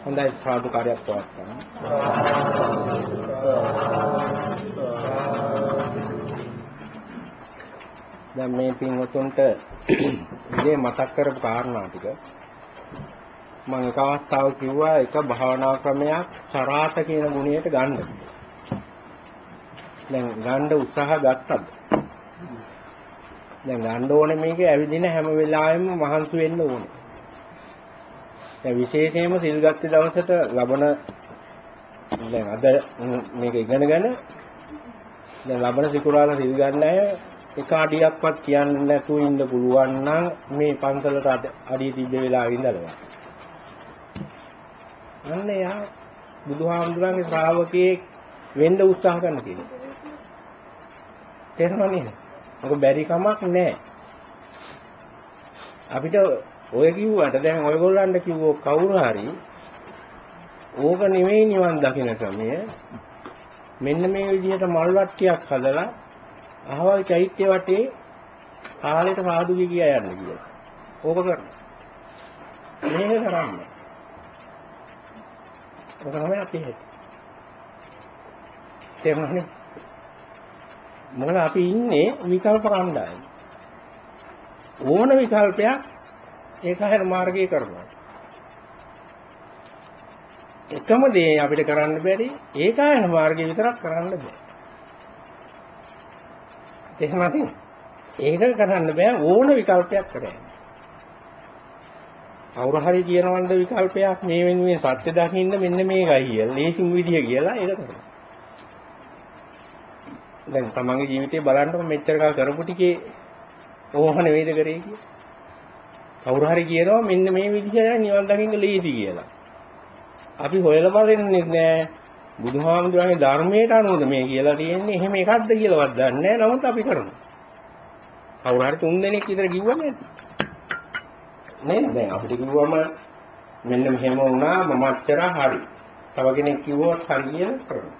හොඳයි සාදු කාර්යයක් පවත්වන්න. දැන් මේ පින්වතුන්ට ඉතින් මතක් කරපු කාරණා ටික මම එක අවස්ථාවක කිව්වා එක භාවනා ක්‍රමයක් චරාත කියන ගුණයට ගන්න. දැන් ගන්න උත්සාහ ගත්තද? දැන් ගන්න ඕනේ මේක ඇවිදින හැම වෙලාවෙම මහන්සි වෙන්න ඕනේ. දැන් විශේෂයෙන්ම සිල් ගත්ත දවසට ලබන දැන් අද මේක ඉගෙනගෙන දැන් ලබන සිකුරාදා සිල් ගන්න අය එක අඩියක්වත් කියන්නේ නැතුව ඉන්න පුළුවන් නම් මේ පන්සලට අඩිය තිබ්බ වෙලාවෙ ඉඳලා. අන්න යා බුදුහාමුදුරන්ගේ ශ්‍රාවකයෙක් වෙන්න උත්සාහ කරන කෙනෙක්. තේරුණා නේද? මොකද බැරි කමක් නැහැ. අපිට ඔය කිව්වට දැන් ඔයගොල්ලන්ට කිව්වෝ කවුරු හරි ඕක නෙමෙයි නිවන් දකින්න ක්‍රමය. මෙන්න මේ විදිහට මල් වට්ටියක් හදලා අහවල් චෛත්‍ය වටේ කාලෙට සාදුගේ කියා යන්න කියලා. ඕක කරන්න. මේක කරන්න. ඕක තමයි අපි හිතේ. තේරුණානේ? මොකද අපි ඉන්නේ විකල්ප කණ්ඩායම. ඕන විකල්පයක් ඒකායන මාර්ගයේ කරනවා. එකම දේ අපිට කරන්න බැරි ඒකායන මාර්ගය විතරක් කරන්න බෑ. එහෙමයි. ඒක කරන්න බෑ ඕන විකල්පයක් කරන්න. කවුරු හරි කියනවන්ද විකල්පයක් මේ වෙනුවෙන් සත්‍ය දකින්න මෙන්න මේකයි කියලා. ලේසිම විදිය කියලා ඒක කරනවා. දැන් තමන්ගේ ජීවිතේ බලන්නකො මෙච්චර කල් කරපු ටිකේ ඕහ නෙවෙයිද කරේ කියලා. කවුරු හරි කියනවා මෙන්න මේ විදිහට නිවන් දකින්න ලේසි කියලා. අපි හොයලා බලන්නේ නැහැ. බුදුහාමුදුරන්ගේ ධර්මයට අනුවද මේ කියලා තියෙන්නේ එහෙම එකක්ද කියලාවත් දන්නේ නැහැ. නමුත් අපි කරනවා. කවුරු හරි තුන් දෙනෙක් විතර කිව්වම ඇති. නේද? දැන් අපිට කිව්වම මෙන්න මෙහෙම වුණා මම අච්චර හරි. තව කෙනෙක් කිව්වොත් හරි කියලා කරනවා.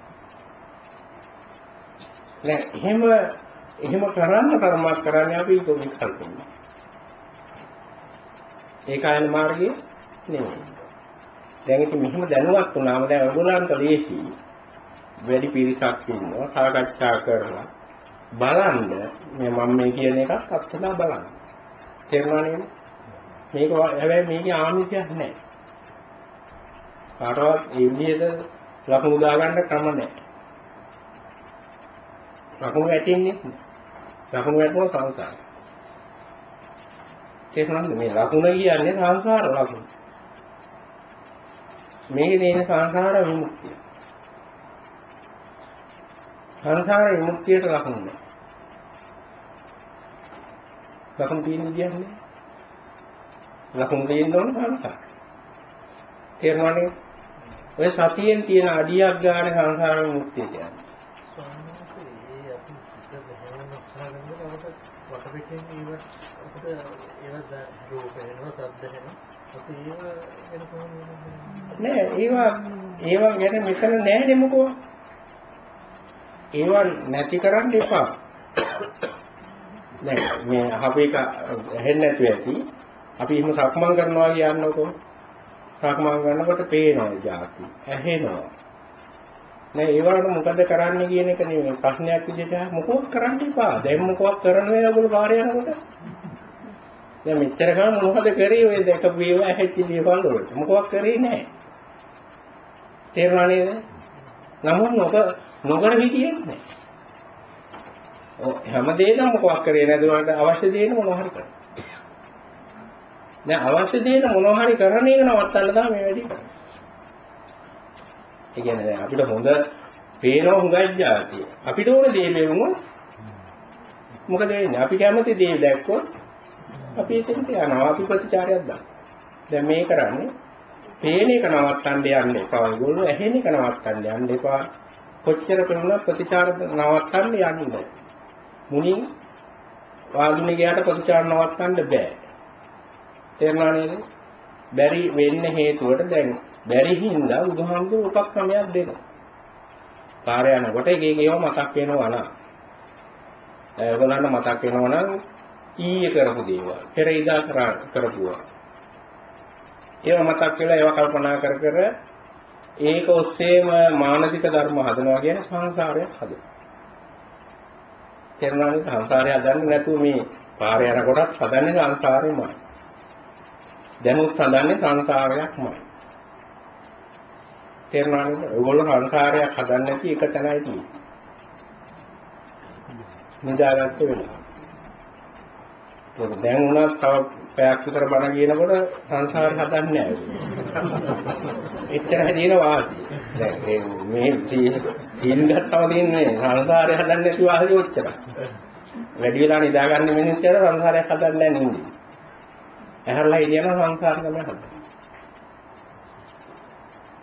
නෑ එහෙම එහෙම කරන්න කර්මයක් කරන්නේ අපි ඒක විකල්පෙන්න. ඒකායන මාර්ගයේ නෙමෙයි. දැන් ඉතින් මෙහෙම දැනුවත් වුණාම දැන් ඔයගොල්ලන්ට ලේසි වැඩි පිරිසක් ඉන්නවා සාකච්ඡා කරලා බලන්න මේ මම මේ කියන එකක් අත්දලා බලන්න. තේරුණා නේද? මේක හැබැයි මේකේ ආමිෂයක් නැහැ. කාටවත් ඒ විදිහට ලකුණු දාගන්න ක්‍රම නැහැ. ලකුණු වැටෙන්නේ ලකුණු වැටුණොත් සංසාරය. තේරුණාද මේ ලකුණ කියන්නේ සංසාර ලකුණ. මේකේ තියෙන සංසාර විමුක්තිය. සංසාර විමුක්තියට ලකුණ නෑ. ලකුණු තියෙන විදියක් නෑ. ලකුණු තියෙන්න ඕන සංසාර. තේරුණානේ? ඔය සතියෙන් තියෙන අඩියක් ගන්න සංසාර විමුක්තිය කියන්නේ. වටපිටින් ඒවට අපිට ඒවත් රූප වෙනවා ශබ්ද වෙනවා අපි ඒව ගැන කොහොමද නෑ ඒවා ඒවා ගැන මෙතන නෑනේ මොකෝ. ඒවා නැති කරන්න එපා. දැන් මේ අහපු එක ඇහෙන්නේ නැතුව ඇති. අපි එහෙම සක්මන් කරනවා කියන්නකො සක්මන් කරනකොට පේනවා જાති. ඇහෙනවා. නෑ ඒවට මොකද කරන්න කියන එක නෙමෙයි. ප්‍රශ්නයක් විදිහට මොකක් කරන්න එපා. දැන් මොකක් කරන වේ ඔයගොල්ලෝ පාර යනකොට? දැන් මෙච්චර කම මොකද කරේ ඔය දැකපු ඒවා ඇහිච්ච දේවල් වලට. මොකක් කරේ නෑ. තේරුණා නේද? නමුත් නොක නොකර හිටියෙත් නෑ. ඔව් හැමදේම මොකක් කරේ නැද වලට අවශ්‍ය දේන මොනවා හරි කරා. දැන් අවශ්‍ය දේන මොනවා හරි කරන එක නවත්තන්න තමයි මේ වැඩි කරන්නේ. ඒ කියන්නේ දැන් අපිට හොඳ පේනවා හුඟක් જાතිය. අපිට ඕන දේ ලැබුණොත් මොකද වෙන්නේ? අපි කැමති දේ දැක්කොත් අපි එතනට යනවා. අපි ප්‍රතිචාරයක් දානවා. දැන් මේ කරන්නේ පේන එක නවත්තන්න යන්න එපා. ඒගොල්ලෝ ඇහෙන එක නවත්තන්න යන්න එපා. කොච්චර කරුණා ප්‍රතිචාර නවත්තන්න යන්නේ. මුණින් වාදුනේ ගියාට ප්‍රතිචාර නවත්තන්න බෑ. තේරුණා නේද? බැරි වෙන්න හේතුවට දැන් බැරි හින්දා බුදුහාමුදුරුවෝ උපක්‍රමයක් දෙනවා. කාර්ය යනකොට එක එක ඒවා මතක් වෙනවා නම් ඒගොල්ලන්ට මතක් වෙනවා නම් ඊයේ කරපු දේවල් පෙර ඉදා කරපුවා ඒවා මතක් වෙලා ඒවා කල්පනා කර කර ඒක ඔස්සේම මානසික ධර්ම හදනවා කියන්නේ සංසාරයක් හදනවා. තේරුණාද? සංසාරය හදන්නේ නැතුව මේ පාරේ යනකොටත් හදන්නේ සංසාරෙමයි. දැනුත් හදන්නේ සංසාරයක්මයි. තේරුණාද? ඔයගොල්ලෝ සංසාරයක් හදන්නේ නැති එක තැනයි තියෙන්නේ. නිදාගත්ත වෙලාව. ඒක දැන් උනත් තව පැයක් විතර බණ කියනකොට සංසාර හදන්නේ නැහැ. එච්චරයි තියෙන වාසිය. දැන් ඒ මේ තීන් ගත්තම තියෙන්නේ සංසාරය හදන්නේ නැති වාසිය ඔච්චරයි. වැඩි වෙලා නිදාගන්න මිනිස්සුන්ට සංසාරයක් හදන්නේ නැහැ නෙන්නේ. ඇහැරලා ඉඳියම සංසාර තමයි හදන්නේ.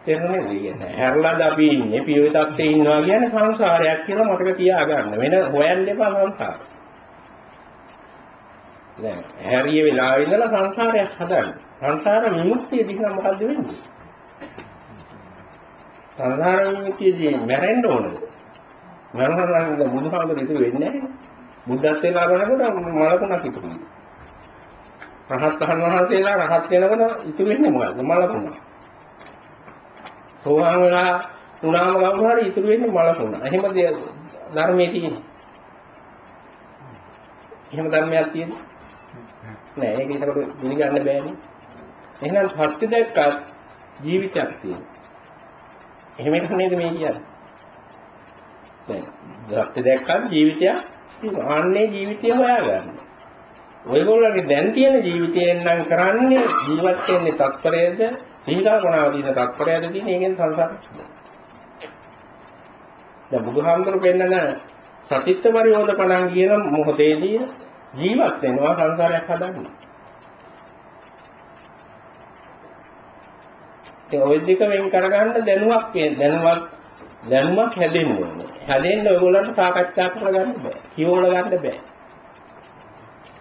තේරුණේ කියන්නේ. ඇහැරලාද අපි ඉන්නේ පියවි තත්ත්වේ ඉන්නවා කියන්නේ සංසාරයක් කියලා මතක තියාගන්න. වෙන හොයන්න එපා සංසාරය. දැන් හැරිය වෙලාවෙ ඉඳලා සංසාරයක් හදන්න. සංසාර විමුක්තිය දිහා මොකද්ද වෙන්නේ? සංසාර විමුක්තියදී මැරෙන්න ඕනද? මරණයන් බුදුහාමුදුරු ඉතුරු වෙන්නේ නැහැ. බුද්ධත්වේ ලබනකොට මලකුණක් ඉතුරු වෙනවා. රහත් වහන්සේලා රහත් වෙනකොට ඉතුරු වෙන්නේ මොකද්ද? මලකුණ. සෝවාන් වෙලා තුනාම ගමු හරි ඉතුරු වෙන්නේ මලකුණ. එහෙම ධර්මයේ තියෙන්නේ. එහෙම ධර්මයක් තියෙන්නේ. නෑ ඒක ඒකට පිළිගන්න බෑනේ. එහෙනම් සත්‍ය දැක්කත් ජීවිතයක් තියෙනවා. එහෙම එකක් නේද මේ කියන්නේ? දැන් සත්‍ය දැක්කත් ජීවිතයක් තියෙනවා. ආන්නේ ජීවිතය හොයාගන්න. ඔයගොල්ලන්ගේ දැන් තියෙන ජීවිතයෙන් නම් කරන්නේ ජීවත් වෙන්නේ තත්පරයේද, සීලා ගුණාව දින තත්පරයේද තියෙන එකෙන් සංසාරය. දැන් බුදුහාමුදුරු පෙන්නන සතිත්ත පරිවෝධපණන් කියන මොහොතේදී ජීවත් වෙනවා සංසාරයක් හදන්න. ඒ ওই දෙක වෙන් කරගන්න දැනුවක් දැනුවක් දැනුමක් හැදෙන්න ඕනේ. හැදෙන්න ඔයගොල්ලන්ට සාකච්ඡා කරගන්න බෑ. කියවල ගන්න බෑ.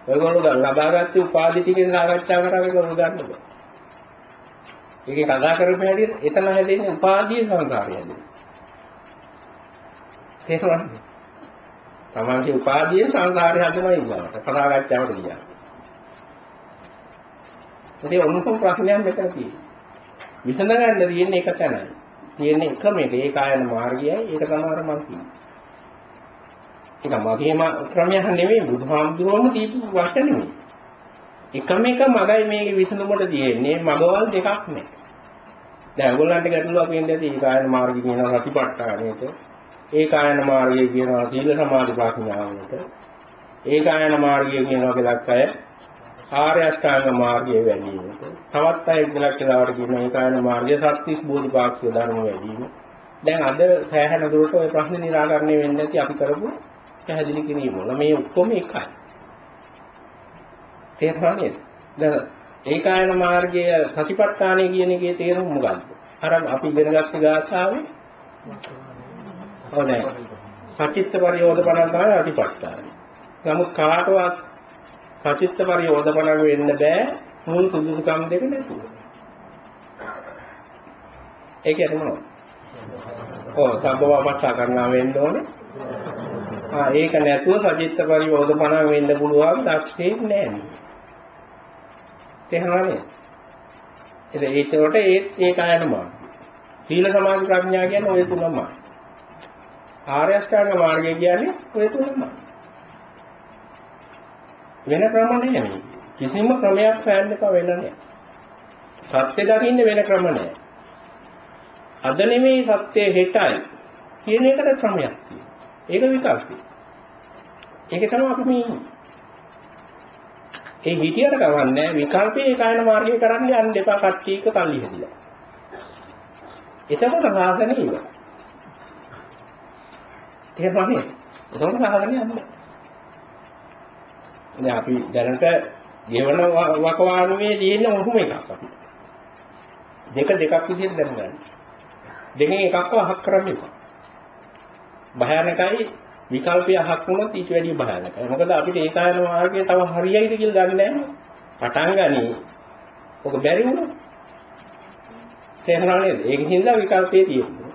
ඔයගොල්ලෝ ලබාගත්ත උපාධි ටිකෙන් සාකච්ඡා කරගෙන ඔයගොල්ලෝ ගන්න බෑ. ඒකේ කතා කරපු හැටි එතන හැදෙන්නේ උපාධිය සංසාරය හැදෙන්නේ. තේරුණාද? තමන්ගේ උපාධිය සංසාරේ හදනවා ඊළඟට කතාගච්ඡාවට ගියා. ඉතින් ඔන්නකො ප්‍රශ්නයක් මෙතන තියෙනවා. විසඳ ගන්න තියෙන්නේ එක තැනයි. තියෙන්නේ එකම එක ඒකායන මාර්ගයයි ඒක තමයි මම කියන්නේ. ඒක මගේම ක්‍රමයක් නෙවෙයි බුදුහාමුදුරුවෝම දීපු වචන නෙවෙයි. එකම එක මගයි මේකේ විසඳුමට තියෙන්නේ මගවල් දෙකක් නෑ. දැන් ඔයගොල්ලන්ට ගැටලුවක් වෙන්නේ නැති ඒකායන මාර්ගය කියන රතිපට්ඨානෙට ඒකායන මාර්ගය කියනවා සීල සමාධි ප්‍රඥාවලට. ඒකායන මාර්ගය කියනවා ගලක් අය ආර්ය අෂ්ටාංග මාර්ගය වැඩිවීමට. තවත් අය ගලක් කියලාට කියනවා ඒකායන මාර්ගය සත්‍තිස් බෝධිපාක්ෂික ධර්ම වැඩිවීම. දැන් අද සෑහෙන දුරට ওই ප්‍රශ්නේ निराකරණය වෙන්නේ නැති අපි කරපු පැහැදිලි කිරීම වල මේ ඔක්කොම එකයි. තේරුණා නේද? දැන් ඒකායන මාර්ගය සතිපට්ඨානය කියන එකේ තේරුම මොකක්ද? අර අපි ඉගෙන ගත්ත ගාථාවේ ඔව් නෑ. සචිත්ත පරියෝධපණන් තමයි අතිපට්ඨාන. නමුත් කාටවත් සචිත්ත පරියෝධපණන් වෙන්න බෑ මුල් සුදුසුකම් දෙක නැතුව. ඒ කියන්නේ මොනවද? ඔව් සම්භවපස්සා කරනවා වෙන්න ඕනේ. ආ ඒක නැතුව සචිත්ත පරියෝධපණන් වෙන්න පුළුවන් දක්ෂේ නෑ නේ. තේරුණානේ? ඉතින් ඒකට ඒ ඒ කායනම. සීල සමාධි ප්‍රඥා කියන්නේ ওই තුනමයි. ආර්ය අෂ්ටාංග මාර්ගය කියන්නේ ඔය තුනමයි. වෙන ක්‍රම නෙමෙයි. කිසිම ක්‍රමයක් හොයන්න එපා වෙන නෑ. සත්‍ය දකින්න වෙන ක්‍රම නෑ. අද නෙමෙයි සත්‍ය හෙටයි කියන එකට ක්‍රමයක් ඒක විකල්පය. ඒක තමයි අපි මේ ඒ හිතියට කවන්නේ විකල්පේ ඒකායන මාර්ගය කරන්න යන්න එපා කට්ටියක තල්ලි හැදිලා. එතකොට සාසනෙ ඉවරයි. තේරුණානේ? එතකොට සාහගෙන යන්නේ. දැන් අපි දැනට ගෙවන වකවානුවේ තියෙන ඔහුම එකක් අපි. දෙක දෙකක් විදිහට දැනගන්න. දෙකෙන් එකක්ව අහක් කරන්න එපා. භයානකයි විකල්පය අහක් වුණොත් ඊට වැඩිය භයානකයි. මොකද අපිට ඒ කායන මාර්ගය තව හරියයිද කියලා දන්නේ නැහැ. පටන් ගනි. ඔක බැරි වුණොත් තේරෙනව නේද? ඒකින් හින්දා විකල්පයේ තියෙනවා.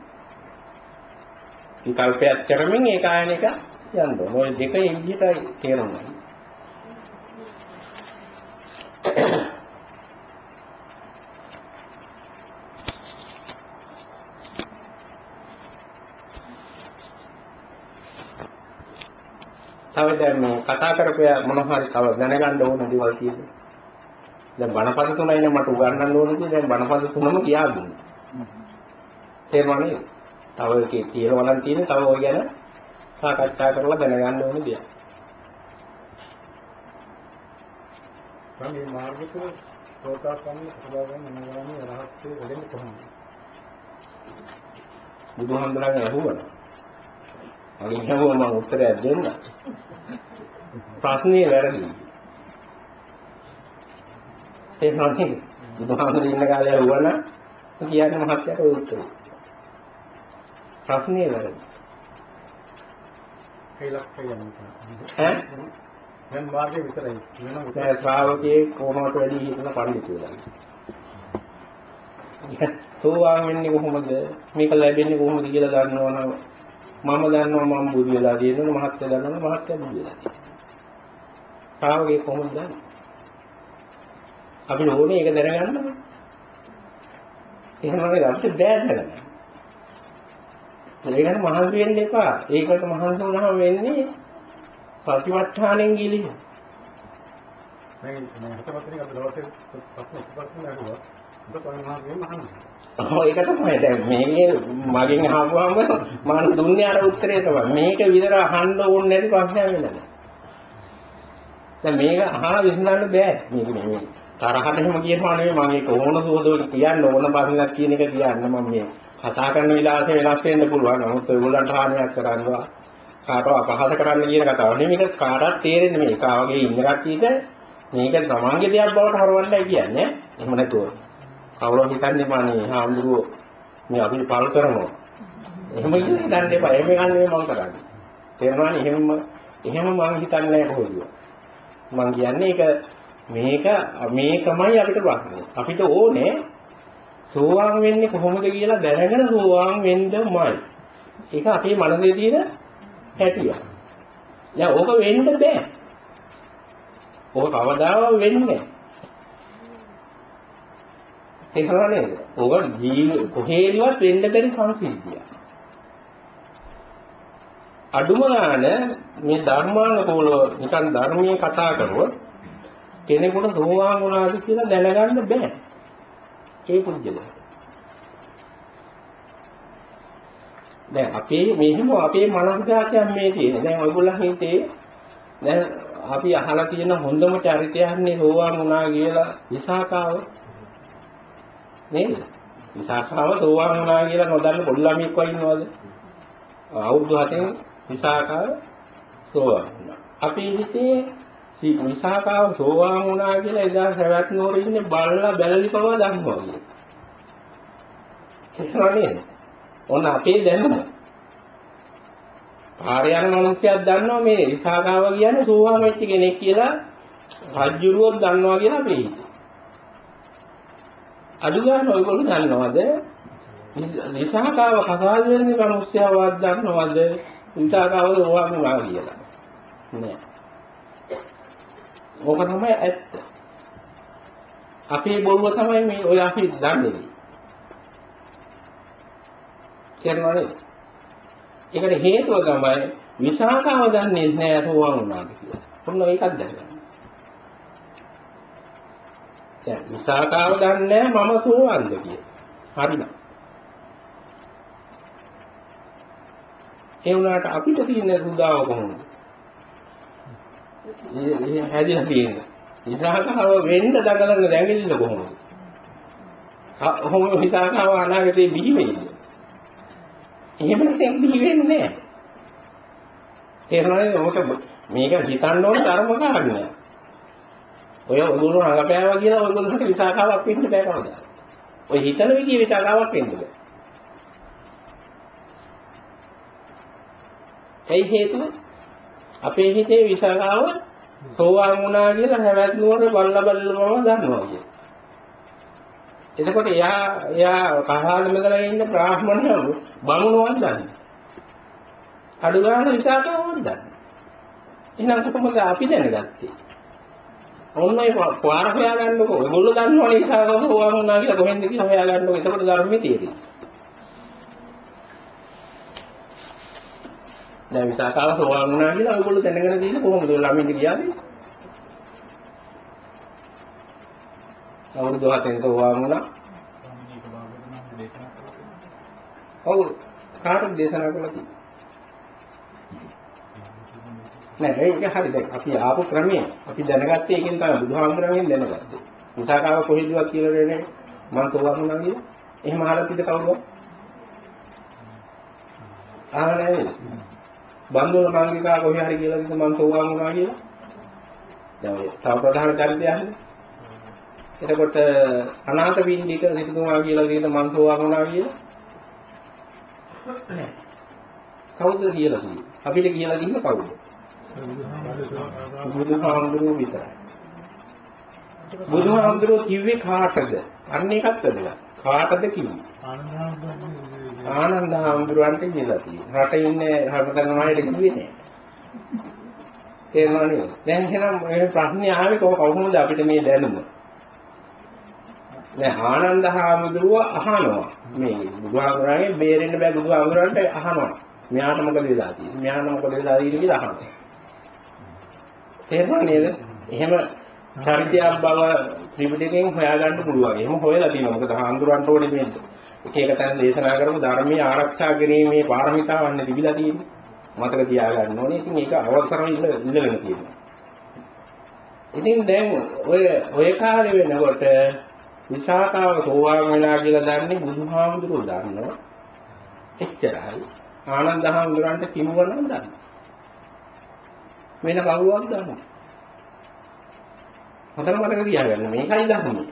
සංකල්පයක් කරමින් ඒ කායන එක යන්න ඕන. ওই දෙක එළියටයි තේරුම් ගන්න. තව දැන් මේ කතා කරපු මොන හරි තව දැනගන්න ඕන දේවල් තියෙනවා. දැන් බණපද තුනයි නේ මට උගන්වන්න ඕනේ. දැන් බණපද තුනම කියා දුන්නා. තේරුණා නේද? තව එකේ තියෙනවා නම් තියෙන තව ඔය ගැන සාකච්ඡා කරලා දැනගන්න ඕන දෙයක්. සංගේ මාර්ගික සෝතාපන්න සබාවෙන් අනාගාමී රහත්ත්වයේ වැඩෙන්නේ කොහොමද? බුදුහාමුදුරන්ගේ ඇහුවන. මගෙන් ඇහුවා මම උත්තරයක් දෙන්න. ප්‍රශ්නේ වැරදි. ඒ වගේ බුදුහාමුදුරු ඉන්න කාලේ ඇහුවන කියන්නේ මහත්යට උත්තරේ. ප්‍රශ්නේ වැරදි. කයිලක් කියන්නේ. ඈ? දැන් මාර්ගයේ විතරයි. දැන් ශ්‍රාවකයේ කොහොමද වැඩි හිතන පඬිතුලා. සෝවාන් වෙන්නේ කොහොමද? මේක ලැබෙන්නේ කොහොමද කියලා දන්නවනම් මම දන්නවා මම බුදු වෙලා තියෙනවා මහත්ය දන්නවා මහත්ය බුදු වෙලා තියෙනවා. ශ්‍රාවකයේ කොහොමද දන්නේ? අපි ඕනේ ඒක දැනගන්න. එහෙම නෙවෙයි අපිට බෑ දැනගන්න. ඒකට මහන්සි වෙන්න එපා. ඒකට මහන්සි වුණාම වෙන්නේ සතිපට්ඨානෙන් ගිලින. මේ මේ හිතපතේ අපි දවසේ ප්‍රශ්න ප්‍රශ්න අහුවා. ඔබ ස්වාමීන් වහන්සේගෙන් අහන්නේ. ඔව් ඒක තමයි දැන් මේකේ මගෙන් අහපුවාම මම දුන්නේ අර උත්තරේ තමයි. මේක විතර අහන්න ඕනේ නැති ප්‍රශ්නයක් වෙනවා. දැන් මේක අහලා විසඳන්න බෑ. මේක නෙමෙයි. තරහට එහෙම කියනවා නෙමෙයි මම ඒක ඕන සෝදෝ කියන්න ඕන ප්‍රශ්නයක් කියන එක කියන්න මම මේ කතා කරන විලාසය වෙනස් වෙන්න පුළුවන්. නමුත් ඔයගොල්ලන්ට හානියක් කරන්නවා. කාටවත් අපහාස කරන්න කියන කතාව නෙමෙයි. මේක කාටවත් තේරෙන්නේ නෙමෙයි. කා වගේ ඉන්න කට්ටියට මේක සමාංග දෙයක් බවට හරවන්නයි කියන්නේ. එහෙම නැතුව කවුරු හිතන්නේ මානේ හාමුදුරුවෝ මේ අපි පල් කරනවා. එහෙම හිතන්න එපා. එහෙම ගන්න මම කරන්නේ. තේරෙනවනේ එහෙම එහෙම මම හිතන්නේ නැහැ කොහොමද? මම කියන්නේ ඒක මේක මේකමයි අපිට වහන්නේ. අපිට ඕනේ සෝවාන් වෙන්නේ කොහොමද කියලා දැනගෙන සෝවාන් වෙන්නමයි. ඒක අපේ මනසේ තියෙන හැටිය. දැන් ඕක වෙන්න බෑ. ඕක කවදාවත් වෙන්නේ නැහැ. තේරුණා නේද? ඕක ජීව කොහේලවත් වෙන්න බැරි සංසිද්ධියක්. අඩුම ගාන මේ ධර්මානුකූලව නිකන් ධර්මයේ කතා කරුවොත් කෙනෙකුට සෝවාන් වුණාද කියලා දැනගන්න බෑ. ඒ පුජ්‍යල. දැන් අපේ මෙහෙම අපේ මනස්ගතයන් මේ තියෙන. දැන් ඔයගොල්ලන් හිතේ දැන් අපි අහලා තියෙන හොඳම චරිතයන්නේ සෝවාන් වුණා කියලා විසාකාව නේද? විසාකාව සෝවාන් වුණා කියලා නොදන්න පොඩි ළමෙක් වගේ ඉන්නවද? අවුරුදු 7න් විසාකාව සෝවාන් වුණා. අපි හිතේ විසාකාව සෝවාන් වුණා කියලා එදා සවැත් නුවර ඉන්නේ බල්ලා බැලලි පවා දන්නවා කියන්නේ. ඒක නේද? ඔන්න අපේ දැනුම. පාරේ යන මිනිස්සුයක් දන්නවා මේ විසාකාව කියන්නේ සෝවාන් වෙච්ච කෙනෙක් කියලා රජ්ජුරුවක් දන්නවා කියලා අපි හිතේ. අඩු ගන්න ඔයගොල්ලෝ දන්නවද? විසාකාව කතා වෙන මිනිස්සයාවත් දන්නවද? විසාකාව සෝවාන් වුණා කියලා. නෑ. ඕක තමයි ඇත්ත. අපේ බොරුව තමයි මේ ඔය අපි දන්නේ. කියනවනේ. ඒකට හේතුව තමයි විසාකාව දන්නේ නැහැ සෝවාන් වුණාද කියලා. කොහොමද ඒකක් දැනගන්නේ? දැන් විසාකාව දන්නේ නැහැ මම සෝවාන්ද කියලා. හරිද? ඒ වුණාට අපිට තියෙන රුදාව කොහොමද? ඒ හැදිලා තියෙන්නේ. විසාකාව වෙන්න දඟලන දැඟලිල්ල කොහොමද? කොහොම විසාකාව අනාගතේ බිහි වෙයිද? එහෙම නැත්නම් බිහි වෙන්නේ නැහැ. තේරුණාද? මොකද මේක හිතන්න ඕන ධර්ම කාරණයක්. ඔය ඔයගොල්ලෝ රඟපෑවා කියලා ඔයගොල්ලන්ට විසාකාවක් වෙන්න බෑ කවදා. ඔය හිතන විදිහේ විසාකාවක් වෙන්න බෑ. ඇයි හේතුව? අපේ හිතේ විසාකාව සෝවාන් වුණා කියලා හැවැත් නුවර බල්ලා බල්ලවම දන්නවා කිය. එතකොට එයා එයා කහාල මෙතන ඉන්න බ්‍රාහ්මණය බමුණුවන් දන්නේ. අඩු ගන්න විසාකාවක් දන්නේ. එහෙනම් කොහොමද අපි දැනගත්තේ? ඔන්න ඒ පාර හොයාගන්නකො. ඔයගොල්ලෝ දන්නවනේ විසාකාව සෝවාන් වුණා කියලා කොහෙන්ද කියලා හොයාගන්නකො. එතකොට ධර්මයේ තේරෙයි. දැන් විසාකාව සෝවාන් වුණා කියලා ඔයගොල්ලෝ දැනගෙන තියෙන්නේ කොහොමද ළමින්ට ගියාද? අවුරුදු 7ෙන් සෝවාන් වුණා. ඔව් කාටද දේශනා කළා කිව්වේ? නෑ ඒක හරි දැන් අපි ආපු ක්‍රමය අපි දැනගත්තේ ඒකෙන් තමයි බුදුහාමුදුරන්ගෙන් දැනගත්තේ. විසාකාව කොහෙදවත් කියලා දෙන්නේ මම සෝවාන් වුණා කියලා. එහෙම අහලා තියද කවුරුද? අහලා නැහැ නේද? බන්දුල මාංගිකා කොහේ හරි කියලා දින මම සෝවාන් වුණා කියලා. දැන් ඔය තව ප්‍රධාන චරිතය අහන්නේ. එතකොට අනාථ පින්ඩික සිටුතුමා කියලා කියන මං සෝවාන් වුණා කියලා. කවුද කියලා කිව්වේ? අපිට කියලා කිව්වේ කවුද? බුදුහාමුදුරුවෝ විතරයි. බුදුහාමුදුරුවෝ කිව්වේ කාටද? අන්න ඒකත් වැදගත්. කාටද කිව්වේ? ආනන්ද හාමුදුරුවන්ට කියලා තියෙනවා. රට ඉන්නේ හරකට නමයට කිව්වේ නෑ. තේරුණා නේද? දැන් එහෙනම් මේ ප්‍රශ්නේ ආවේ කොහොමද අපිට මේ දැනුම? දැන් ආනන්ද හාමුදුරුව අහනවා. මේ බුදුහාමුදුරන්ගේ බේරෙන්න බෑ බුදුහාමුදුරන්ට අහනවා. මෙයාට මොකද වෙලා තියෙන්නේ? මෙයාට මොකද වෙලා තියෙන්නේ කියලා අහනවා. තේරුණා නේද? එහෙම චරිතයක් බව ත්‍රිපිටකයෙන් හොයාගන්න පුළුවන්. එහෙම හොයලා තියෙනවා. මොකද හාමුදුරන්ට ඕනේ මේ එක එක තැන දේශනා කරපු ධර්මයේ ආරක්ෂා කිරීමේ පාරමිතාවන් තිබිලා තියෙන්නේ. මතක තියාගන්න ඕනේ. ඉතින් ඒක අවසරව ඉන්න ඉන්නගෙන තියෙනවා. ඉතින් දැන් ඔය ඔය කාලේ වෙනකොට විසාකාව සෝවාන් වෙලා කියලා දන්නේ බුදුහාමුදුරුවෝ දන්නවා. එච්චරයි. ආනන්ද හාමුදුරන්ට කිව්වනම් දන්නවා. වෙන කවුරුවත් දන්නවා. හතර මතක තියාගන්න මේකයි ධර්මය.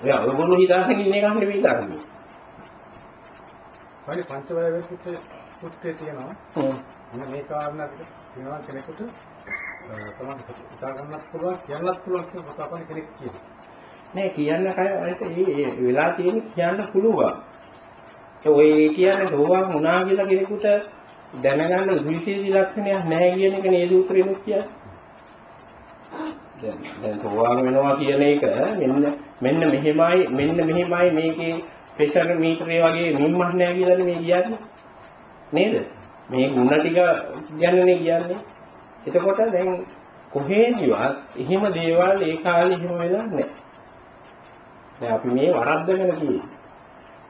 ඔය ඔයගොල්ලෝ හිතාගෙන ඉන්න එකක් නෙවෙයි ධර්මය. සාරි පංචවය වෙච්ච සුත්‍රයේ තියෙනවා. මෙන්න මේ කාරණාට වෙනවා කෙනෙකුට තමයි හිතා ගන්නත් පුළුවන් කියන්නත් පුළුවන් කියන අපේ කෙනෙක් කියනවා. නෑ කියන්න කය ඒ වෙලා තියෙන කියන්න පුළුවන්. ඔය කියන්නේ සෝවාන් වුණා කියලා කෙනෙකුට දැනගන්න විශේෂ ලක්ෂණයක් නැහැ කියන එක නේද උත්තරෙනුත් කියන්නේ. දැන් දැන් සෝවාන් වෙනවා කියන එක මෙන්න මෙන්න මෙහෙමයි මෙන්න මෙහෙමයි මේකේ ප්‍රෙෂර් මීටරේ වගේ නිම්මක් නැහැ කියලානේ මේ කියන්නේ. නේද? මේ ಗುಣ ටික ගැනනේ කියන්නේ. එතකොට දැන් කොහේදිවත් එහෙම දේවල් ඒ කාලේ එහෙම වෙලා නැහැ. දැන් අපි මේ වරද්දගෙන තියෙන්නේ.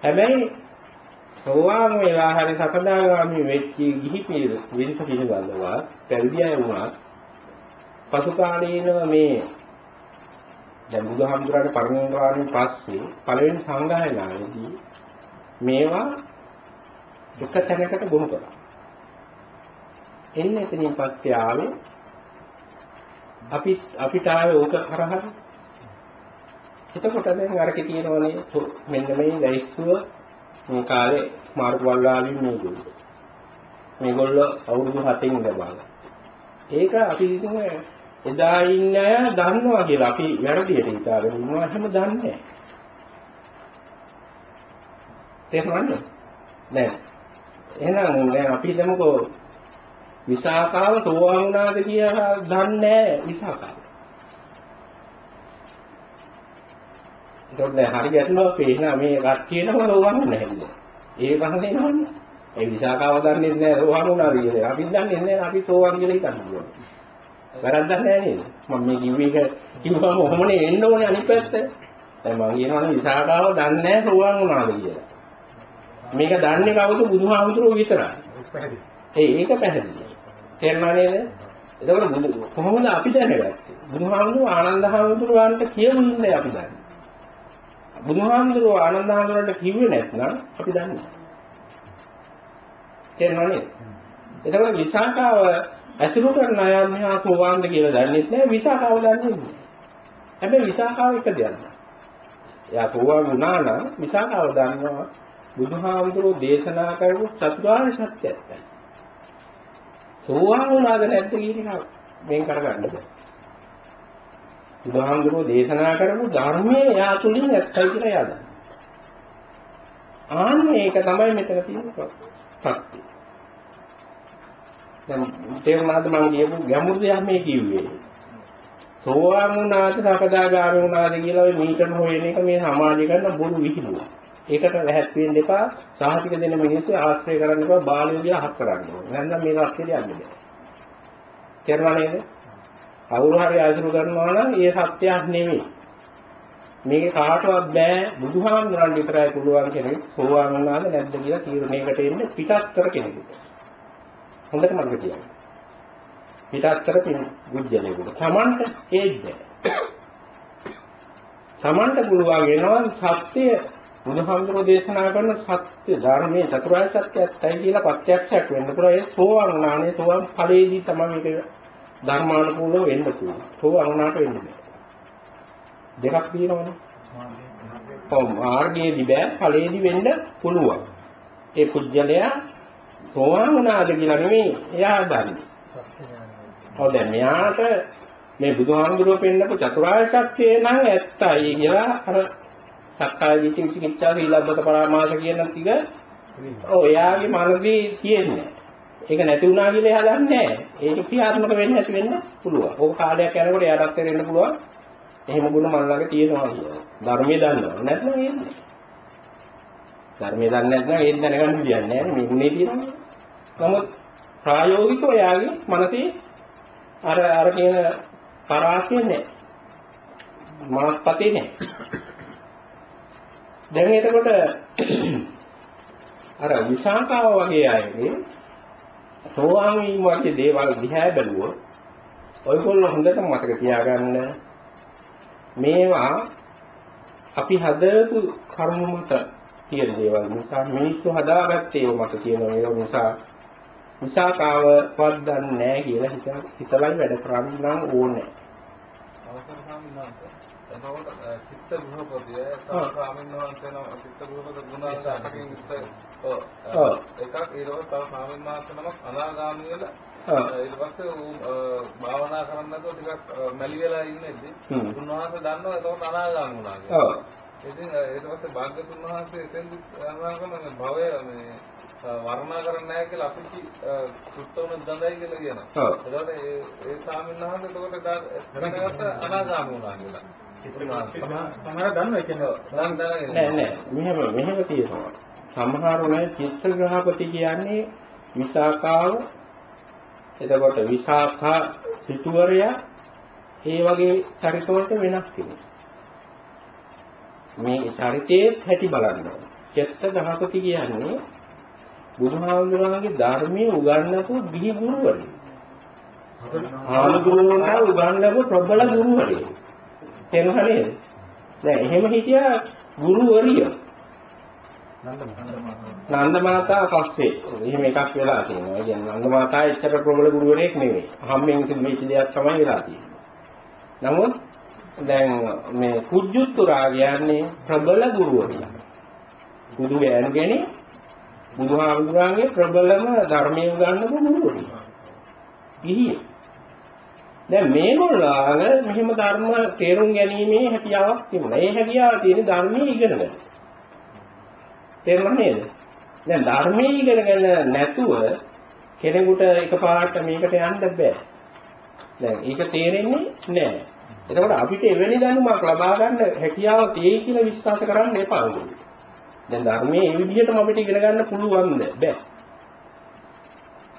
හැබැයි සෝවාන් වෙලා හරි සකදාගාමි වෙච්ච ගිහි පිරිස පිළිබඳව පැවිදි අය වුණා පසු කාලීනව මේ දැන් බුදුහාමුදුරනේ පරිණිරවාණයෙන් පස්සේ පළවෙනි සංගායනාවේදී මේවා එක තැනකට ගොනු කළා. එන්නේ එතනින් පස්සේ ආවේ අපි අපිට ආවේ ඕක කරහරි. එතකොට දැන් අරකේ තියෙනවනේ මෙන්න මේ ලැයිස්තුව මේ කාලේ මාර්ග වල්ලාවින් මේගොල්ලෝ. මේගොල්ලෝ අවුරුදු 7න් ඉඳලා. ඒක අපි ඉතින් එදා ඉන්න අය දන්නවා කියලා අපි වැරදියට හිතාගෙන ඉන්නවා එහෙම දන්නේ නැහැ. තේරුණාද? නෑ. එහෙනම් දැන් අපි හිතමුකෝ විසාකාව සෝවාන් වුණාද කියලා දන්නේ නැහැ විසාකාව. ඒකට දැන් හරි ගැටලුවක් පේනවා මේ කට්ටියටම සෝවාන් නැහැ නේද? ඒ පහසේ නෝන්නේ. ඒ විසාකාව දන්නේ නැහැ සෝවාන් වුණාද කියලා. අපි දන්නේ නැහැ අපි සෝවාන් කියලා හිතන්නේ. වැරද්දක් නැහැ නේද? මම මේ කිව්වේ එක කිව්වම ඔහොමනේ එන්න ඕනේ අනිත් පැත්ත. දැන් මම කියනවානේ විසාකාව දන්නේ නැහැ සෝවාන් වුණාද කියලා. මේක දන්නේ කවුද බුදුහාමුදුරුවෝ විතරයි. ඒක. ඒ ඒක පැහැදිලි. තේරුණා නේද? එතකොට බුදු කොහොමද අපි දැනගත්තේ? බුදුහාමුදුරුවෝ ආනන්ද හාමුදුරුවන්ට කියවුන්නේ අපි දන්නේ. බුදුහාමුදුරුවෝ ආනන්ද හාමුදුරුවන්ට කිව්වේ නැත්නම් අපි දන්නේ. තේරුණා නේද? එතකොට විසාකාව ඇසුරු කරන අය මෙහා සෝවාන්ද කියලා දන්නේ නැහැ විසාකාව දන්නේ නැහැ. හැබැයි විසාකාව එක දෙයක්. එයා සෝවාන් වුණා නම් විසාකාව දන්නවා බුදුහාමුදුරුවෝ දේශනා කරපු චතුරාර්ය සත්‍ය ඇත්තයි. සෝවාන් වුණාද නැද්ද කියන එක වෙන් කරගන්න බෑ. බුදුහාමුදුරුවෝ දේශනා කරපු ධර්මයේ එයා තුලින් ඇත්තයි කියලා එයා දන්නවා. ආන්නේ ඒක තමයි මෙතන තියෙන ප්‍රත්‍ය. දැන් තේරුණාද මම කියපු ගැඹුරු දෙයක් මේ කිව්වේ. සෝවාන් වුණාද සකදාගාමී වුණාද කියලා ඔය මීටර හොයන එක මේ සමාජය කරන බොරු විහිළුවක්. ඒකට රැහත් වෙන්න එපා. සාහිතික දෙන මිනිස්සු ආශ්‍රය කරන්න එපා. බාලයෝ කියලා හක් කරන්න ඕනේ. නැත්නම් මේක අත්‍යදී යන්නේ බෑ. තේරුණා නේද? කවුරු හරි අසුරු කරනවා නම් ඒ සත්‍යයක් නෙමෙයි. මේක කාටවත් බෑ බුදුහාමුදුරන් විතරයි පුළුවන් කෙනෙක් සෝවාන් වුණාද නැද්ද කියලා තීරණයකට එන්න පිටස්තර කෙනෙකුට. හොඳට මතක තියාගන්න. පිටස්තර පුජ්‍යලයකට. Tamanට ඒත් බෑ. Tamanට පුළුවන් වෙනවා සත්‍ය බුදුහාමුදුරෝ දේශනා කරන සත්‍ය ධර්මයේ චතුරාර්ය සත්‍යයයි කියලා ප්‍රත්‍යක්ෂයක් වෙන්න පුළුවන්. ඒ සෝවාන් වුණානේ සෝවාන් ඵලයේදී තමයි මේක ධර්මානුකූලව වෙන්න පුළුවන්. සෝවාන් වුණාට වෙන්නේ බෑ. දෙකක් තියෙනවනේ. ඔව් මාර්ගයේදී බෑ ඵලයේදී වෙන්න පුළුවන්. ඒ පුජ්‍යලයා සෝවාන් වුණාද කියලා නෙමෙයි එයා දන්නේ. සත්‍ය ඥානය. ඔව් දැන් මෙයාට මේ බුදුහාමුදුරුවෝ පෙන්නපු චතුරාර්ය සත්‍යය නම් ඇත්තයි කියලා අර සක්කාය දිට්ඨි විචිකිච්ඡා සීලබ්බත පරාමාස කියන ටික ඔව් එයාගේ මනසේ තියෙන්නේ. ඒක නැති වුණා කියලා එයා දන්නේ නැහැ. ඒක ක්‍රියාත්මක වෙන්න නැති වෙන්න පුළුවන්. ඕක කාලයක් යනකොට එයාටත් තේරෙන්න පුළුවන්. එහෙම ගුණ මන් ළඟ තියෙනවා කියලා. ධර්මයේ දන්නවා. නැත්නම් එන්නේ. ධර්මයේ දන්නේ නැත්නම් ඒක දැනගන්න විදියක් නැහැ මේ ගුණේ තියෙනවා. නමුත් ප්‍රායෝගිකව එයාගේ මනසේ අර අර කියන පරාසය නැහැ. මාස්පතේ නැහැ. දැන් එතකොට අර විසාකාව වගේ අයගේ සෝවාන් වීම වගේ දේවල් දිහා බැලුවොත් ඔයගොල්ලෝ හොඳට මතක තියාගන්න මේවා අපි හදපු කර්ම මත තියෙන දේවල් නිසා මිනිස්සු හදාගත්තේ ඒව මත තියෙන ඒවා නිසා විසාකාව පද්දන්නේ නැහැ කියලා හිත හිතලයි වැඩ කරන්න නම් ඕනේ. එතකොට චිත්ත ගෘහපතිය වහන්සේ නම චිත්ත ගෘහපත ගුණ සාකකින් විස්තර ඔව් ඔව්. එකක් පස්සේ තව ස්වාමීන් වහන්සේ නමක් අනාගාමී වෙලා ඊට පස්සේ ඌ භාවනා කරන්න නැතුව ටිකක් මැලි වෙලා ඉන්නේදී. උන්වහන්සේ දන්නවා එතකොට අනාගාමී වුණා කියලා. ඉතින් ඊට පස්සේ භාග්‍යතුන් වහන්සේ එතෙන්දි අනුවා කරන මේ භවය මේ අ, වර්ණනා කරන්නේ නැහැ කියලා අපි සුත්ත උන දඳයි කියලා කියනවා. ඔව්. එතකොට ඒ ඒ ස්වාමීන් වහන්සේ එතකොට දැනගත්ත අනාගාමී වුණා කියලා. සමහර දන්නවා ඒ කියන්නේ දැන් දැනගෙන නෑ නෑ මෙහෙම මෙහෙම තියෙනවා. සමහරු නෑ චිත්තග්‍රහපති කියන්නේ විසාකාව එතකොට විසාඛා සිටුවරයා ඒ වගේ චරිතවලට වෙනස් කෙනෙක්. මේ චරිතයේ හැටි බලන්න ඕනේ. චිත්තග්‍රහපති කියන්නේ බුදුහාමුදුරන්ගේ ධර්මයේ උගන්වපු ගිහි ගුරුවරයෙක්. හාමුදුරුවන්ට උගන්වපු ප්‍රබල ගුරුවරයෙක්. තේරුණා නේද? දැන් එහෙම හිටියා ගුරුවරිය. නන්ද මාතා පස්සේ එහෙම එකක් වෙලා තියෙනවා. ඒ කියන්නේ නන්ද මාතා එච්චර ප්‍රබල ගුරුවරයෙක් නෙවෙයි. හම්බෙන් සිදුවෙච්ච දෙයක් තමයි වෙලා තියෙන්නේ. නමුත් දැන් මේ කුජුත්තුරා කියන්නේ ප්‍රබල ගුරුවරියා. බුදු ගෑනුගෙන බුදුහාමුදුරන්ගේ ප්‍රබලම ධර්මයේ උගන්වපු ගුරුවරියා. ගිහියෙක්. දැන් මේගොල්ලෝග මෙහෙම ධර්ම තේරුම් ගැනීමේ හැකියාවක් තිබුණා. ඒ හැකියාව තියෙන ධර්මයේ ඉගෙන ගන්න. තේරුණා නේද? දැන් ධර්මයේ ඉගෙනගෙන නැතුව කෙනෙකුට එකපාරට මේකට යන්න බෑ. දැන් ඒක තේරෙන්නේ නැහැ. එතකොට අපිට එවැනි දැනුමක් ලබා ගන්න හැකියාව තියෙයි කියලා විශ්වාස කරන්න එපා. දැන් ධර්මයේ මේ විදිහටම අපිට ඉගෙන ගන්න පුළුවන්ද? බෑ.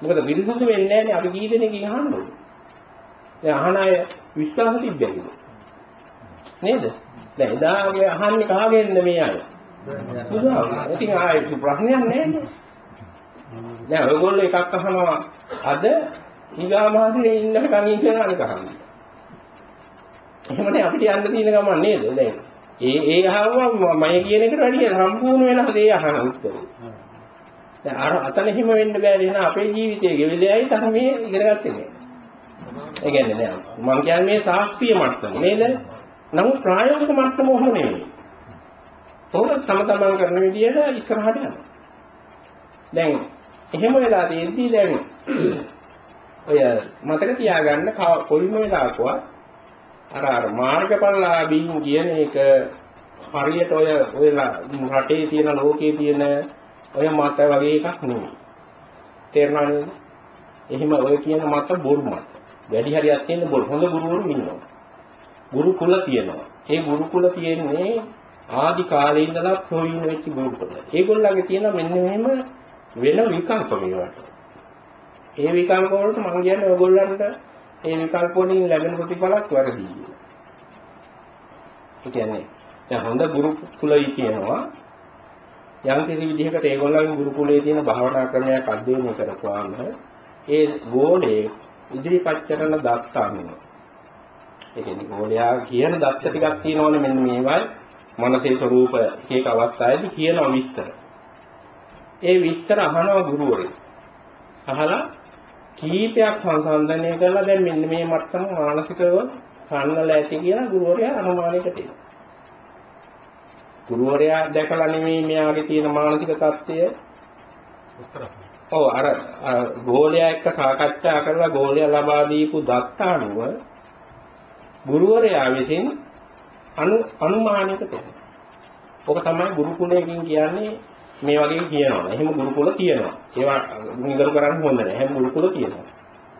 මොකද විරුද්ධ වෙන්නේ නැහැනේ අපි කී දෙනෙක්ගෙන් අහන්න ඕනේ. දැන් අහන අය විශ්වාස තිබ්බැයි. නේද? දැන් එදාගේ අහන්නේ කාගෙන්ද මේ අය? බුදුහාමුදුරුවෝ. ඉතින් ආයේ ප්‍රශ්නයක් නැහැ දැන් ඔයගොල්ලෝ එකක් අහනවා අද ඊගා මාසේ ඉන්නකම් ඉන්න අනික අහන්නේ. එහෙමනේ අපිට යන්න තියෙන ගමන් නේද? දැන් ඒ ඒ අහවම මම කියන එකට වැඩිය සම්පූර්ණ වෙනස් ඒ අහන උත්තරේ. දැන් අර අතන හිම වෙන්න බෑ නේද අපේ ජීවිතයේ ගෙවිලයි තමයි මේ ඉගෙන ගත්තේ නෑ. ඒ කියන්නේ දැන් මම කියන්නේ මේ ශාස්ත්‍රීය මට්ටම නේද? නමුත් ප්‍රායෝගික මට්ටම ඔහොම නෙවෙයි. ඕක තම තමන් කරන විදියට ඉස්සරහට යනවා. දැන් එහෙම වෙලා තියෙද්දි දැන් ඔය මතක තියාගන්න කව- කොයිම වෙලාවකවත් අර අර මාර්ගඵලලාභීන් කියන එක හරියට ඔය ඔය ල- රටේ තියෙන ලෝකයේ තියෙන ඔය මත වගේ එකක් නෙවෙයි. තේරුණා නේද? එහෙම ඔය කියන මත බොරු මත. වැඩි හරියක් තියෙන බොරු. හොඳ ගුරුවරු ඉන්නවා. ගුරුකුල තියෙනවා. ඒ ගුරුකුල තියෙන්නේ ආදි කාලේ ඉඳලා ප්‍රවීණ වෙච්ච ගුරුකුල. ඒගොල්ලන්ගේ තියෙන මෙන්න මෙහෙම වෙන විකල්ප මේවට. ඒ විකල්ප වලට මම කියන්නේ ඔයගොල්ලන්ට ඒ විකල්ප වලින් ලැබෙන ප්‍රතිඵලක් වැරදි. ඒ කියන්නේ දැන් හොඳ ගුරුකුලයි කියනවා යම් කිසි විදිහකට ඒගොල්ලන්ගේ ගුරුකුලයේ තියෙන භාවනා ක්‍රමයක් අධ්‍යයනය කරපුවාම ඒ ගෝලයේ ඉදිරිපත් කරන දත්ත අනුව ඒ කියන්නේ ගෝලයා කියන දත්ත ටිකක් තියෙනවනේ මෙන්න මේවයි මනසේ ස්වરૂප එක එක අවස්ථාවේදී කියන විස්තර. ඒ විස්තර අහනවා ගුරුවරයෙක්. අහලා කීපයක් සංසන්දනය කරලා දැන් මෙන්න මේ මට්ටම මානසිකව කන්නල ඇති කියලා ගුරුවරයා අනුමානයකට එනවා. ගුරුවරයා දැකලා නෙමෙයි මෙයාගේ තියෙන මානසික තත්ත්වය උත්තර ඔව් අර අර ගෝලයා එක්ක සාකච්ඡා කරලා ගෝලයා ලබා දීපු දත්ත අනුව ගුරුවරයා විසින් අනු අනුමානයකට එනවා. ඔක තමයි ගුරුකුලයෙන් කියන්නේ මේ වගේ කියනවා. එහෙම ගුරුකුල තියෙනවා. ඒවා නිගරු කරන්න හොඳ නැහැ. එහෙම ගුරුකුල තියෙනවා.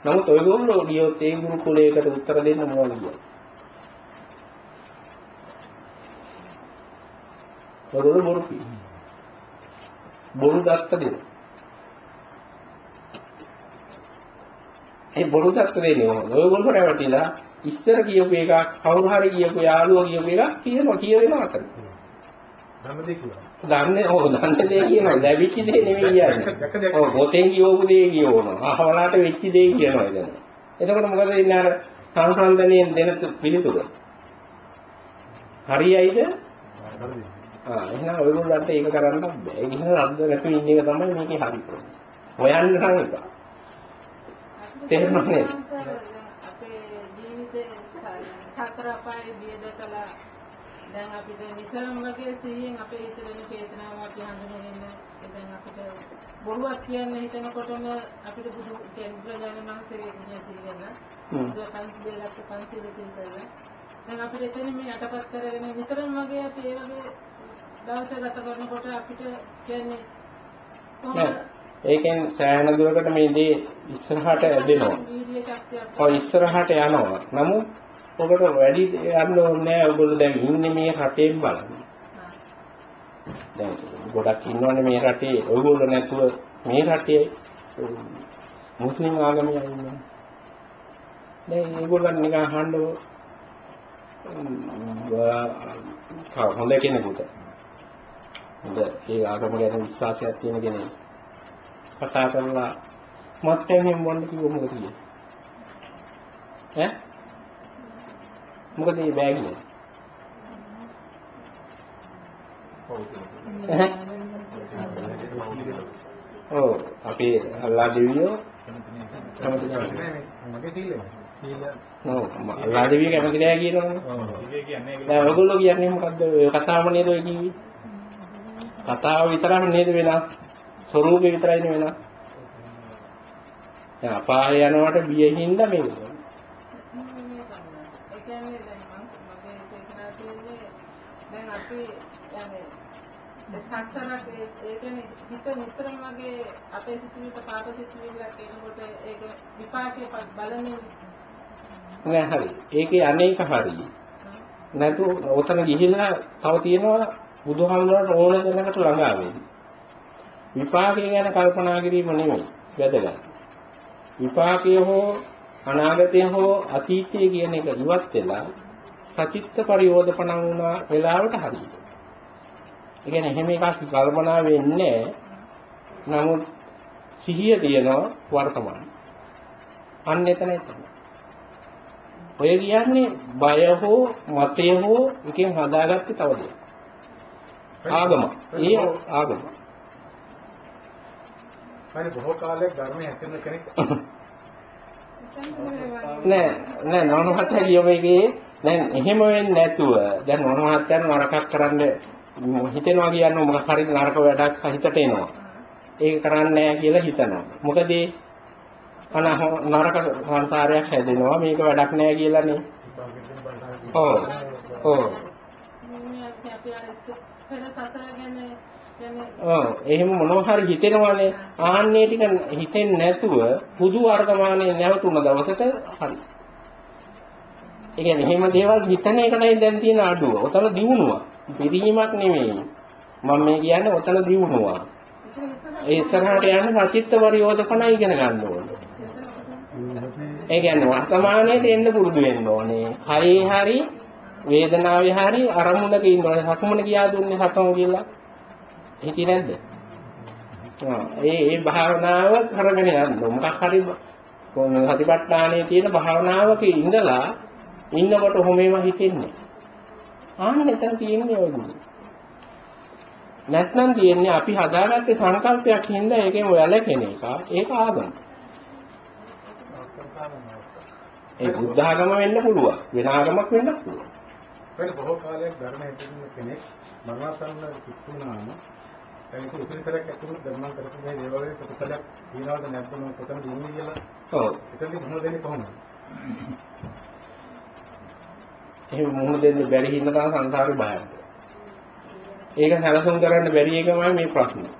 නමුත් ඔයගොල්ලෝ ගියොත් ඒ ගුරුකුලයකට උත්තර දෙන්න මොනවද කියන්නේ? ඔයගොල්ලෝ බොරු කියනවා. බොරු දත්ත දෙනවා. ඒ බොරු දත්ත දෙන්නේ මොකද? ඔයගොල්ලෝ රැවටිලා ඉස්සර කියපු එකක් කවුරු හරි කියපු යාළුවා කියපු එකක් කියනවා කියවෙනවා අතර. ධම්මදී කියලා. දන්නේ ඔව් දන්නේ දේ කියනවා ලැබිච්ච දේ නෙමෙයි කියන්නේ. ඔව් පොතෙන් කියවපු දේ කියවනවා. අහවලාට වෙච්ච දේ කියනවා එතන. එතකොට මොකද වෙන්නේ අර සංසන්දනයෙන් දෙන පිළිතුර? හරියයිද? ආ එහෙනම් ඔයගොල්ලන්ට ඒක කරන්න බෑ. ඒක නිසා රද්ද නැතුව ඉන්න එක තමයි මේකේ හරි. හොයන්න නම් එපා. තේරුණා නේද? අපේ ජීවිතේ සතර අපායේ බිය දැකලා දැන් අපිට නිතරම වගේ සිහියෙන් අපේ හිත වෙන චේතනාව අපි හඳුනගෙන දැන් අපිට බොරුවක් කියන්න හිතනකොටම අපිට බුදු බුදුරජාණන් ගුණ සිහිගෙන හ්ම්. බුදු පන්සිල් ගත්ත පන්සිල් සිල් කරලා දැන් අපිට එතන මේ යටපත් කරගෙන නිතරම වගේ අපි ඒ වගේ දවස ගත කරනකොට අපිට කියන්නේ. කොහොමද ඒකෙන් සෑහෙන දුරකට මේ දේ ඉස්සරහට ඇදෙනවා. ඔය ඉස්සරහට යනවා. නමුත් ඔකට වැඩි යන්න ඕනේ නෑ. ඔයගොල්ලෝ දැන් ඉන්නේ මේ රටේ බලන්න. දැන් ගොඩක් ඉන්නවනේ මේ රටේ. ඔයගොල්ලෝ නැතුව මේ රටේ මුස්ලිම් ආගමේ අය ඉන්නවා. දැන් ඒගොල්ලන් නිකන් අහන්න හොඳ කෙනෙකුට හොඳ ඒ ආගම ගැන විශ්වාසයක් තියෙන කෙනෙක් කතා කරලා මත්යෙන් එහෙම වන්න කිව්ව මොකද කියන්නේ ඈ මොකද මේ බෑ කියන්නේ? ඔව්. අපේ අල්ලා දෙවියෝ. කැමති නෑ මගේ සීලය. ඔව්. අල්ලා දෙවියෝ කැමති නෑ කියනවනේ ඉතින් කියන්නේ දැන් ඔයගොල්ලෝ කියන්නේ මොකද්ද? ඔය කතාවම නේද ඔය කිව්වේ? කතාව විතරක් නේද වෙනස් ස්වරූපේ විතරයි වෙනස් දැන් අපාය යනවට බියින්ද මේක සක්සරක් ඒ කියන්නේ හිත නිතරම වගේ අපේ සිතුවිල්ලට පාප සිතුවිල්ලක් එනකොට ඒක විපාකේ ප- බලමින් නෑ හරි. ඒකේ අනේක හරි. නැතු ඔතන ගිහිල්ලා තව තියෙනවා බුදුහාමුදුරට ඕන දෙනකට ළඟා වෙන්න විපාකය ගැන කල්පනා කිරීම නෙමෙයි වැදගත්. විපාකය හෝ අනාගතය හෝ අතීතය කියන එක ඉවත් වෙලා සචිත්ත පරියෝධපණන් වුණා වෙලාවට හරියට. ඒ කියන්නේ එහෙම එකක් කල්පනා වෙන්නේ. නමුත් සිහිය තියෙනවා වර්තමාන. අන්න එතනයි තමයි. ඔය කියන්නේ බය හෝ මතය හෝ එකෙන් හදාගත්තේ තව දෙයක්. ආගම. ඒ ආගම. හරි බොහෝ කාලයක් ධර්මයේ හැසිරෙන කෙනෙක් නෑ නෑ නොනහත කියවෙගේ දැන් එහෙම වෙන්නේ නැතුව දැන් නොනහතයන් නරකක් කරන්න හිතෙනවා කියන්නේ මොකක් හරි නරක වැඩක් හිතට එනවා. ඒක කරන්නේ නැහැ කියලා හිතනවා. මොකද ඒ අන නරක සංසාරයක් හැදෙනවා මේක වැඩක් නැහැ කියලානේ. ඔව්. ඔව්. මේ අපි අපි අර ඉස්ස- පෙර සසර ගැන කියන්නේ ඔව් එහෙම මොනවා හරි හිතෙනවානේ ආන්නේ ටික හිතෙන්නේ නැතුව පුදු වර්තමානයේ නැවතුන දවසට හරි. ඒ කියන්නේ එහෙම දේවල් හිතන එකයි දැන් තියෙන අඩුව. ඔතන දිනුවා. පිරීමක් නෙමෙයි. මම මේ කියන්නේ ඔතන දියුණුවා. ඒ ඉස්සරහට යන්න සචිත්ත පරියෝධපණ ඉගෙන ගන්න ඕනේ. ඒ කියන්නේ වර්තමානයේ එන්න පුරුදු වෙන්න ඕනේ. කයේ හරි වේදනාවේ හරි අරමුණක ඉන්න ඕනේ. සක්මන ගියා දුන්නේ සක්මන කියලා. හිතේ නැද්ද? ආ ඒ ඒ භාවනාව කරගෙන යන්න. මොකක් හරි කොහොම සතිපට්ඨානයේ තියෙන භාවනාවක ඉඳලා ඉන්නකොට කොහොමේම හිතෙන්නේ. ආන්න එතන තියෙන්නේ ඔය විදිහට. නැත්නම් තියෙන්නේ අපි හදාගත්තේ සංකල්පයක් හින්දා ඒකෙන් වැළකෙන එක. ඒක ආගම. ඒ බුද්ධ ආගම වෙන්න පුළුවන්. වෙන ආගමක් වෙන්න පුළුවන්. වෙන බොහෝ කාලයක් ධර්ම හිතන කෙනෙක් මරණසන්න කිව්ුණාම ඒක උපරිසරයක් ඇතුළු ධර්ම කරපු මේ දේවල් වල ප්‍රතිඵලයක් තියනවද මම කොතනද ඉන්නේ කියලා ඔව්. එතනදී මොනවද දෙන්නේ කොහොමද? එහෙම මුහුණ දෙන්න බැරි හින්දා තමයි සංසාරේ බයන්නේ. ඒක සැලසුම් කරන්න බැරි එකමයි මේ ප්‍රශ්නේ.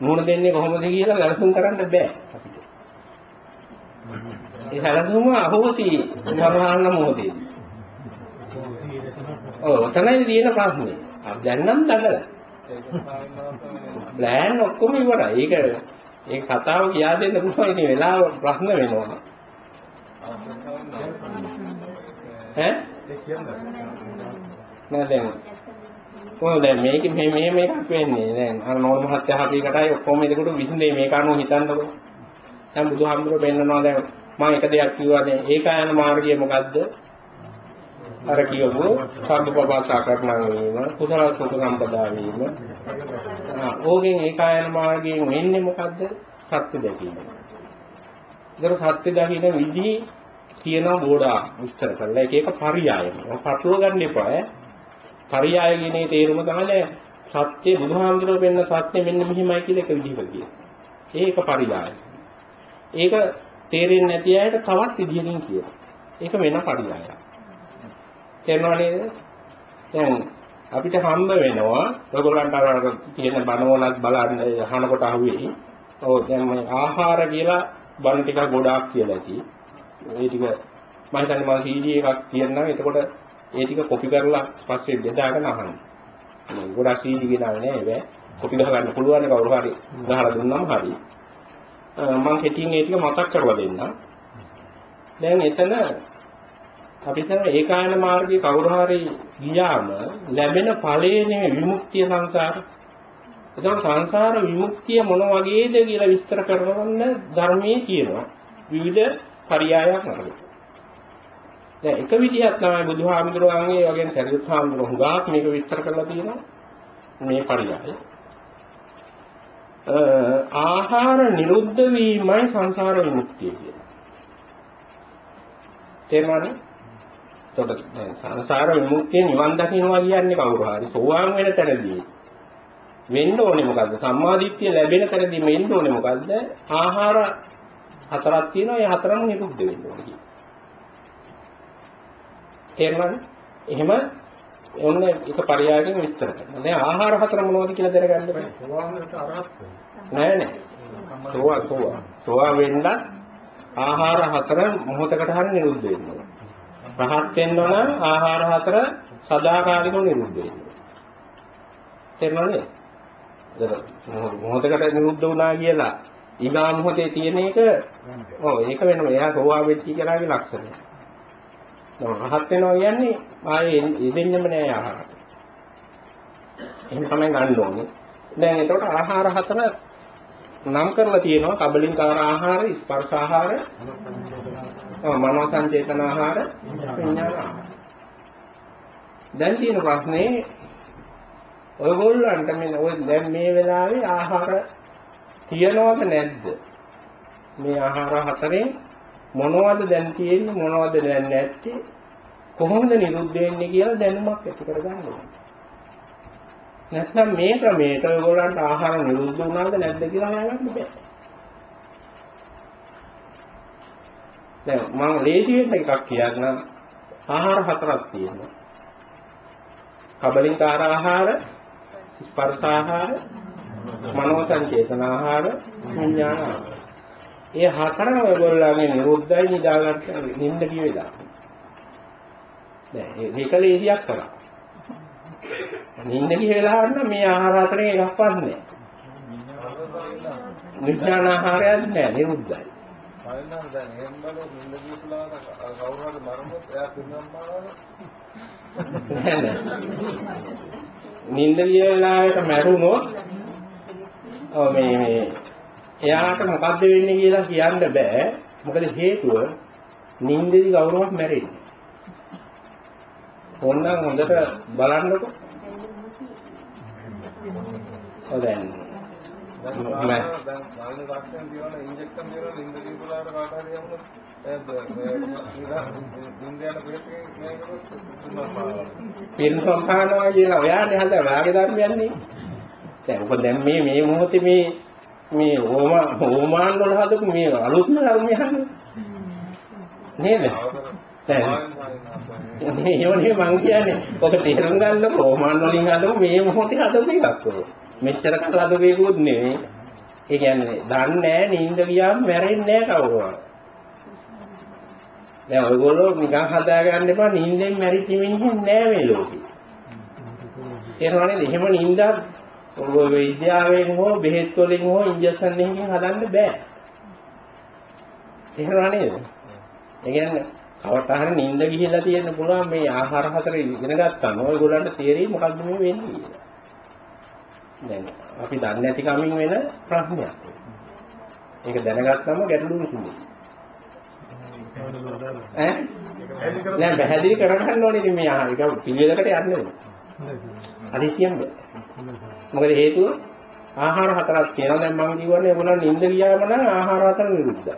මුහුණ දෙන්නේ කොහොමද කියලා සැලසුම් කරන්න බෑ අපිට. ඒ සැලසුම අහෝසි මරණ මොහොතේ. ඔව් ඔතනයි තියෙන ප්‍රශ්නේ. අපි දැන් නම් දඟල. ඒක ස්වාමීන් වහන්සේ ප්ලෑන් ඔක්කොම ඉවරයි. ඒක ඒ කතාව කියා දෙන්න පුළුවන් ඉතින් වෙලාව ප්‍රශ්න වෙනවා. ඈ ඒ කියන්නේ නෑ දැන් කොහොමද දැන් මේක මේ මේ මේකක් වෙන්නේ දැන් අර නෝන මහත්තයා හපේකටයි ඔක්කොම එතකොට විසඳේ මේක අනුව හිතන්නකො දැන් බුදුහාමුදුරුවෝ පෙන්නනවා දැන් මම එක දෙයක් කිව්වා දැන් ඒකායන මාර්ගය මොකද්ද අර කියවු සම්පපපාසා කරණම් වීම කුසල සුඛ සම්පදා වීම ආ ඕකෙන් ඒකායන මාර්ගයෙන් වෙන්නේ මොකද්ද සත්‍ය දැකීම ඒතර සත්‍ය දකින්න විදි කියනවා ගෝඩා විස්තර කරලා එක එක පරියායම. ඔය පටලව ගන්න එපා ඈ. පරියාය කියන්නේ තේරුම තමයි සත්‍ය බුදුහාමුදුරුවෝ පෙන්න සත්‍ය මෙන්න මෙහිමයි කියලා එක විදිහකට කියනවා. ඒක පරියාය. ඒක තේරෙන්නේ නැති අයට තවත් විදිහකින් කියනවා. ඒක වෙන පරියායක්. තේරෙනව නේද? දැන් අපිට හම්බ වෙනවා ඔයගොල්ලන්ට අර තියෙන බණවලත් බලන්න අහනකොට අහුවේ. ඔව් දැන් මේ ආහාර කියලා බණ ටිකක් ගොඩාක් කියලා ඇති. ඒ ටික මම හිතන්නේ මම CD එකක් කියන්නම්. එතකොට ඒ ටික කොපි කරලා පස්සේ බෙදාගෙන අහන්න. මම ගොඩාක් CD ගෙනාවේ නෑ ඒක. කොපි ගහ ගන්න පුළුවන් නේ කවුරු හරි ගහලා දුන්නාම හරි. මම කෙටියෙන් ඒ ටික මතක් කරලා දෙන්නම්. දැන් එතන අපි හිතන ඒකායන මාර්ගයේ කවුරු හරි ගියාම ලැබෙන ඵලයේ නෙමෙයි විමුක්තිය සංසාර. එතකොට සංසාර විමුක්තිය මොන වගේද කියලා විස්තර කරනවන්න ධර්මයේ කියනවා. විවිධ පරියායක් නරක. දැන් එක විදිහක් තමයි බුදුහාමුදුරුවන්ගේ වගේ සරියුත් හාමුදුරුවෝ හුඟක් මේක විස්තර කරලා තියෙනවා. මේ පරියාය. ආහාර නිරුද්ධ වීමයි සංසාර විමුක්තිය කියන්නේ. තේරුණාද? එතකොට දැන් සංසාර විමුක්තිය නිවන් දකින්නවා කියන්නේ කවුරු හරි සෝවාන් වෙන තැනදී වෙන්න ඕනේ මොකද්ද? සම්මාදිට්ඨිය ලැබෙන තැනදී වෙන්න ඕනේ මොකද්ද? ආහාර හතරක් තියෙනවා. ඒ හතරම නිරුද්ධ වෙන්න ඕනේ. තේරුණාද? එහෙම ඔන්න එක පරයාගෙන් විස්තර කරනවා. දැන් ආහාර හතර මොනවද කියලා දැනගන්න බෑ. සෝවාන්ට අරහත් නෑ නෑ. සෝවා සෝවා. සෝවා වෙන්න ආහාර හතර මොහොතකට හරි නිරුද්ධ වෙන්න ඕනේ. රහත් වෙන්න නම් ආහාර හතර සදාකාලිකව නිරුද්ධ වෙන්න ඕනේ. තේරුණාද? මොහොතකට නිරුද්ධ වුණා කියලා ඊගා මොහොතේ තියෙන එක ඔව් ඒක වෙනවා. එයා සෝවා වෙච්ච කෙනාගේ ලක්ෂණය. දැන් රහත් වෙනවා කියන්නේ ආයේ ඉදෙන්නෙම නෑ ආහාර. එහෙම තමයි ගන්න ඕනේ. දැන් එතකොට ආහාර හතර නම් කරලා තියෙනවා කබලින්කාර ආහාර, ස්පර්ශ ආහාර, මනෝ සංචේතන ආහාර, විඥාන ආහාර. දැන් තියෙන ප්‍රශ්නේ ඔයගොල්ලන්ට මේ දැන් මේ වෙලාවේ ආහාර තියනවද නැද්ද? මේ ආහාර හතරෙන් මොනවද දැන් තියෙන්නේ මොනවද දැන් නැත්තේ කොහොමද නිරුද්ධ වෙන්නේ කියලා දැනුමක් ඇති කරගන්න ඕනේ. නැත්නම් මේ ක්‍රමයට ඔයගොල්ලන්ට ආහාර නිරුද්ධ වුණාද නැද්ද කියලා හොයාගන්න බෑ. දැන් මම ලේසියෙන් එකක් කියන්නම් ආහාර හතරක් තියෙනවා. කබලින්කාර ආහාර, ස්පර්ශ ආහාර, මනෝ සංචේතන ආහාර, විඥාන. ඒ හතරම ඔයගොල්ලන්ගේ නිරුද්ධයි නිදාගන්න නිින්ද ගිය වෙලාව. දැන් මේක ලේසියක් කරා. නිින්ද කියලා නම් මේ ආහාර හතරෙන් එකක්වත් නැහැ. විඥාන ආහාරයක් නැහැ නිරුද්ධයි. පරිණාම දැන් එහෙම බලෝ නින්ද කියලාට කවුරු හරි මරමුත් එයා පින්නම් නෑ. නිින්ද කියලා මැරුණොත් ඔව් මේ මේ එයාට මොකද්ද වෙන්නේ කියලා කියන්න බෑ. මොකද හේතුව නිින්දේදී කවුරුවක් මැරෙන්නේ. ඕනනම් හොඳට බලන්නකො. ඔව් දැන් දැන් මම- දැන් මානසික වාක්‍යයන් දිනන ඉන්ජෙක්ෂන් දෙනවා නින්ද කියලාට කාට හරි යමුනොත් ඒ නින්ද යන පිටකේ මේකත් පින්නම් පානවද? පිරිනොම් පානවා කියලා ඔයානේ හද ඔයාගේ ධර්මයන්නේ. දැන් ඔබ දැන් මේ මේ මොහොතේ මේ මේ ඕමා ඕමාන් වල හදපු මේ අලුත්ම ධර්මයන්නේ. නේද? දැන් මේ ඒවනේ මං කියන්නේ ඔබ තේරුම් ගන්න ඕමාන් වලින් හදපු මේ මොහොතේ හදපු එකක් ඔය. මෙච්චර කල් හදපු එකකුත් නෙවෙයි. ඒ කියන්නේ දන්නේ නැහැ නිින්ද ගියාම මැරෙන්නේ නැහැ කවුරුවත්. දැන් ඔයගොල්ලෝ නිකන් හදාගන්න එපා නිින්දෙන් මැරිච්ච මිනිහෙක් නෑ මේ ලෝකේ. තේරෙනව නේද? එහෙම නිින්දක් ඔය විද්‍යාවෙන් හෝ බෙහෙත් වලින් හෝ ඉන්ජෙක්ෂන් එකකින් හදන්න බෑ. තේරෙනව නේද? ඒ කියන්නේ කවට හරි නිින්ද ගිහිල්ලා තියෙන්න පුළුවන් මේ ආහාර හතර ඉගෙන ගත්තාම ඔයගොල්ලන්ට තේරෙයි මොකද්ද මේ වෙන්නේ කියලා. දැන් අපි දන්නේ නැති කමින් වෙන ප්‍රශ්නයක්. ඒක දැනගත්තම ගැටලු විසඳෙයි. ඈ නෑ පැහැදිලි කරගන්න ඕනේ ඉතින් මේ ආහාර එක පිළිවෙලකට යන්නේ නෑ. හදිසියෙන් බෑ. මොකද හේතුව ආහාර හතරක් තියෙනවා දැන් මම කියවනේ ඒගොල්ලන් නිින්ද ගියාම නම් ආහාර හතර විරුද්ධයි.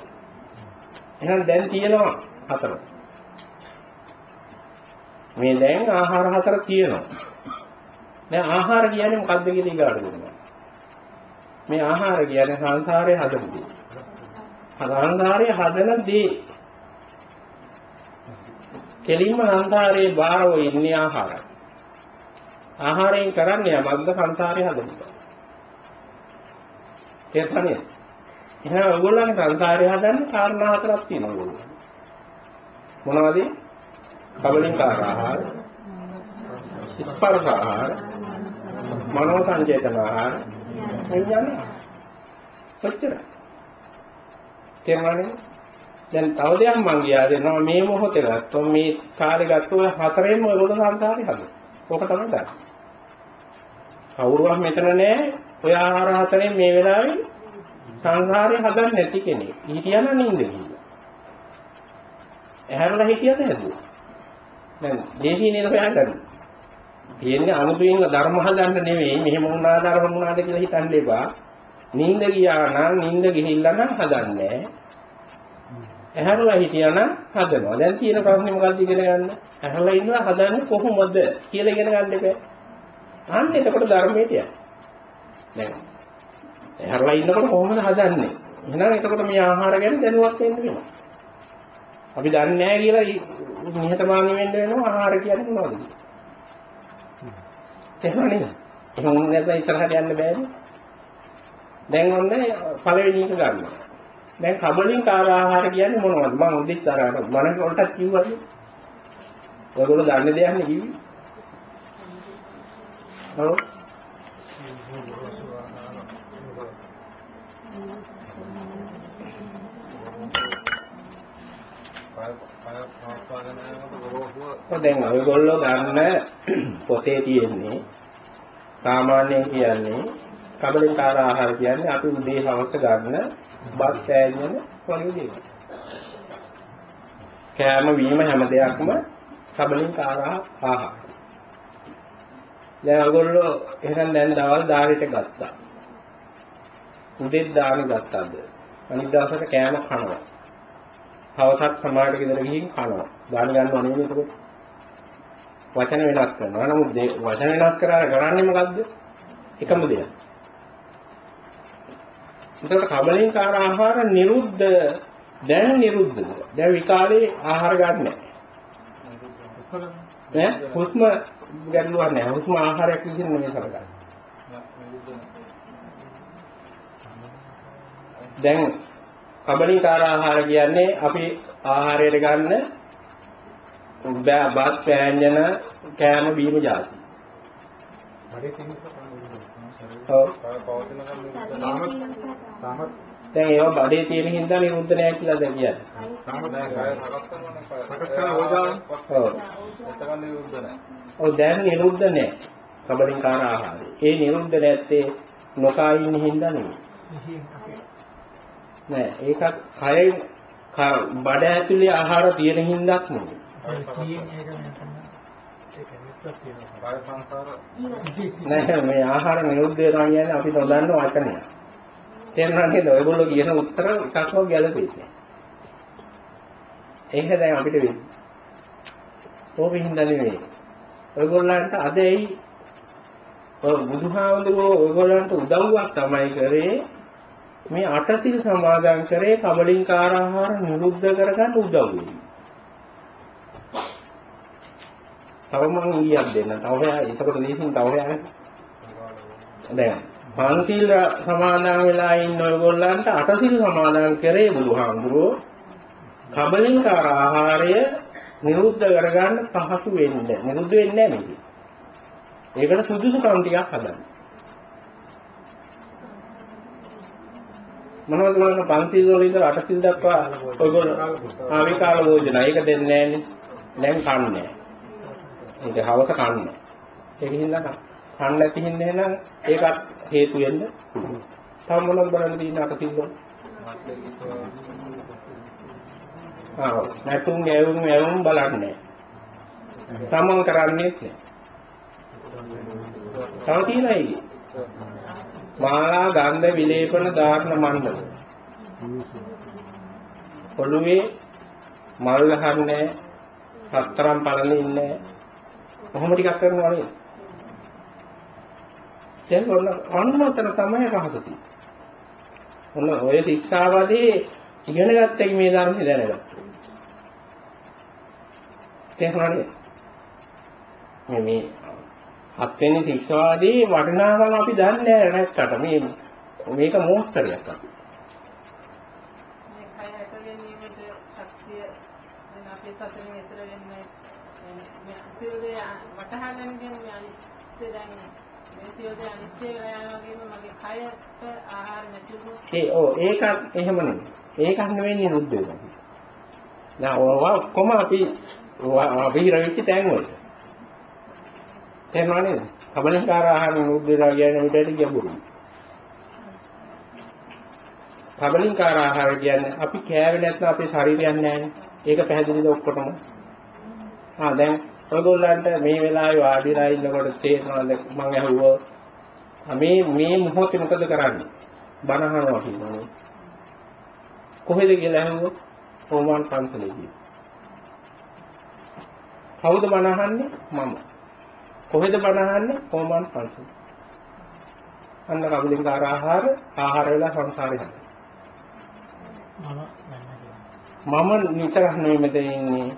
එහෙනම් දැන් තියෙනවා හතර. මේ දැන් ආහාර හතර තියෙනවා. දැන් ආහාර කියන්නේ මොකද්ද කියලා ඊගාට දෙන්නවා. මේ ආහාර කියන්නේ සංසාරයේ හදන දේ. සංසාරයේ හදන දේ. කෙලින්ම සංසාරයේ බාරව ඉන්නේ ආහාරයි. ආහාරයෙන් කරන්නේ යමක්ද සංසාරේ හදන එක. තේරුණානේ? එහෙනම් ඔයගොල්ලන්ගේ සංසාරේ හදන්න කාරණා හතරක් තියෙනවා ඔයගොල්ලෝ. මොනවද? කබලින්කාර ආහාර, ස්පර්ශ ආහාර, මනෝ සංජේතන ආහාර, විඥාන. කොච්චරයි? තේරුණානේ? දැන් තව දෙයක් මං ගියා දෙනවා මේ මොහොතේ ගත්තොත් මේ කාලේ ගත්තොත් ඔය හතරෙන්ම ඔයගොල්ලෝ සංසාරේ හදනවා. ඕක තමයි ගන්න. කවුරුවත් මෙතන නැහැ. ඔය ආහාර හතරෙන් මේ වෙලාවේ සංසාරේ හදන්නේ නැති කෙනෙක්. හිටියනම් නින්ද ගිහිල්ලා. ඇහැරලා හිටියද හැදුවා. දැන් දේහි නේද හොයන්නේ. තියෙන්නේ අනුපින් ධර්ම හදන්න නෙවෙයි මෙහෙම වුණා ධර්ම වුණාද කියලා හිතන්න එපා. නින්ද ගියා නම් නින්ද ගිහිල්ලා නම් හදන්නේ නැහැ. ඇහැරලා හිටියනම් හදනවා. දැන් තියෙන ප්‍රශ්නේ මොකක්ද ඉගෙන ගන්න? ඇහැරලා ඉන්නවා හදන්නේ කොහොමද කියලා ඉගෙන ගන්න එපා. අන්න එතකොට ධර්මයට යන්න. දැන් ඇහැරලා ඉන්නකොට කොහොමද හදන්නේ? එහෙනම් එතකොට මේ ආහාර ගැන දැනුවත් වෙන්න වෙනවා. අපි දන්නේ නැහැ කියලා නිහතමානී වෙන්න වෙනවා ආහාර කියන්නේ මොනවද කියලා. තේරුණා නේද? එහෙනම් උන් නැත්නම් ඉස්සරහට යන්න බෑනේ. දැන් ඔන්න පළවෙනි එක ගන්නවා. දැන් කබලින්කාර ආහාර කියන්නේ මොනවද? මම උදේට අරකට මනස වලටත් කිව්වද? ඔයගොල්ලෝ දන්නේ දෙයක් නේ කිව්වේ. ඔව්. පය පය පවත්වාගෙන යනකොට ගොරෝසුව ඔය දැන් ඔයගොල්ලෝ ගන්න පොතේ තියෙන්නේ සාමාන්‍යයෙන් කියන්නේ කබලින්කාර ආහාර කියන්නේ අපි උදේ හවස ගන්න බත් පෑගෙන වගේ දේවල්. කෑම වීම හැම දෙයක්ම කබලින්කාර ආහාර. දැන් ඔයගොල්ලෝ එහෙනම් දැන් දවල් දානෙට ගත්තා. උදේත් දාන ගත්තාද? අනිත් දවසට කෑම කනවා. හවසත් සමාජයට ගෙදර ගිහින් කනවා. දාන ගන්නව නෙමෙයි එතකොට. වචන වෙනස් කරනවා. නමුත් වචන වෙනස් කරලා කරන්නේ මොකද්ද? එකම දෙයක්. එතකොට කබලින්කාර ආහාර නිරුද්ධ දැන් නිරුද්ධද? දැන් විකාලේ ආහාර ගන්න නැහැ. හුස්ම ගැටලුවක් නැහැ. හුස්ම ආහාරයක් විදිහට නෙමෙයි කරගන්නේ. දැන් කබලින්කාර ආහාර කියන්නේ අපි ආහාරයට ගන්න බත් පෑන්ජන කෑම බීම જાති. දැන් ඒවා බඩේ තියෙන හින්දා නිරුද්ධ නැහැ කියලා දැන් කියන්නේ. කය සකස් කරන ඕජාව. ඔව්. එතකන් නිරුද්ධ නෑ. ඔව් දැන් නිරුද්ධ නැහැ. කබලින්කාර ආහාරය. ඒ නිරුද්ධ නැත්තේ නොකා ඉන්න හින්දා නෙමෙයි. සිහියෙන් අපි නෑ ඒකත් කයෙන් ක- බඩ ඇතුලේ ආහාර තියෙන හින්දාත් නෙමෙයි. සිහියෙන් ඒක නැත්නම් ඒක නිත්‍යත් තියෙනවා. කාය සංකාර නෑ මේ ආහාර නිරුද්ධ වෙනවා කියන්නේ අපි නොදන්න වචනයක්. තේරුණා නේද? ඔයගොල්ලෝ කියන උත්තර එකක්වත් ගැලපෙන්නේ නෑ. ඒක දැන් අපිට වෙන්නේ. ඕකෙන් හින්දා නෙමෙයි. ඔයගොල්ලන්ට අද එයි ඔය බුදුහාමුදුරුවෝ ඔයගොල්ලන්ට උදව්වක් තමයි කරේ මේ අටසිල් සමාදන් කරේ කබලින්කාර ආහාර නිරුද්ධ කරගන්න උදව් වෙන්නේ. තව මං ඊයක් දෙන්න. තව හොයා එතකොට දීසින් තව හොයාගෙන. දැන් පන්සිල් සමාදන් වෙලා ඉන්න ඔයගොල්ලන්ට අටසිල් සමාදන් කරේ බුදුහාමුදුරුවෝ කබලින්කාර ආහාරය නිරුද්ධ කරගන්න පහසු වෙන්නේ. නිරුද්ධ වෙන්නේ නැහැ මේක. ඒකට සුදුසුකම් ටිකක් හදන්න. මොනවද බලන්න පන්සිල් වල ඉඳලා අටසිල් දක්වා ඔයගොල්ලෝ ආ විකාල භෝජන ඒක දෙන්නේ නැහනේ. දැන් කන්නේ. ඒක හවස කන්නේ. ඒක හින්දා කන්න නැති හින්දා එහෙනම් ඒකත් හේතු වෙන්න පුළුවන්. තව මොනවද බලන්න තියෙන අටසිල් වල? ආ නැතුම් ඇවුම් ඇවුම් බලන්නේ. තමන් කරන්නේ නැහැ. තව තියෙනවා ඒකේ. මාලා ගන්ධ විලේපන දාර්ණ මණ්ඩල. ඔළුවේ මල් ගහන්නේ හතරම් පළඳින්නේ කොහොම ටිකක් කරනවා නේද? දැන් ඔන්න අනුමතන තමයි රහස තියෙන්නේ. ඔන්න ඔය ශික්ෂාවදී ඉගෙන ගත්ත මේ ධර්මය දැනගත්තා. නේද? මේ හත්වෙනි ශික්ෂාවදී වටිනාකම අපි දන්නේ නැහැ නැත්තට මේ මේක මෝස්තරයක් අපි. ඒ ඔව් ඒකත් එහෙම නෙමෙයි. ඒකත් නෙවෙයි නිරුද්ධ වෙනවා. දැන් ඔවා කොහොම අපි ඔවා අපි හිරවිච්ච තැන් වල. තේරුණා නේද? කබලින්කාර ආහාර නිරුද්ධ වෙනවා කියන්නේ මෙතනට ගැඹුරුයි. කබලින්කාර ආහාර කියන්නේ අපි කෑවේ නැත්නම් අපේ ශරීරයක් නැහැනේ. ඒක පැහැදිලිද ඔක්කොටම? ආ දැන් ඔයගොල්ලන්ට මේ වෙලාවේ වාඩිලා ඉන්නකොට තේරෙනවද මම අහුවෝ මේ මේ මොහොතේ මොකද කරන්නේ? බණ අහනවා කියනනේ. කොහෙද කියලා අහුවෝ ඕමන් පන්සලේදී. කවුද බණ අහන්නේ? මම. කොහෙද බණ අහන්නේ? ඕමන් පන්සල. අන්න කබලින්කාර ආහාර ආහාර වෙලා සංසාරේ යනවා. මම නැහැ මම නිතරක් නෙමෙයි මෙතන ඉන්නේ.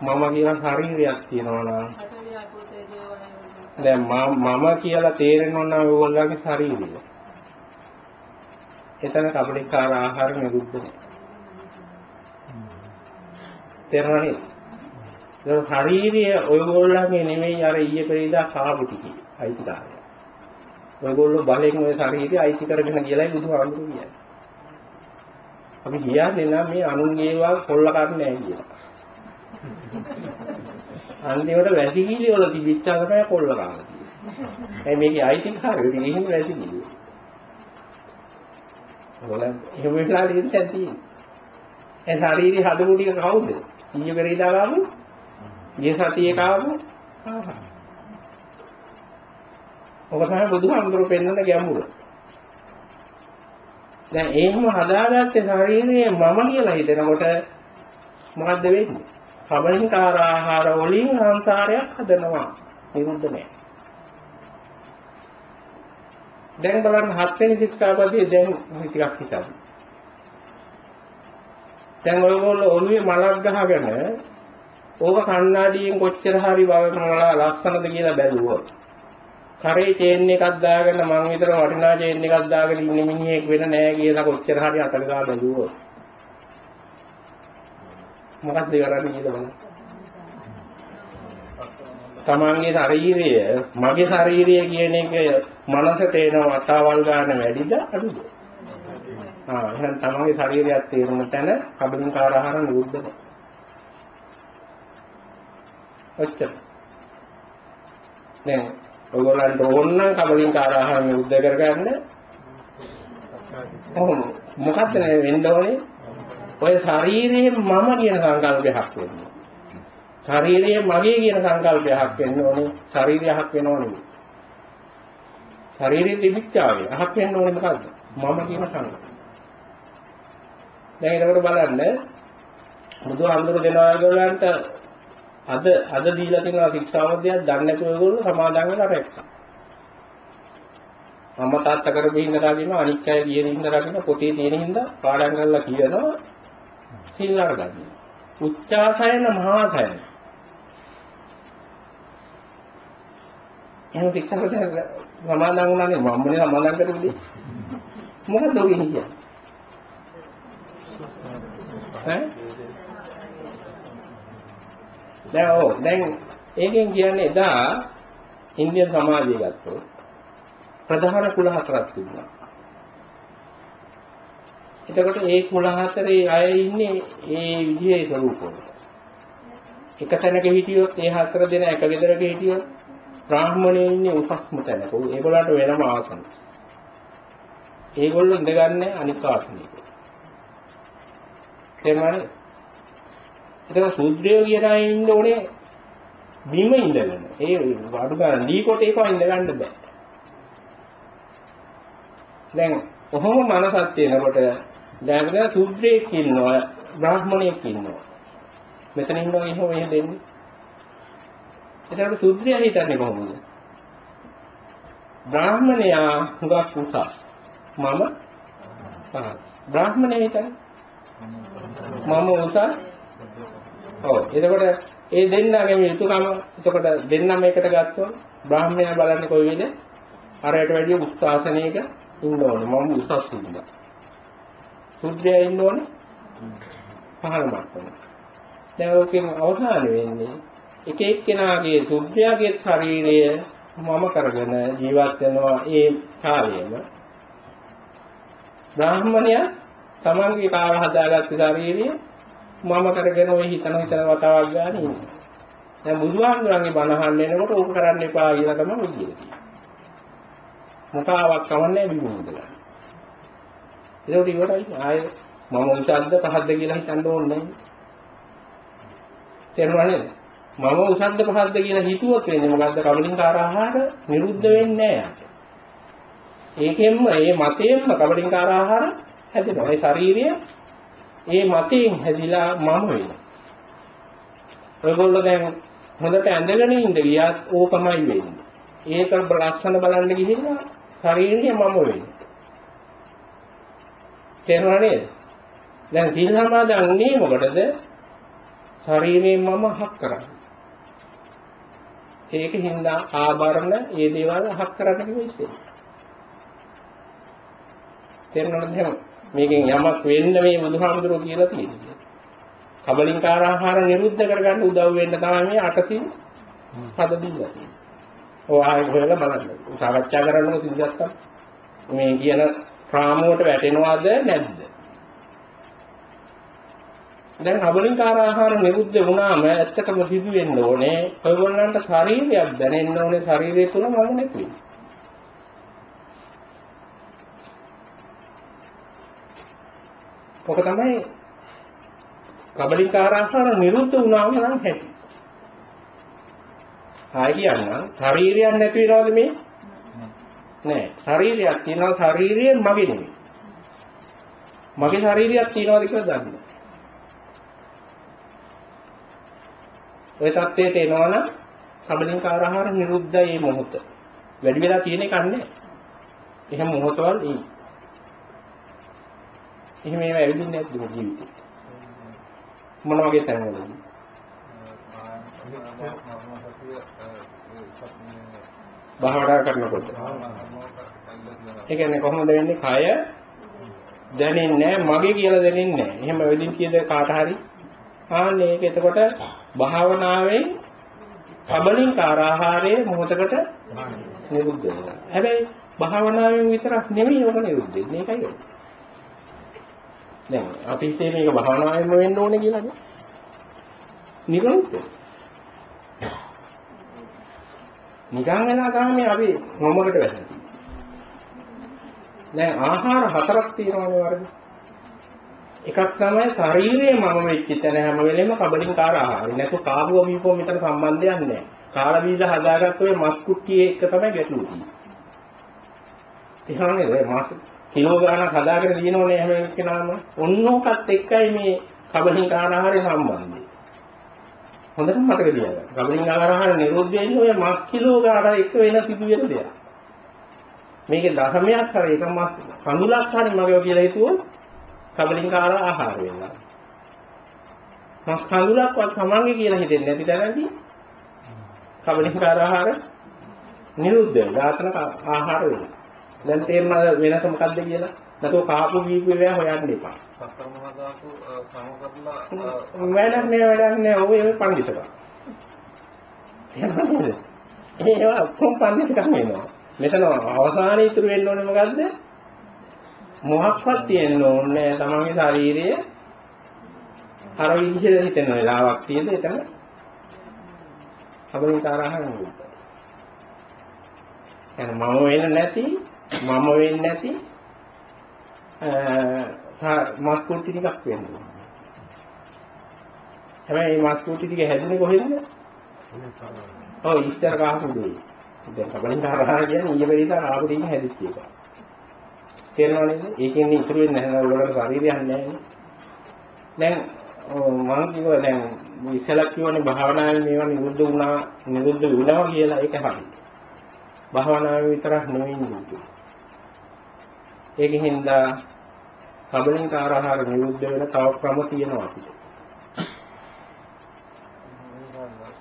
මම කියලා ශරීරයක් තියෙනවා නම් පඨවි ආපෝ තේජෝ වායෝ දැන් මම මම කියලා තේරෙනවා නම් ඕගොල්ලන්ගේ ශරීරය. එතන කබලිකාර ආහාර නිරුද්ධ නැහැ. තේරුණා නේද? ඒ ශරීරය ඔයගොල්ලන්ගේ නෙමෙයි අර ඊයේ පෙරේදා කාපු ටිකේ අයිතිකාරය. ඔයගොල්ලෝ බලෙන් ওই ශරීරය අයිති කරගෙන ගියලයි බුදුහාමුදුරුවෝ කියන්නේ. අපි කියන්නේ නම් මේ අනුන්ගේ ඒවා කොල්ල කරන්නේ නැහැ කියලා. අන්තිමට වැසිකිලි වල තිබිච්චා තමයි කොල්ල කරන්නේ. ඒ මේකේ අයිතිකාරයෝ ඉතින් වැසිකිලි. ඔයාලා එහෙම වෙලා ඉන්න තියෙන්නේ. ඒ ශාරීරික හදපු ටික කවුද? ඊයේ පෙරේදා ගාමු? ගිය සතියේ කාමු? ඔක තමයි බුදුහාමුදුරුවෝ පෙන්වන ගැඹුර. දැන් එහෙම හදාගත්තේ ශරීරයේ මම කියලා හිතනකොට මොකද්ද වෙන්නේ? කබලින්කාර ආහාර වලින් සංසාරයක් හදනවා. නිරුද්ධ නෑ. දැන් බලන්න හත්වෙනි ශික්ෂාපදයේ දැන් ටිකක් හිතන්න. දැන් ඔයගොල්ලෝ ඔළුවේ මලක් ගහගෙන ඕක කණ්ණාඩියෙන් කොච්චර හරි බලනවා ලස්සනද කියලා බැලුවොත් කරේ චේන් එකක් දාගෙන මං විතර වටිනා චේන් එකක් දාගෙන ඉන්න මිනිහෙක් වෙන නෑ කියලා කොච්චර හරි අතල ගා බැලුවොත් මොකක්ද කරන්නේ කියලා බලන්න තමන්ගේ ශරීරය මගේ ශරීරය කියන එක මනසට එන වතාවල් ගන්න වැඩිද අඩුද? ආ එහෙනම් තමන්ගේ ශරීරයත් තේරුම තැන කබලින්කාර ආහාර නිරුද්ධ නැහැ. ඔච්චර. දැන් ඔයගොල්ලන්ට ඕන නම් කබලින්කාර ආහාර නිරුද්ධ කරගන්න ඔහොම මොකක්ද නේ වෙන්න ඕනේ? ඔය ශරීරයේ මම කියන සංකල්පයක් වෙන්නේ. ශරීරයේ මගේ කියන සංකල්පයක් වෙන්න ඕනේ. ශරීරය හක් වෙනව නෙවෙයි. ශරීරයේ තිබිච්චාවේ අහක් වෙන්න ඕනේ මොකද්ද? මම කියන සංකල්පය. දැන් ඒකට බලන්න බුදුහාමුදුරු දෙනවා ඒගොල්ලන්ට අද අද දීලා තියෙනවා ශික්ෂාවදයක් දන්නේ නැතුව ඒගොල්ලෝ සමාදන් වෙලා රැක්කා. මම තාත්තා කරපු හින්දා කියනවා අනික් අය කියන හින්දා රකින්න පොතේ තියෙන හින්දා පාඩම් කරලා කියනවා සිල් අරගන්න. උච්චාසයන මහාසයන. එහෙනම් ශික්ෂාවද සමාදන් වුණානේ මම්මනේ සමාදන් කරපු මොකද ඔය කියන්නේ? ඈ දැන් ඔව් දැන් ඒකෙන් කියන්නේ එදා ඉන්දියන් සමාජය ගත්තොත් ප්‍රධාන කුල හතරක් තිබුණා. එතකොට ඒ කුල හතරේ අය ඉන්නේ ඒ විදිහේ ස්වරූපවල. එක තැනක හිටියොත් ඒ හතර දෙනා එක ගෙදරක හිටියොත් බ්‍රාහ්මණයෝ ඉන්නේ උසස්ම තැනක. ඒගොල්ලන්ට වෙනම ආසන. ඒගොල්ලෝ ඉඳගන්නේ අනික් ආසනයක. තේරුණානේ? එතකොට සූත්‍රය කියන අය ඉන්න ඕනේ බිම ඉඳගෙන. ඒ වඩු ගන්න දී කොට ඒක ඉඳ ගන්න බෑ. දැන් කොහොම මනසක් තියෙනකොට දැන් සූත්‍රයක් ඉන්නවා බ්‍රාහ්මණයෙක් ඉන්නවා. මෙතන ඉන්නවා එහෙම එහෙ දෙන්නේ. එතකොට සූත්‍රය හිතන්නේ කොහොමද? බ්‍රාහ්මණයා හුඟක් උසස්. මම පහත්. බ්‍රාහ්මණය හිතන්නේ මම උසස් ඔව්. එතකොට ඒ දෙන්නගේ යුතුයකම එතකොට දෙන්නම එකට ගත්තොත් බ්‍රාහ්මණයා බලන්නේ කොයි වේද අරයට වැඩිය උස්තාසනයක ඉන්න ඕනේ. මම උසස් ඉන්නවා සුද්ධයා ඉන්න ඕනේ? පහළ මට්ටම දැන් ඔකෙන් අවසාන වෙන්නේ එක එක්කෙනාගේ සුද්ධයාගේ ශරීරය මම කරගෙන ජීවත් වෙනවා ඒ කාලයේම බ්‍රාහ්මණයා තමන්ගේ කාල හදාගත්ත ශරීරය මම කරගෙන ওই හිතන හිතන වතාවක් ගන්න ඉන්නේ. දැන් බුදුහාමුදුරන්ගේ බණ අහන්න එනකොට ඕක කරන්න එපා කියලා තමයි ඔය කියන්නේ. මොකාවක් කවන්නේ බිමුද ගන්න. ඒකට ඉවරයි ආයේ මම උසද්ද පහද්ද කියලා හිතන්න ඕනේ නැහැ. තේරුණා නේද? මම උසද්ද පහද්ද කියලා හිතුවොත් වෙන්නේ මොකද්ද? කබලින්කාර ආහාර නිරුද්ධ වෙන්නේ නැහැ. ඒකෙන්ම මේ මතයෙන්ම කබලින්කාර ආහාර හැදෙනවා. ඒ ශාරීරිය ඒ මතයෙන් හැදිලා මම වෙනවා. ඔයගොල්ලෝ දැන් හොඳට ඇඳගෙන ඉඳ ගියත් ඕකමයි වෙන්නේ. ඒක ලස්සන බලන්න ගිහිල්ලා ශරීරය මම වෙනවා. තේරුණා නේද? දැන් සීල සමාදන් උනේ මොකටද? ශරීරයෙන් මම හක් කරන්නේ. ඒක හින්දා ආභරණ ඒ දේවල් හක් කරන්න කිව්වෙ තේරුණාද එහෙනම්? මේකෙන් යමක් වෙන්න මේ බුදුහාමුදුරුවෝ කියලා තියෙන්නේ. කබලින්කාර ආහාර නිරුද්ධ කරගන්න උදව් වෙන්න තමයි මේ අටසින් පද දීලා තියෙන්නේ. ඔය ආයෙ හොයලා බලන්න. සාකච්ඡා කරන්න සිද්ධාත්තම් මේ කියන රාමුවට වැටෙනවද නැද්ද? දැන් කබලින්කාර ආහාර නිරුද්ධ වුණාම ඇත්තටම සිදු වෙන්න ඕනේ ඔයගොල්ලන්ට ශරීරයක් දැනෙන්න ඕනේ ශරීරය තුල මම නැති ඔක තමයි කබලින්කාර ආහාර නිරුද්ධ වුණාම නම් හැටි. ආයි කියන්නම් ශරීරයක් නැති වෙනවද මේ? නෑ. ශරීරයක් තියෙනවා ශරීරය මගේ නෙමෙයි. මගේ ශරීරයක් තියෙනවද කියලා දන්නේ. ඔය தත්ත්වයට එනවනම් කබලින්කාර ආහාර නිරුද්ධයි මේ මොහොත. වැඩි වෙලා තියෙන එකක් නෑ. එහෙම මොහොතවල් එයි. එහෙම ඒවා ඇවිදින්නේ නැද්ද මේ ජීවිතේ? මොන වගේ තැන්වලද? භාවනා කරනකොට. ඒ කියන්නේ කොහොමද වෙන්නේ? කය දැනෙන්නේ මගේ කියලා දැනෙන්නේ නැහැ. එහෙම වෙදින් කියද කාට හරි? ආන්නේ ඒක එතකොට භාවනාවෙන් කබලින්කාර ආහාරයේ මොහොතකට නිරුද්ධ වෙනවා. හැබැයි භාවනාවෙන් විතරක් නෙමෙයි ඔක නිරුද්ධ වෙන්නේ. ඒකයි ඔය. දැන් අපි හිතේ මේක භාවනාවෙන්ම වෙන්න ඕනේ කියලානේ. නිරුද්ධ. නිකන් වෙනා ගාමේ අපි මොමකට වැටෙනවා. දැන් ආහාර හතරක් තියෙනවානේ වර්ග. එකක් තමයි ශරීරයේ මම වෙච්ච තැන හැම වෙලෙම කබලින්කාර ආහාර. නැතු කාබුව බීපුව මෙතන සම්බන්ධයක් නැහැ. කාලා බීලා හදාගත්ත ඔය මස් කුට්ටියේ එක තමයි ගැටලුව තියෙන්නේ. එහෙනම් ඔය මස් කිලෝ ගාණක් හදාගෙන දිනවනේ හැම කෙනාම. ඔන්නෝකත් එක්කයි මේ කබලින්කාර ආහාරය සම්බන්ධයි. හොඳට මතක තියාගන්න. කබලින්කාර ආහාර නිරෝධ වෙන්නේ ඔය මස් කිලෝ ගාණක් එක වෙන සිදුවෙන දෙයක්. මේකේ දශමයක් හරි එක මස් කඳුලක් හරි මගේ කියලා හිතුවොත් කබලින්කාර ආහාර වෙනවා. මස් කඳුලක්වත් තමන්ගේ කියලා හිතෙන්නේ නැති තැනදී කබලින්කාර ආහාර නිරුද්ධ වෙනවා. ඝාතන ආහාර වෙනවා. දැන් තේරෙනවද වෙනස මොකද්ද කියලා? නැතෝ කාපු වීපු ඒවා හොයන්න එපා. සතර මහා ධාතු සම කරලා වැඩක් නෑ වැඩක් නෑ ඔය ඔය පඬිතුකා. තේරෙනවද? ඒවා ඔක්කොම පඬිතුකම් වෙනවා. මෙතන අවසානයේ ඉතුරු වෙන්න ඕනේ මොකද්ද? මොහක්වත් තියෙන්න ඕනේ තමන්ගේ ශරීරයේ අර විදිහට හිතෙන වෙලාවක් තියෙද එතන කබලින්කාරහන් නෙවෙයි. එහෙනම් මම වෙන්නේ නැති මම වෙන්නේ නැති මස් කුටි ටිකක් වෙන්න ඕනේ. හැබැයි මේ මස් කුටි ටික හැදුනේ කොහෙන්ද? ඔව් ඉස්තර කහපු දෙයි. දැන් කබලින්කාරහන් කියන්නේ ඊයේ වෙලෙදා ආපු දෙයින් හැදිච්ච එක. තේරෙනව නේද? ඒකෙන් ඉතුරු වෙන්නේ නැහැ නේද? ඔයගොල්ලන්ට ශරීරයක් නැහැ නේ. දැන් මම කිව්වා දැන් ඉස්සෙල්ලා කියවනේ භාවනාවේ මේවා නිරුද්ධ වුණා නිරුද්ධ වුණා කියලා ඒක හරි. භාවනාවේ විතරක් නෙවෙයි නිරුද්ධ. ඒකෙන් හින්දා කබලින්කාර ආහාර නිරුද්ධ වෙන තව ක්‍රම තියෙනවා අපිට.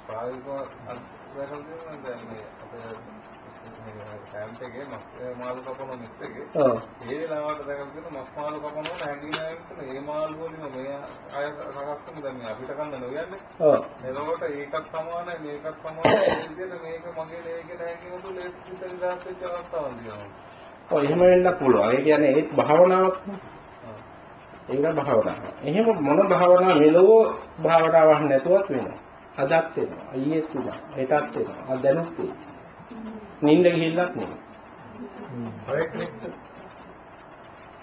ප්‍රායෝගිකව අත්දැකලා තියෙනවා දැන් මේ අපේ මේ කැම්ප් එකේ මස් මාළු කපන මිත් එකේ ඔව්. ඒ වෙලාවට දැකලා තියෙන මස් මාළු කපනවා නැගිලා යනකොට ඒ මාළු වලින් මේ අය රකස්සන දැන් මේ අපිට කන්න නොයන්නේ ඔව්. එතකොට ඒකත් සමානයි මේකත් සමානයි ඒ විදිහට මේක මගේ ලේකේ නැහැ කියනකොට ලේස් පිට විදාස් වෙච්ච අවස්ථාවක් තියෙනවා. ඔව් එහෙම වෙන්න පුළුවන්. ඒ කියන්නේ ඒත් භාවනාවක් නේ. ඒක භාවනාව. එහෙම මොන භාවනාව මෙලෝ භාවනාවක් නැතුවත් වෙනවා. අදත් වෙනවා. ඊයේත් වෙනවා. හෙටත් වෙනවා. අද දැනුත් වෙනවා. නිින්ද ගිහිල්ලත් නෙමෙයි. ඔය කෙනෙක්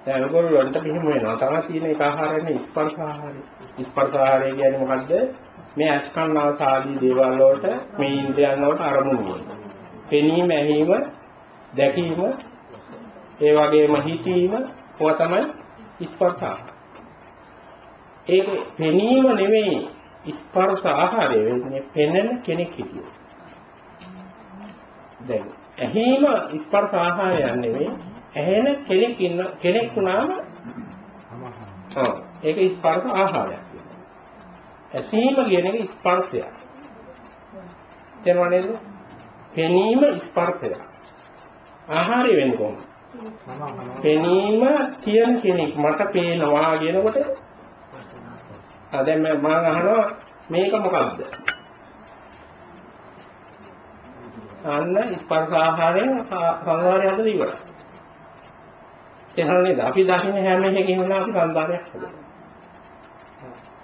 දැන් ඔයගොල්ලන්ට මෙහෙම වෙනවා. තව තියෙන එක ආහාරනේ ස්පර්ශ ආහාරය. ස්පර්ශ ආහාරය කියන්නේ මොකද්ද? මේ අස්කන්නාස ආදී දේවල් වලට මේ ඉන්ද්‍රයන් වලට අරමුණු වෙනවා. පෙනීම, ඇහිීම, දැකීම, ඒ වගේම හිතීම, ඔවා තමයි ස්පර්ශ. ඒක පෙනීම නෙමෙයි ස්පර්ශ ආහාරය. වෙන්නේ පෙනෙන කෙනෙක් හිටියොත්. දැන් ඇහිම ස්පර්ශ ආහාරයක් නෙමෙයි ඇහෙන කෙනෙක් ඉන්න කෙනෙක් වුණාම ඔව් ඒක ස්පර්ශ ආහාරයක් ඇසීම කියන එක ස්පර්ශයක්. තේරුණා නේද? පෙනීම ස්පර්ශයක්. ආහාරය වෙන්නේ කොහොමද පෙනීම කියන කෙනෙක් මට පේනවා කියනකොට ආ දැන් මම අහනවා මේක මොකක්ද අන්න ස්පර්ශ ආහාරයෙන් සංසාරය හදලා ඉවරයි. එහෙනම් නේද අපි දකින්න හැම එකකින්ම අපි සංසාරයක් හදනවා.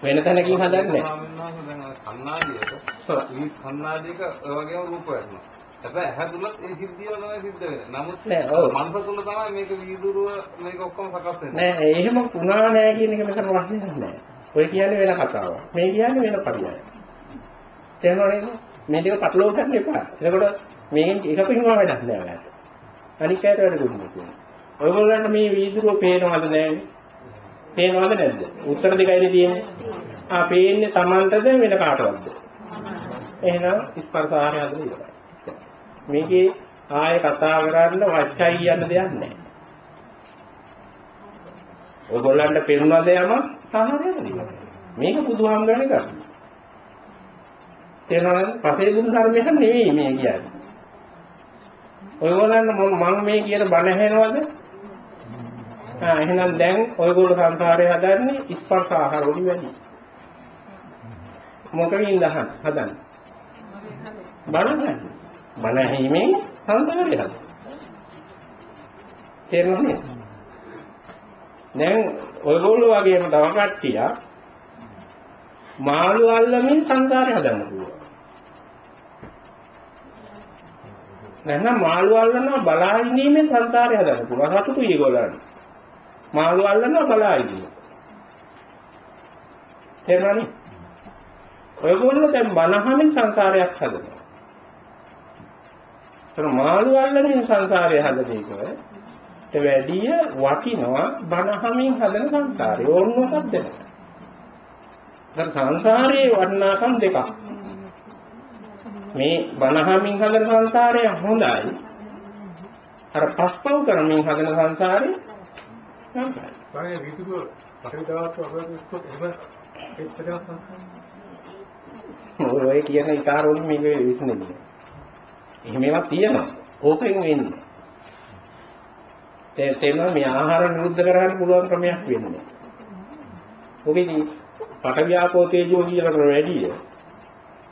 වෙන තැනකින් හදන්නේ නැහැ. කන්නාඩියක කන්නාඩියක ඔය වගේම රූප වෙනවා. හැබැයි තුලත් ඒ සිද්ධිය තමයි සිද්ධ වෙන්නේ. නමුත්. මනස තුල තමයි මේක වීදුරුව මේක ඔක්කොම සකස් වෙන්නේ. නෑ එහෙම වුණා නෑ කියන එක මෙතන ප්‍රශ්නයක් නෑ. ඔය කියන්නේ වෙන කතාවක්. මේ කියන්නේ වෙන පරියයක්. තේරුණා නේද? මේ දෙක පටලවා ගන්න එපා. එතකොට මේකෙන් එකකින්ම වැඩක් නෑ ඔයාලට. අනික් අයට වැඩකුත් නෑ. ඔයගොල්ලන්ට මේ වීදුරුව පේනවද නෑනේ? පේනවද නැද්ද? උත්තර දෙකයිනේ තියෙන්නේ. ආ පේන්නේ Tamanටද වෙන කාටවත්ද? එහෙනම් ස්පර්ශ ආහාරය ඉවරයි. මේකේ ආයෙ කතා කරන්න වචයි කියන්න දෙයක් නැහැ. ඔයගොල්ලන්ට පෙනුනද යම සාහනයක් නෙවෙයි. මේක බුදුහාමුදුරනේ කරන්නේ. තේරෙනවද? පසේ බුදු ධර්මයක් නෙවෙයි මේ කියන්නේ. ඔයගොල්ලන්ට මම මම මේ කියන බණ ඇහෙනවද? ආ එහෙනම් දැන් ඔයගොල්ලෝ සංසාරේ හදන්නේ ස්පර්ශ ආහාර වලින් වැඩි. මොකකින්ද හදන්නේ? බලන්න. බණ ඇහිීමෙන් සංසාරය හද. තේරෙනවද? දැන් ඔයගොල්ලෝ වගේම තව කට්ටියක් මාළු අල්ලමින් සංසාරය හදන්න පුළුවන්. නැත්නම් මාළු අල්ලනවා බලා ඉඳීමෙන් සංසාරය හදන්න පුළුවන්. සතුටුයි ඒගොල්ලන්ට. මාළු අල්ලනවා බලා ඉඳීම. තේරුණානේ? ඔයගොල්ලෝ දැන් බනහමින් සංසාරයක් හදනවා. ඒතර මාළු අල්ලමින් සංසාරය හදන එක වැඩිය වටිනවා බනහමින් හදන සංසාරය. ඕන මොකක්ද? දැන් සංසාරයේ වටිනාකම් දෙකක්. මේ බනහමින් හදන සංසාරය හොඳයි. අර පස්පව් කරමින් හදන සංසාරය නරකයි. සාරේ විදුක පරිදාවත් අපරාධ එහෙම එච්චරක් සංසාරේ ඔය කියන ඉකාරවලින් මේක විශ්නේ. එහෙම ඒවා තියෙනවා. ඕකෙන් වෙන්නේ. ඒ තේනවා මේ ආහාර නිරුද්ධ කරගන්න පුළුවන් ක්‍රමයක් වෙන්නේ. ඔකේදී පටවියාපෝ තේජෝ කියලා කර වැඩිය.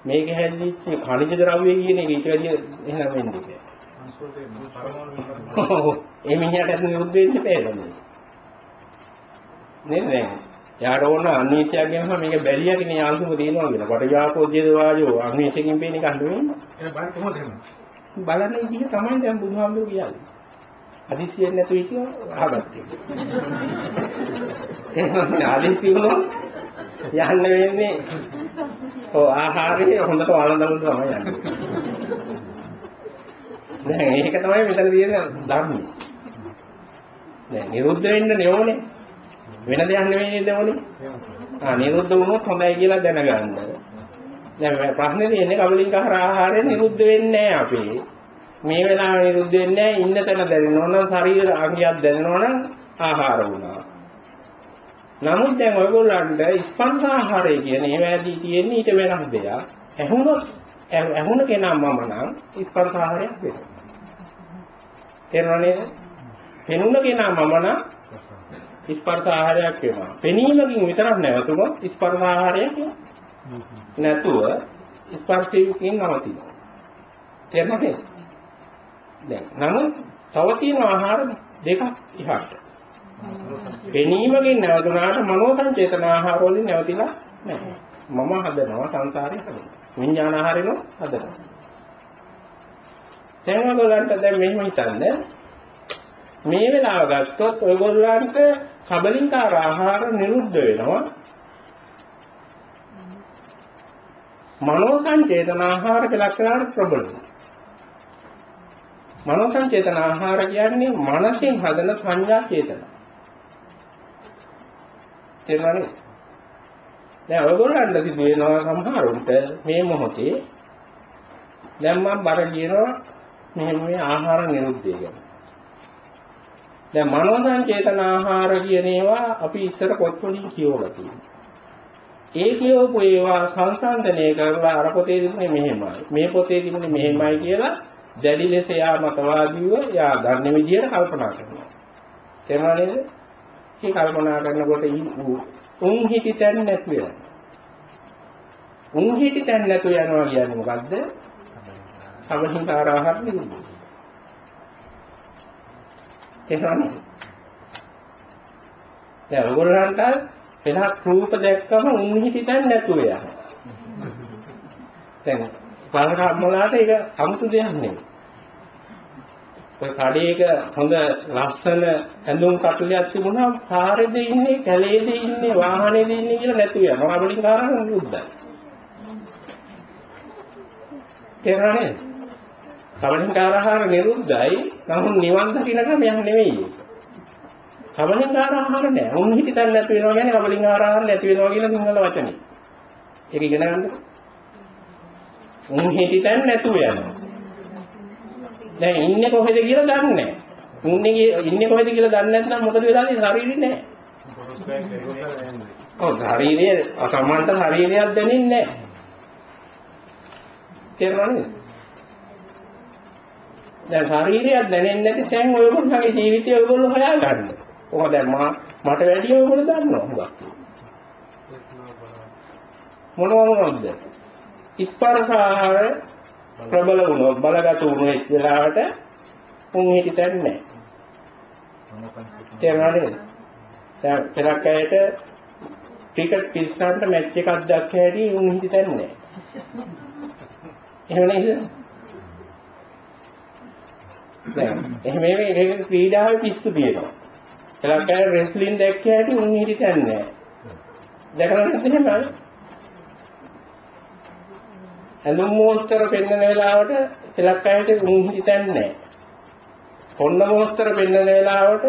මේක හැදිච්ච khනිජ ද්‍රව්‍ය කියන එක ඊට වැඩිය එහෙම වෙන්නේ නැහැ. අංශෝතේ පරමාණු ඔව්. ඒ මිනිහට නිරුද්ධ වෙන්න බැහැ නේද දැන් යාට ඕන අනීතියක් ගැනම මේක බැලියකින් යාළුකම දිනනවා කියලා. පටවියාපෝ තේජෝ වායෝ අනීතියකින් පේන එක නෙවෙයි. ඒ බාර කොහොමද එහෙම බලන විදිහ තමයි දැන් බුදුහාමුදුරු කියන්නේ. හදිස්සියෙන් නැතු හිටියෝ අහගත්තේ. එහෙනම් ආදිසි වුණොත් යන්න වෙන්නේ ඔව් ආහාරයේ හොඳට වළඳන්න තමයි යන්නේ. දැන් ඒක තමයි මෙතන තියෙන ධර්මය. දැන් නිරුද්ධ වෙන්න ඕනේ. වෙන දෙයක් නෙවෙයි නේද ඕනේ? ආ නිරුද්ධ වුණොත් හොඳයි කියලා දැනගන්න. දැන් ප්‍රශ්නේ තියෙන්නේ කබලින්කාර ආහාරය නිරුද්ධ වෙන්නේ නැහැ අපේ. මේ වෙලාවේ නිරුද්ධ වෙන්නේ නැහැ ඉන්න තැන දැනෙනවා නම් ශරීර අංගයක් දැනෙනවා නම් ආහාර වුණා. නමුත් දැන් ඔයගොල්ලන්ට ස්පන්ද ආහාරය කියන ඒවැදී තියෙන ඊට වෙනස් දෙයක්. ඇහුනොත් ඇහුන කෙනා මම නම් ස්පන්ද ආහාරයක් වෙනවා. තේරුණා නේද? පෙනුන කෙනා මම නම් ස්පර්ශ ආහාරයක් වෙනවා. පෙනීමකින් විතරක් නැවතුනොත් ස්පර්ශ ආහාරයක් නැතුව ස්පර්ශයෙන් නවතිනවා. තේරුණාද? දැන් නමුත් තව තියෙන ආහාර දෙකක් ඉහට. පෙනීමකින් නැවතුනාට මනෝ සංචේතන ආහාර වලින් නැවතිලා නැහැ. මම හදනවා සංසාරේ හදනවා. විඥාන ආහාරෙනෝ හදනවා. දැන් ඔයගොල්ලන්ට දැන් මෙහෙම හිතන්න මේ වෙලාව ගත්තොත් ඔයගොල්ලන්ට කබලින්කාර ආහාර නිරුද්ධ වෙනවා. මනෝ සංචේතන ආහාර කියලා කරාට ප්‍රබලයි. මනෝ සංචේතන ආහාර කියන්නේ මනසින් හදන සංඥා චේතන. තේරුණානේ? දැන් ඔයගොල්ලන්ට සිදු වෙනවා සමහරුන්ට මේ මොහොතේ දැන් මම බර කියනවා මෙහෙම මේ ආහාර නිරුද්ධය ගැන. දැන් මනෝ සංචේතන ආහාර කියන ඒවා අපි ඉස්සර පොත්වලින් කියවලා තියෙනවා. ඒ කියවපු ඒවා සංසන්දනය කරලා අර පොතේ තිබුණේ මෙහෙමයි. මේ පොතේ තිබුණේ මෙහෙමයි කියලා දැඩි ලෙස යා මතවාදීව යා දන්න විදිහට කල්පනා කරනවා. තේරුණා නේද? මේ කල්පනා කරනකොට උන් හිටි තැන් නැතු වෙනවා. උන් හිටි තැන් නැතු යනවා කියන්නේ මොකද්ද? අවහිංකාර ආහාර නිරුද්ධ. තේරුණානේ? දැන් ඔයගොල්ලන්ට වෙනත් රූප දැක්කම උන් හිටි තැන් නැතු වෙනවා. දැන් බලකම්මලාට ඒක 아무තු දෙයක් නෙවෙයි. ඔය කඩේක හොඳ ලස්සන ඇඳුම් කටුලියක් තිබුණා පාරේද ඉන්නේ කැලේද ඉන්නේ වාහනේද ඉන්නේ කියලා නැතු වෙනවා. මම වලින් කාරණා නිරුද්ධයි. තේරුණානේ? කවලින් කාරහාර නිරුද්ධයි. නමුත් නිවන් දකින්න ක්‍රමයක් නෙවෙයි ඒක. කවලින් කාරහාර නෑ. උන් හිතන්න නැති වෙනවා කියන්නේ කවලින් ආහාර නැති වෙනවා කියන සිංහල වචනේ. ඒක ඉගෙන ගන්නකො. උන් හිතන්න නැතුව යනවා. දැන් ඉන්නේ කොහෙද කියලා දන්නේ නැහැ. ඉන්නේ ඉන්නේ කොහෙද කියලා දන්නේ නැත්නම් මොකද වෙලා තියෙන්නේ ශරීරෙ නැහැ. ඔව් ශරීරයේ අකමන්ත ශරීරයක් දැනෙන්නේ නැහැ. තේරුණාද? දැන් ශරීරයක් දැනෙන්නේ නැති තැන් ඔයගොල්ලෝගේ ජීවිතය ඔයගොල්ලෝ හොයාගන්න. කොහොමද දැන් මා මට වැඩි ඔයගොල්ලෝ දන්නවා හුඟක්. මොනවා මොනවද? ස්පර්ශ ආහාර ප්‍රබල වුණොත් බලගත වුණු එක් වෙලාවට උන් හිටිතන්නේ නැහැ. මනෝ සංකේත තේරුණා නේද? දැන් පෙරක් අයට ක්‍රිකට් පිස්සන්ට මැච් එකක් දැක්ක හැටි උන් හිටිතන්නේ නැහැ. එහෙම නේද? දැන් එහෙම මේ ඒක ක්‍රීඩාවේ පිස්සු තියෙනවා. අය රෙස්ලින් දැක්ක හැටි උන් හිටිතන්නේ නැහැ. දැකලා නැද්ද එහෙම? ඇඳුම් මෝස්තර පෙන්වන වෙලාවට පෙරක් අයට උන් හිටිතන්නේ නැහැ. කොන්න මෝස්තර පෙන්වන වෙලාවට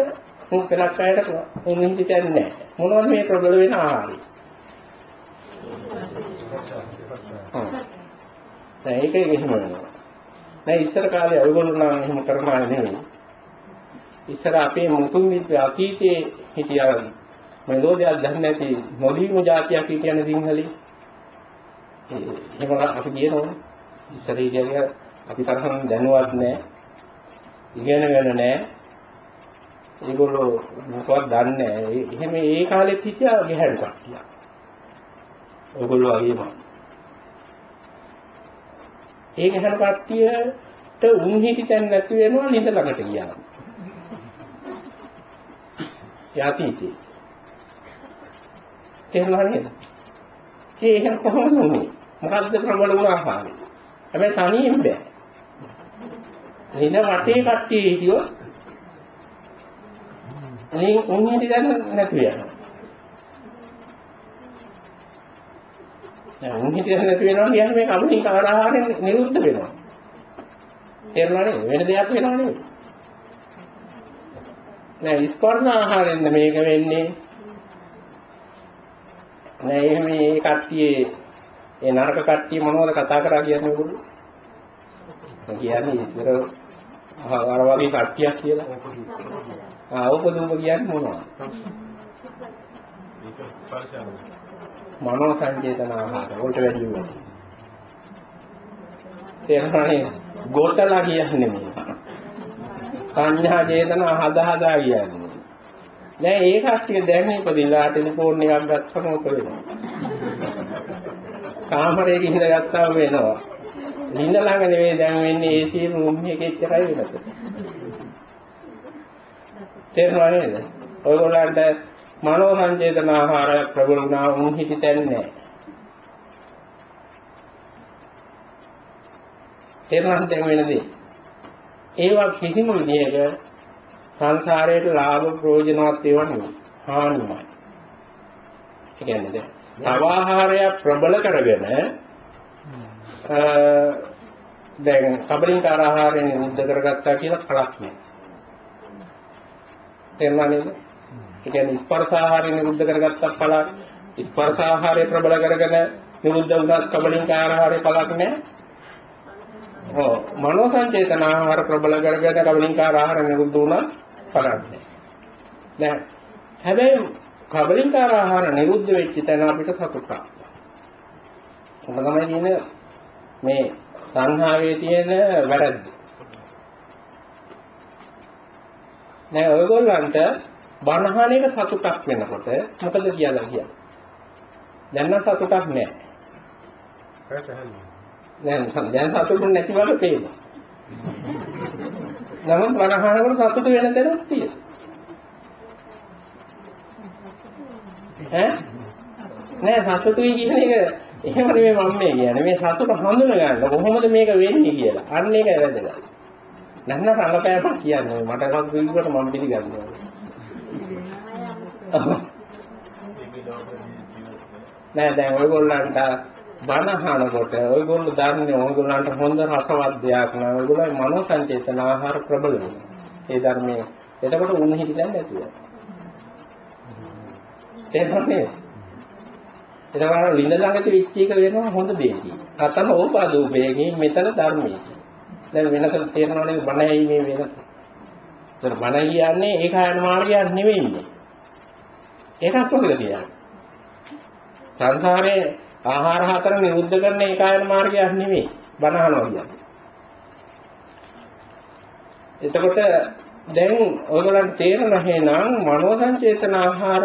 උන් පෙරක් අයට උන් හිටිතන්නේ නැහැ. මොනවද මේ ප්‍රබල වෙන ආහාරය? දැන් ඒක එහෙම වෙනවා. දැන් ඉස්සර කාලේ ඔයගොල්ලෝ නම් එහෙම කරනවා නෙවෙයි. ඉස්සර අපේ මුතුන් මිත්‍ර අතීතයේ හිටියා මෙලෝදියක් දන්නේ නැති නොදීමු જાතියක් හිටියන සිංහලේ. ඒ එහෙම අපි කියනෝනේ. ඉස්සර හිටියගේ අපි තරම් දැනුවත් නැහැ. ඉගෙනගෙන නැහැ. ඒගොල්ලෝ මොකවත් දන්නේ නැහැ. එහෙම ඒ කාලෙත් හිටියා ගැහැණු කට්ටිය. ඔයගොල්ලෝ වගේම. ඒ ගැහැණු කට්ටියට උන් හිටිතෙන් නැති වෙනවා නිඳ ළඟට ගියා. යතිති. තේරුණා නේද? ඒ එහෙම කොහොමද උනේ? මොකද්ද ප්‍රබල වුණ ආකාරය? හැබැයි තනියෙන් බෑ. නිඳ වටේ කට්ටිය හිටියොත් අනේ උන් හිටියද නැති වෙනවා. දැන් උන් හිටියද නැති වෙනවා කියන්නේ මේ කවුරුන් කාරාහාරයෙන් නිරුද්ධ වෙනවා. තේරුණා නේද? වෙන දෙයක් වෙනව නෙවෙයි. නෑ ස්පර්ශ ආහාරයෙන් මේක වෙන්නේ. නෑ එහෙම මේ කට්ටියේ ඒ නරක කට්ටිය මොනවද කතා කරා කියන්නේ ඔයගොල්ලෝ? කියන්නේ ඉස්සර අර වගේ කට්ටියක් කියලා. ආ උපදූප කියන්නේ මොනවද? ඒක ස්පර්ශය මනෝ සංජේතන ආහාර වලට වැඩි වෙනවා. තේරුණානේ? ගෝතලා කියන්නේ මේ. සංඥා චේතන හද හදා කියන්නේ. දැන් ඒ කට්ටිය දැන් ඉපදිලා ටෙලිෆෝන් එකක් ගත්තම මොකද වෙන්නේ? කාමරේ ගිහින් ගත්තාම වෙනවා. ලිඳ ළඟ නෙවෙයි දැන් වෙන්නේ AC රූම් එකේ එච්චරයි වෙනස. තේරුණා නේද? ඔයගොල්ලන්ට මනෝ සංජේතන ආහාර ප්‍රබල වුණා උන් හිටිතන්නේ නැහැ. තේරුණාද දැන් වෙනදී? ඒවා කිසිම විදියක සංසාරයට ලාභ ප්‍රයෝජනවත් ඒවා නෙවෙයි. හානිමයි. ඒ කියන්නේ ආහාරයක් ප්‍රබල කරගෙන අ දැන් කබලින්කාර ආහාරයෙන් නිරුද්ධ කරගත්තා කියලා කලක් නෑ. තේරුණා නේද? ඒ කියන්නේ ස්පර්ශ ආහාරය නිරුද්ධ කරගත්තා පළක් ස්පර්ශ ආහාරය ප්‍රබල කරගෙන නිරුද්ධ වුණත් කබලින්කාර ආහාරය පළක් නෑ. ඔව් මනෝ සංචේතන ආහාර ප්‍රබල කරගෙන කබලින්කාර ආහාර නිරුද්ධ වුණත් පළක් නෑ. දැන් හැබැයි කබලින්කාර ආහාර නිරුද්ධ වෙච්ච තැන අපිට සතුටක්. ඔබ තමයි කියන්නේ මේ සංහාවේ තියෙන වැරද්ද. දැන් ඔයගොල්ලන්ට බණහන එක සතුටක් වෙනකොට මොකද කියලා කියන්නේ? දැන් නම් සතුටක් නැහැ. දැන් දැන් සතුටු නැති වගේ පේනවා. නමුත් බණහනකට සතුට වෙන තැනක් තියෙනවා. ඈ? නෑ සතුටුයි කියන එක එහෙම නෙමෙයි මම මේ කියන්නේ. මේ සතුට හඳුන ගන්න කොහොමද මේක වෙන්නේ කියලා. අන්න ඒකයි වැදගත්. නැත්නම් රඟපෑමක් කියන්නේ මට සතුටු විදිහට මම පිළිගන්නවා. නෑ දැන් ඔයගොල්ලන්ට බණ අහනකොට ඔයගොල්ලෝ දන්නේ ඔයගොල්ලන්ට හොඳ රසවත් දෙයක් නෑ ඔයගොල්ලෝ මනෝ සංචේතන ආහාර ප්‍රබල වෙනවා. ඒ ධර්මයේ එතකොට උන් හිටින්නේ නැතුව. තේරුණේ? එතකොට ලිඳ ළඟට විච් එක වෙනවා හොඳ දෙයකින්. අතන ඕපාදූපයෙන් මෙතන ධර්මයේ. දැන් වෙනස තේරෙනවනේ බණ ඇහිීමේ වෙනස. ඒතර බණ කියන්නේ ඒකායන මාර්ගයක් නෙවෙයි. ඒකත් මොකද කියන්නේ? සංසාරේ ආහාර හතර නිරුද්ධ කරන ඒකායන මාර්ගයක් නෙවෙයි බණ අහනවා කියන්නේ. එතකොට දැන් ඔයගොල්ලන්ට තේරෙන හේනම් මනෝ සංචේතන ආහාර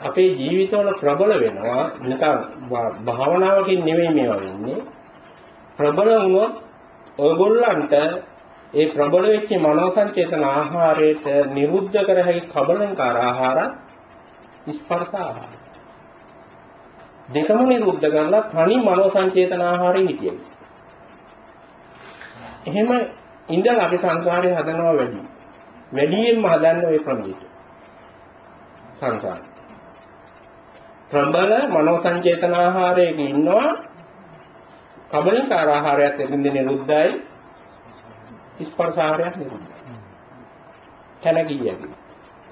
අපේ ජීවිතවල ප්‍රබල වෙනවා. නිකන් භාවනාවකින් නෙවෙයි මේවා වෙන්නේ. ප්‍රබල වුණොත් ඔයගොල්ලන්ට ඒ ප්‍රබල වෙච්ච මනෝ සංචේතන ආහාරයට නිරුද්ධ කර හැකි කබලංකාර ආහාර ස්පර්ශ ආහාර දෙකම නිරුද්ධ කරලා තනි මනෝ සංචේතන ආහාරෙ හිටියයි. එහෙම ඉඳලා අපි සංසාරේ හදනවා වැඩි. වැඩියෙන්ම හදන්නේ ওই ක්‍රමයට. සංසාරේ. ප්‍රබල මනෝ සංචේතන ආහාරයක ඉන්නවා කබලිකාර ආහාරයත් එකින් නිරුද්ධයි ස්පර්ශ ආහාරයක් නිරුද්ධයි. තනකියකි.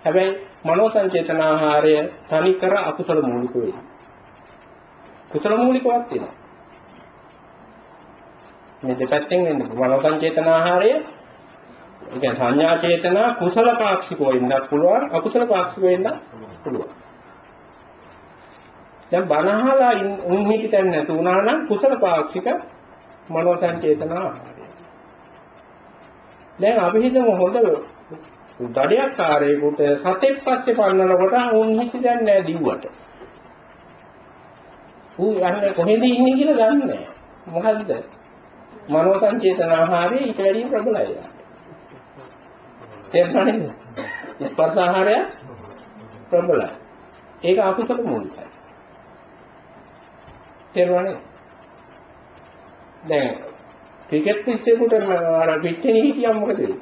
හැබැයි මනෝ සංචේතන ආහාරය තනි කර අකුසල මූලික වෙයි. කුසල මූලිකවත් වෙනවා. මේ දෙපැත්තෙන් වෙන්නේ මනෝ සංචේතන ආහාරය ඒ කියන්නේ සංඥා චේතනා කුසල පාක්ෂිකව වෙන්නත් පුළුවන් අකුසල පාක්ෂිකව වෙන්නත් පුළුවන්. දැන් බනහලා උන් හිටිතෙන් නැතු වුණා නම් කුසල පාක්ෂික මනෝ සංචේතනා ආහාරය. දැන් අපි හිතමු හොඳ දඩයක් කාරේකට සතෙක් පස්සේ පන්නනකොට උන් හිටිතෙන් නෑ දිව්වට. ඌ යන්නේ කොහෙද ඉන්නේ කියලා දන්නේ නැහැ. මොකද්ද? මනෝ සංචේතන ආහාරය ඊට වැඩිය ප්‍රබලයි. තේරුණාද? ස්පර්ශ ආහාරය ප්‍රබලයි. ඒක අකුසල මූලිකයි. තේරුණාද? දැන් ක්‍රිකට් පිස්සෙකුට අර පිට්ටෙනි හිටියම් මොකද වෙන්නේ?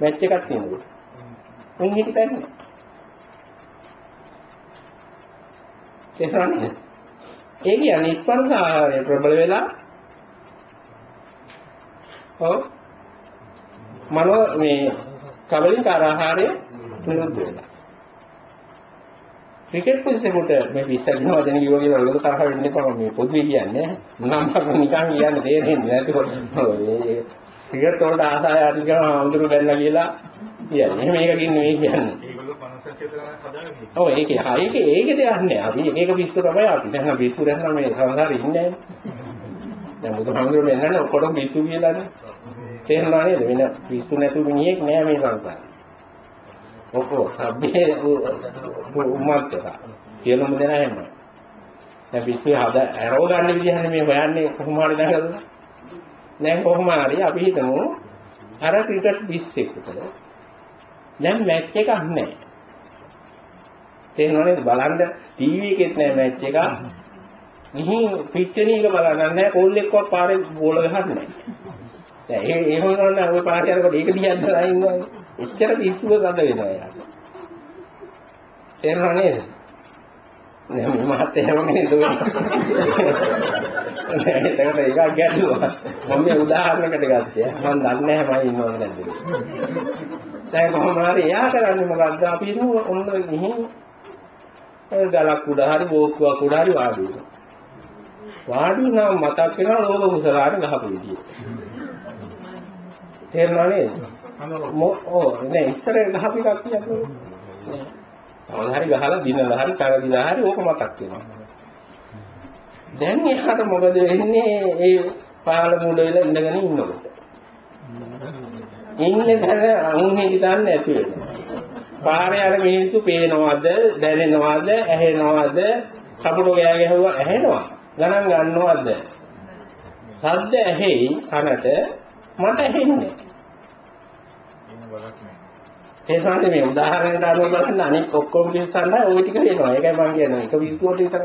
මැච් එකක් තියෙනකොට. උන් හිටින්නේ. තේරුණාද? ඒ කියන්නේ ස්පර්ශ ආහාරය ප්‍රබල වෙලා ඔව් මනෝ මේ කබලින්කාර ආහාරය නිරුද්ධ වෙලා ක්‍රිකට් පුස්තකෙට මේ විශ්සනවා දැන් කිව්වා කියලා ඔයගොල්ලෝ තරහ වෙන්න එපා මේ පොදුවේ කියන්නේ. නම් මම නිකන් කියන්නේ තේරෙන්නේ නැතිකොට මේ ක්‍රිකට් වලට ආසාය ඇති කරන අඳුරු බැලලා කියලා කියන්නේ. මේකකින් නෙවෙයි කියන්නේ. ඒගොල්ලෝ මනස චේතනාවක් හදාගෙන ඔව් ඒකේ හා ඒකේ ඒකේ දෙයක් නෑ. අපි එක එක පිස්සු තමයි අපි. දැන් පිස්සු දැන් මේ සංසාරේ ඉන්නේ නෑනේ. දැන් බුදුහාමුදුරුවෝ මෙන්නනේ ඔක්කොම පිස්සු කියලානේ. තේරුණා නේද? වෙන පිස්සු නැතු මිනිහෙක් නෑ මේ සංසාරේ. ඔක්කො සබ්බේ උම්මත්තක. සියලුම දෙනා එහෙම. දැන් පිස්සු හද ඇරව ගන්න විදිහනේ මේ හොයන්නේ කොහොම හරි දැකලා. දැන් කොහොම හරි අපි හිතමු අර ක්‍රිකට් පිස්සෙකුට දැන් මැච් එකක් නැහැ. තේරෙනවද බලන්න ටීවී එකෙත් නෑ මැච් එක. ගිහින් පිට්ටනියක බලන්න නෑ කෝල් එක්කවත් පාරේ බෝල ගහන්නේ නෑ. දැන් ඒ ඒ වුණා ඔය පාරේ යනකොට ඒක දිහා බලලා ඉන්නවා. එච්චර පිස්සුව ගඳ වෙනවා යාට. තේරෙනව නේද? නෑ මේ මහත් එහෙම නේද ඔය. නෑ ඒකට ඒක ගැටලුවා. මම මේ උදාහරණයකට ගත්තේ. මම දන්නේ නැහැ මම ඉන්නවද නැද්ද. දැන් කොහොම හරි එයා කරන්නේ මොකද්ද? අපි හිතමු ඔන්න ගිහින් ඔය ගලක් උඩ හරි බෝක්කුවක් උඩ හරි වාඩි වෙනවා. වාඩි වුණාම මතක් වෙනවා ලෝක කුසලාට ගහපු විදිය. තේරුණා නේද? ඔව් නේ ඉස්සර ගහපු එකක් කියන්නේ. නෑ. හරි ගහලා දිනලා හරි කරදිලා හරි ඕක මතක් වෙනවා. දැන් එහාට මොකද වෙන්නේ? ඒ පාල මුල වෙලා ඉඳගෙන ඉන්නකොට. ඉන්නේ තැන අනුන් හිතන්නේ නැති වෙනවා. පාරේ යන මිනිස්සු පේනවද, දැනෙනවද, ඇහෙනවද, කපුට ගෑ ගැහුවා ඇහෙනවා. ගණන් ගන්නවද? සද්ද ඇහෙයි කනට මට ඇහෙන්නේ. ඒ සානේ මේ උදාහරණයක් අනුව බලන්න අනික ඔක්කොම පිස්සන්න ওই ටික වෙනවා. ඒකයි මම කියන්නේ. එක විශ්වෝට විතර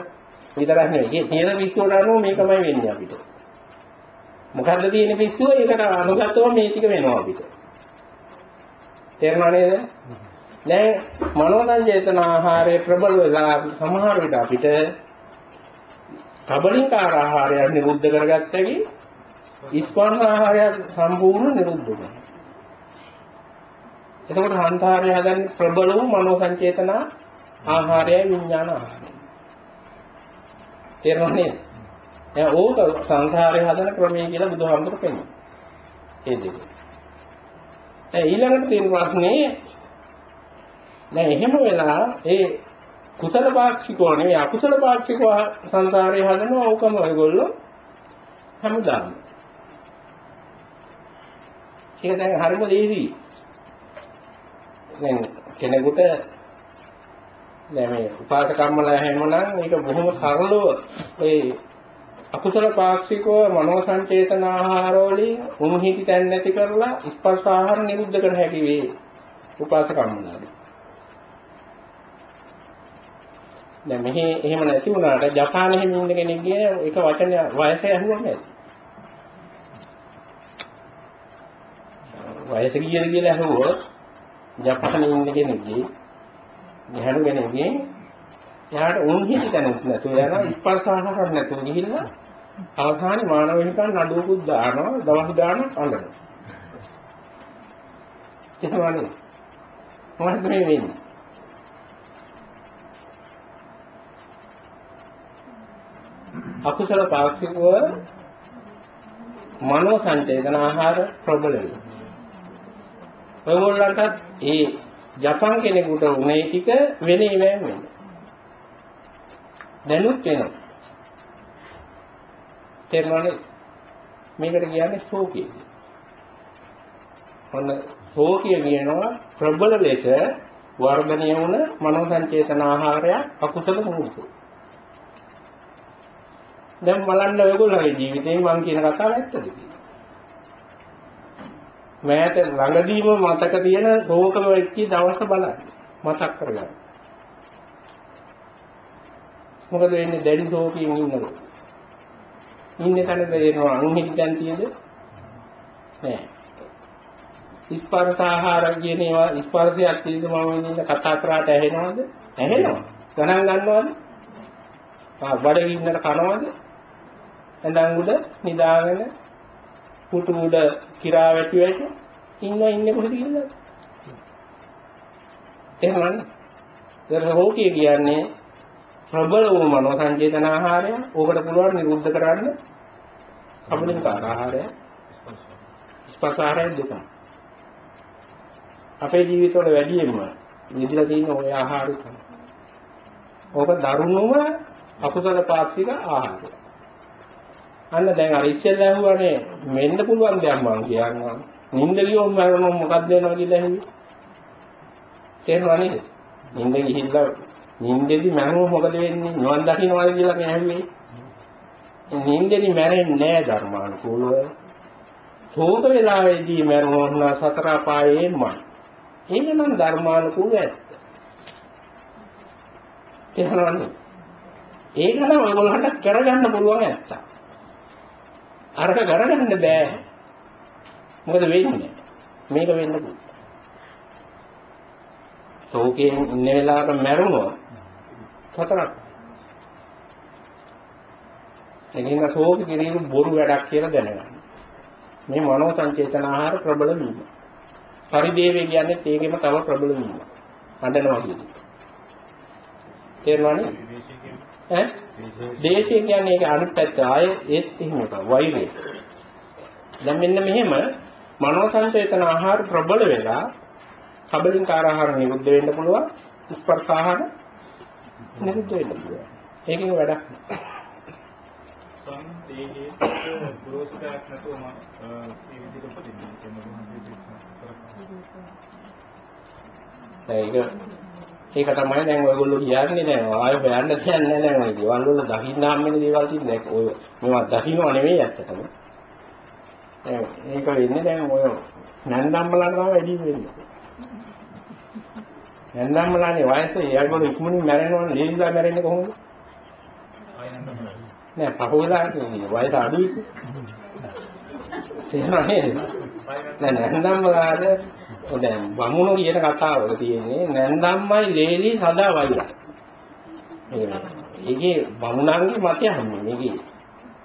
විතරක් නෙවෙයි. ඒ තියෙන විශ්වෝට අනුව මේකමයි වෙන්නේ අපිට. මොකද්ද තියෙන පිස්සුව? ඒකට අනුගතව මේ ටික වෙනවා අපිට. තේරුණා නේද? දැන් මනෝසංජේතන ආහාරයේ ප්‍රබල වෙලා සමහර විට අපිට කබලින්කාර ආහාරය නිරුද්ධ කරගත්තකි ස්පර්ශ ආහාරය සම්පූර්ණ නිරුද්ධ වෙනවා. එතකොට සංඛාරය හදන්නේ ප්‍රබල වූ මනෝසංචේතන ආහාරයයි විඥාන ආහාරය. තේරුණා නේද? දැන් ඕක සංඛාරය හදන ක්‍රමය කියලා බුදුහාමුදුරු කියනවා. ඒ දෙක. දැන් ඊළඟට තියෙන ප්‍රශ්නේ දැන් එහෙම වෙලා ඒ කුසල පාක්ෂිකව නෙවෙයි අකුසල පාක්ෂිකව සංසාරේ හදනවා ඕකම ඔයගොල්ලෝ හැමදාම. ඒක දැන් හරිම දේසි. දැන් කෙනෙකුට දැන් මේ උපාසකම්මලා හැමනම් මේක බොහොම සරලව ඒ අකුසල පාක්ෂිකව මනෝ සංචේතන ආහාර වලින් උන්හිටි තැන් නැති කරලා ස්පර්ශ ආහාර නිරුද්ධ කර හැකි වේ. උපාසකම්මනාදී. දැන් මෙහි එහෙම නැති වුණාට ජපානයේ ඉන්න කෙනෙක් ගිය එක වචන වයස ඇහුවම ඇති. වයස කීයද කියලා ඇහුවොත් ජපානයේ ඉන්න කෙනෙක්ගේ ගැහණු කෙනෙක්ගේ එයාට උන් හිති තැනුත් නැතුව යනවා ස්පර්ශ ආහාර නැතුව ගිහිල්ලා අවසානයේ මානව වෙනකන් නඩුවකුත් දානවා දවස් ගානක් අඬනවා. එහෙමනේ. මොකද මේ වෙන්නේ? අකුසල පාක්ෂිකව මනෝ සංචේතන ආහාර ප්‍රබල වෙනවා. ඔයගොල්ලන්ටත් ඒ ජපන් කෙනෙකුට උනේ ටික වෙන්නේ වෑම් වෙනවා. දැනුත් වෙනවා. තේරුණානේ? මේකට කියන්නේ ශෝකය කියලා. ඔන්න ශෝකය කියනවා ප්‍රබල ලෙස වර්ධනය වුණ මනෝ සංචේතන ආහාරයක් අකුසල මුහුණු. දැන් බලන්න ඔයගොල්ලෝගේ ජීවිතේ මම කියන කතාව ඇත්තද කියලා. මෑත ළඟදීම මතක තියෙන ශෝක වෙච්ච දවස බලන්න. මතක් කරගන්න. මොකද වෙන්නේ දැඩි ශෝකයෙන් ඉන්නකොට. ඉන්නේ තැන දෙනවා අන්හිටි දැන් තියෙද? නෑ. ස්පර්ශ ආහාර කියන ඒවා ස්පර්ශයක් තියෙද මම ඉන්න කතා කරාට ඇහෙනවද? ඇහෙනවා. ගණන් ගන්නවද? ආ බඩගින්නට කනවද? ඇඳන් උඩ නිදාගෙන පුටු උඩ කිරා වැටි වැටි ඉන්න ඉන්නේ කොහෙද කියලා. එහෙමනේ. ඒක හොකී කියන්නේ ප්‍රබල වූ මනෝ සංජේතන ආහාරය. ඕකට පුළුවන් නිරුද්ධ කරන්න කබලින්කාර ආහාරය ස්පර්ශ ආහාරය දෙකම. අපේ ජීවිතවල වැඩියෙන්ම නිදිලා තියෙන ওই ආහාරය තමයි. ඕක දරුණුම අකුසල පාක්ෂික ආහාරය. අන්න දැන් අර ඉස්සෙල්ලා ඇහුවානේ මෙන්න පුළුවන් දෙයක් මං කියන්නම්. නිින්ද ගියොත් මරණොත් මොකක්ද වෙනවා කියලා ඇහුවේ. තේරුණා නේද? නිින්ද ගිහිල්ලා නිින්දෙදි මරණොත් මොකද වෙන්නේ? නිවන් දකින්නවද කියලා මේ ඇහුවේ. නිින්දෙදි මැරෙන්නේ නෑ ධර්මානුකූලව. සෝත වේලාවේදී මරණොත් නා සතර පායේමයි. එහෙනම් ධර්මානුකූල ඇත්ත. තේරුණා නේද? ඒක නම් ඔයගොල්ලන්ට කරගන්න පුළුවන් ඇත්ත. අරක කරගන්න බෑ. මොකද වෙන්නේ? මේක වෙන්න පුළුවන්. ශෝකයෙන් ඉන්න වෙලාවක මැරුණොත් සතරක්. එකින් ශෝක කිරීම බොරු වැඩක් කියලා දැනගන්න. මේ මනෝ සංචේතන ආහාර ප්‍රබල වීම. පරිදේවේ කියන්නේ ඒකෙම තව ප්‍රබල වීම. හඬනවා කියන්නේ. තේරුණානේ? ඈ? දේශය කියන්නේ ඒක අනිත් පැත්ත ආයේ ඒත් එහෙම එක වෛරය. දැන් මෙන්න මෙහෙම මනෝ සංචේතන ආහාර ප්‍රබල වෙලා කබලින්කාර ආහාර නිරුද්ධ වෙන්න පුළුවන් ස්පර්ශ ආහාර නිරුද්ධ වෙන්න පුළුවන්. ඒකෙන් වැඩක් නෑ. සංසේහේ ගුරුසුකාක් නැතුව මම මේ විදිහට උපදින්න කියන ඒක ඒක තමයි දැන් ඔයගොල්ලෝ කියන්නේ දැන් ආයෙ හොයන්න දෙයක් නැහැ දැන් ඔය ගෙවල් වල දකින්න හම්බෙන දේවල් තියෙන ඔය මේවා දකින්නව නෙමෙයි ඇත්තටම. ඒක වෙන්නේ දැන් ඔය නැන්දම්මලා තමයි වැඩි වෙන්නේ. නැන්දම්මලානේ වයස ඒගොල්ලෝ ඉක්මනින් මැරෙනවනේ. ලේලිලා මැරෙන්නේ කොහොමද? නෑ පහුවලා කියන්නේ වයස අඩුයි. තේරෙනව නේද? දැන් නැන්දම්මලාට දැන් වමුණු කියන කතාවක තියෙන්නේ නැන්දම්මයි ලේලි සදා වෛරයි. ඒකේ වමුණන්ගේ මතය හම්බුනේ මේකේ.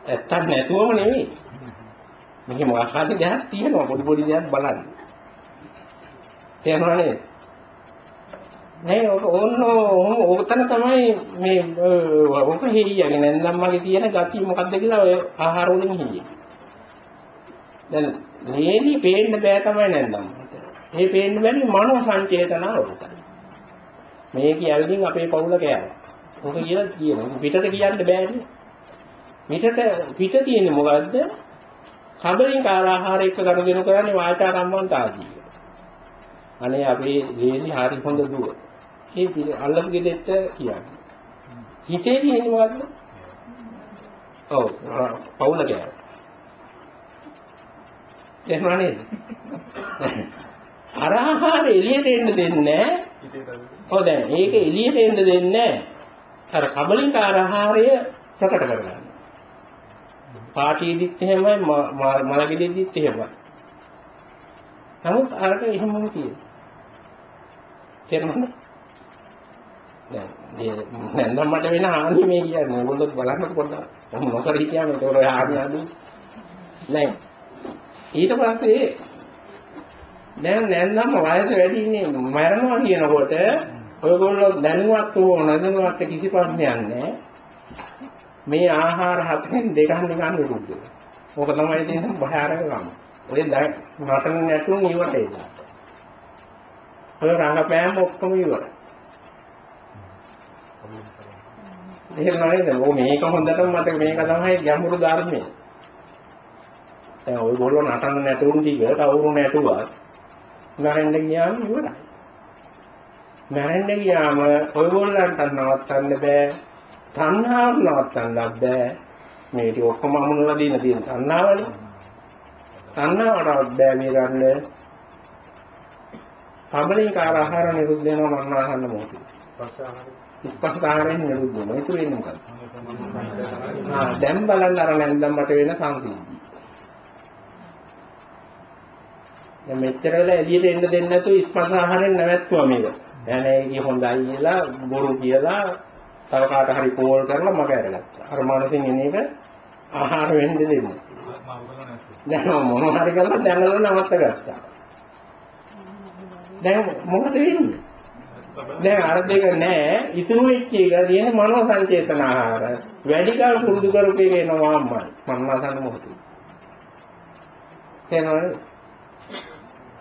ඇත්තක් නැතුවම නෙවෙයි. මේකේ මොකක් හරි දෙයක් තියෙනවා පොඩි පොඩි දෙයක් බලන්න. තේරෙනව නේද? නෑ ඔක ඕන්න ඕතන තමයි මේ ඔක හේයියගේ නැන්දම්මගේ තියෙන gati මොකද්ද කියලා ඔය ආහාර වලින් හේයිය. දැන් ලේලි පේන්න බෑ තමයි නැන්දම්ම. ඒ පේන්න බැරි මනෝ සංචේතනාව උතන. මේක යල්දින් අපේ පවුල කෑවා. ඔක කියලා කියනවා. පිටට කියන්න බෑනේ. පිටට පිට තියෙන්නේ මොකද්ද? කබලින් ආහාර එක්ක ගනුදෙනු කරන්නේ වාචා කම්මන්ත ආදී. අනේ අපේ ලේලි හරි හොඳ දුව. ඒ අල්ලපු ගෙදෙට්ට කියන්නේ. හිතේ තියෙන්නේ මොකද්ද? ඔව් පවුල කෑවා. එහෙම නේද? අර ආහාර එළියට එන්න දෙන්නේ නැහැ. ඔව් දැන් ඒක එළියට එන්න දෙන්නේ නැහැ. අර කබලින්කාර ආහාරය ප්‍රකට කරගන්න. පාටියෙදිත් එහෙමයි මලගෙඩියෙදිත් එහෙමයි. නමුත් අරක එහෙමම තියෙනවා. තේරුණාද? දැන් දැන් නම් මට වෙන හානි මේ කියන්නේ. මොකද බලන්න පොඩ්ඩක්. මොන නොකර හිටියාම ඒක ඔය හානි අඩු. නෑ. ඊට පස්සේ දැන් නැන්නම් වයස වැඩි ඉන්නේ මරනවා කියනකොට ඔයගොල්ලෝ දැනුවත් හෝ නැදනුවත් කිසි ප්‍රශ්නයක් නැහැ. මේ ආහාර හතරෙන් දෙකක් නිකන් විරුද්ධ. ඕක තමයි තියෙන භයානකම. ඔය නටන නැටුම් ඉවරට එදා. ඔය රංගපෑම් ඔක්කොම ඉවරයි. එහෙම නේද? ඔය මේක හොඳටම මතක මේක තමයි ගැඹුරු ධර්මය. දැන් ඔයගොල්ලෝ නටන නැටුම් ටික කවුරු නැටුවත් මැරෙන්න ගියාම ඉවරයි. මැරෙන්න ගියාම ඔයගොල්ලන්ට නවත්තන්න බෑ. තණ්හාව නවත්තන්නත් බෑ. මේ ටික ඔක්කොම අමුණලා දින තියෙන තණ්හාවනේ. තණ්හාවට බෑ මේ ගන්න. කබලින්කාර ආහාර නිරුද්ධ වෙනවා මන්න ආහන්න මොකද? ස්පර්ශාහාරයෙන් නිරුද්ධ වෙනවා. ඒක වෙන්නේ මොකක්ද? ආ දැන් බලන්න අර නැන්දම් මට වෙන සංසිද්ධි. දැන් මෙච්චර වෙලා එළියට එන්න දෙන්නේ නැතුව ස්පර්ශ ආහාරයෙන් නැවැත්තුවා මේක. දැන් ඒක හොඳයි කියලා බොරු කියලා තව කාට හරි කෝල් කරලා මග ඇරගත්තා. අර මානසින් එන එක ආහාර වෙන්න දෙන්නේ. දැන් මොනවා හරි කරලා දැනලා නවත්ත ගත්තා. දැන් මොකද වෙන්නේ? දැන් අර දෙක නෑ ඉතුරු වෙච්ච එක තියෙන මනෝ සංචේතන ආහාර. වැඩි කල පුරුදු කරපු එක එනවා අම්මයි. මන්නාසන්න මොහොතේ. තේරෙනවද?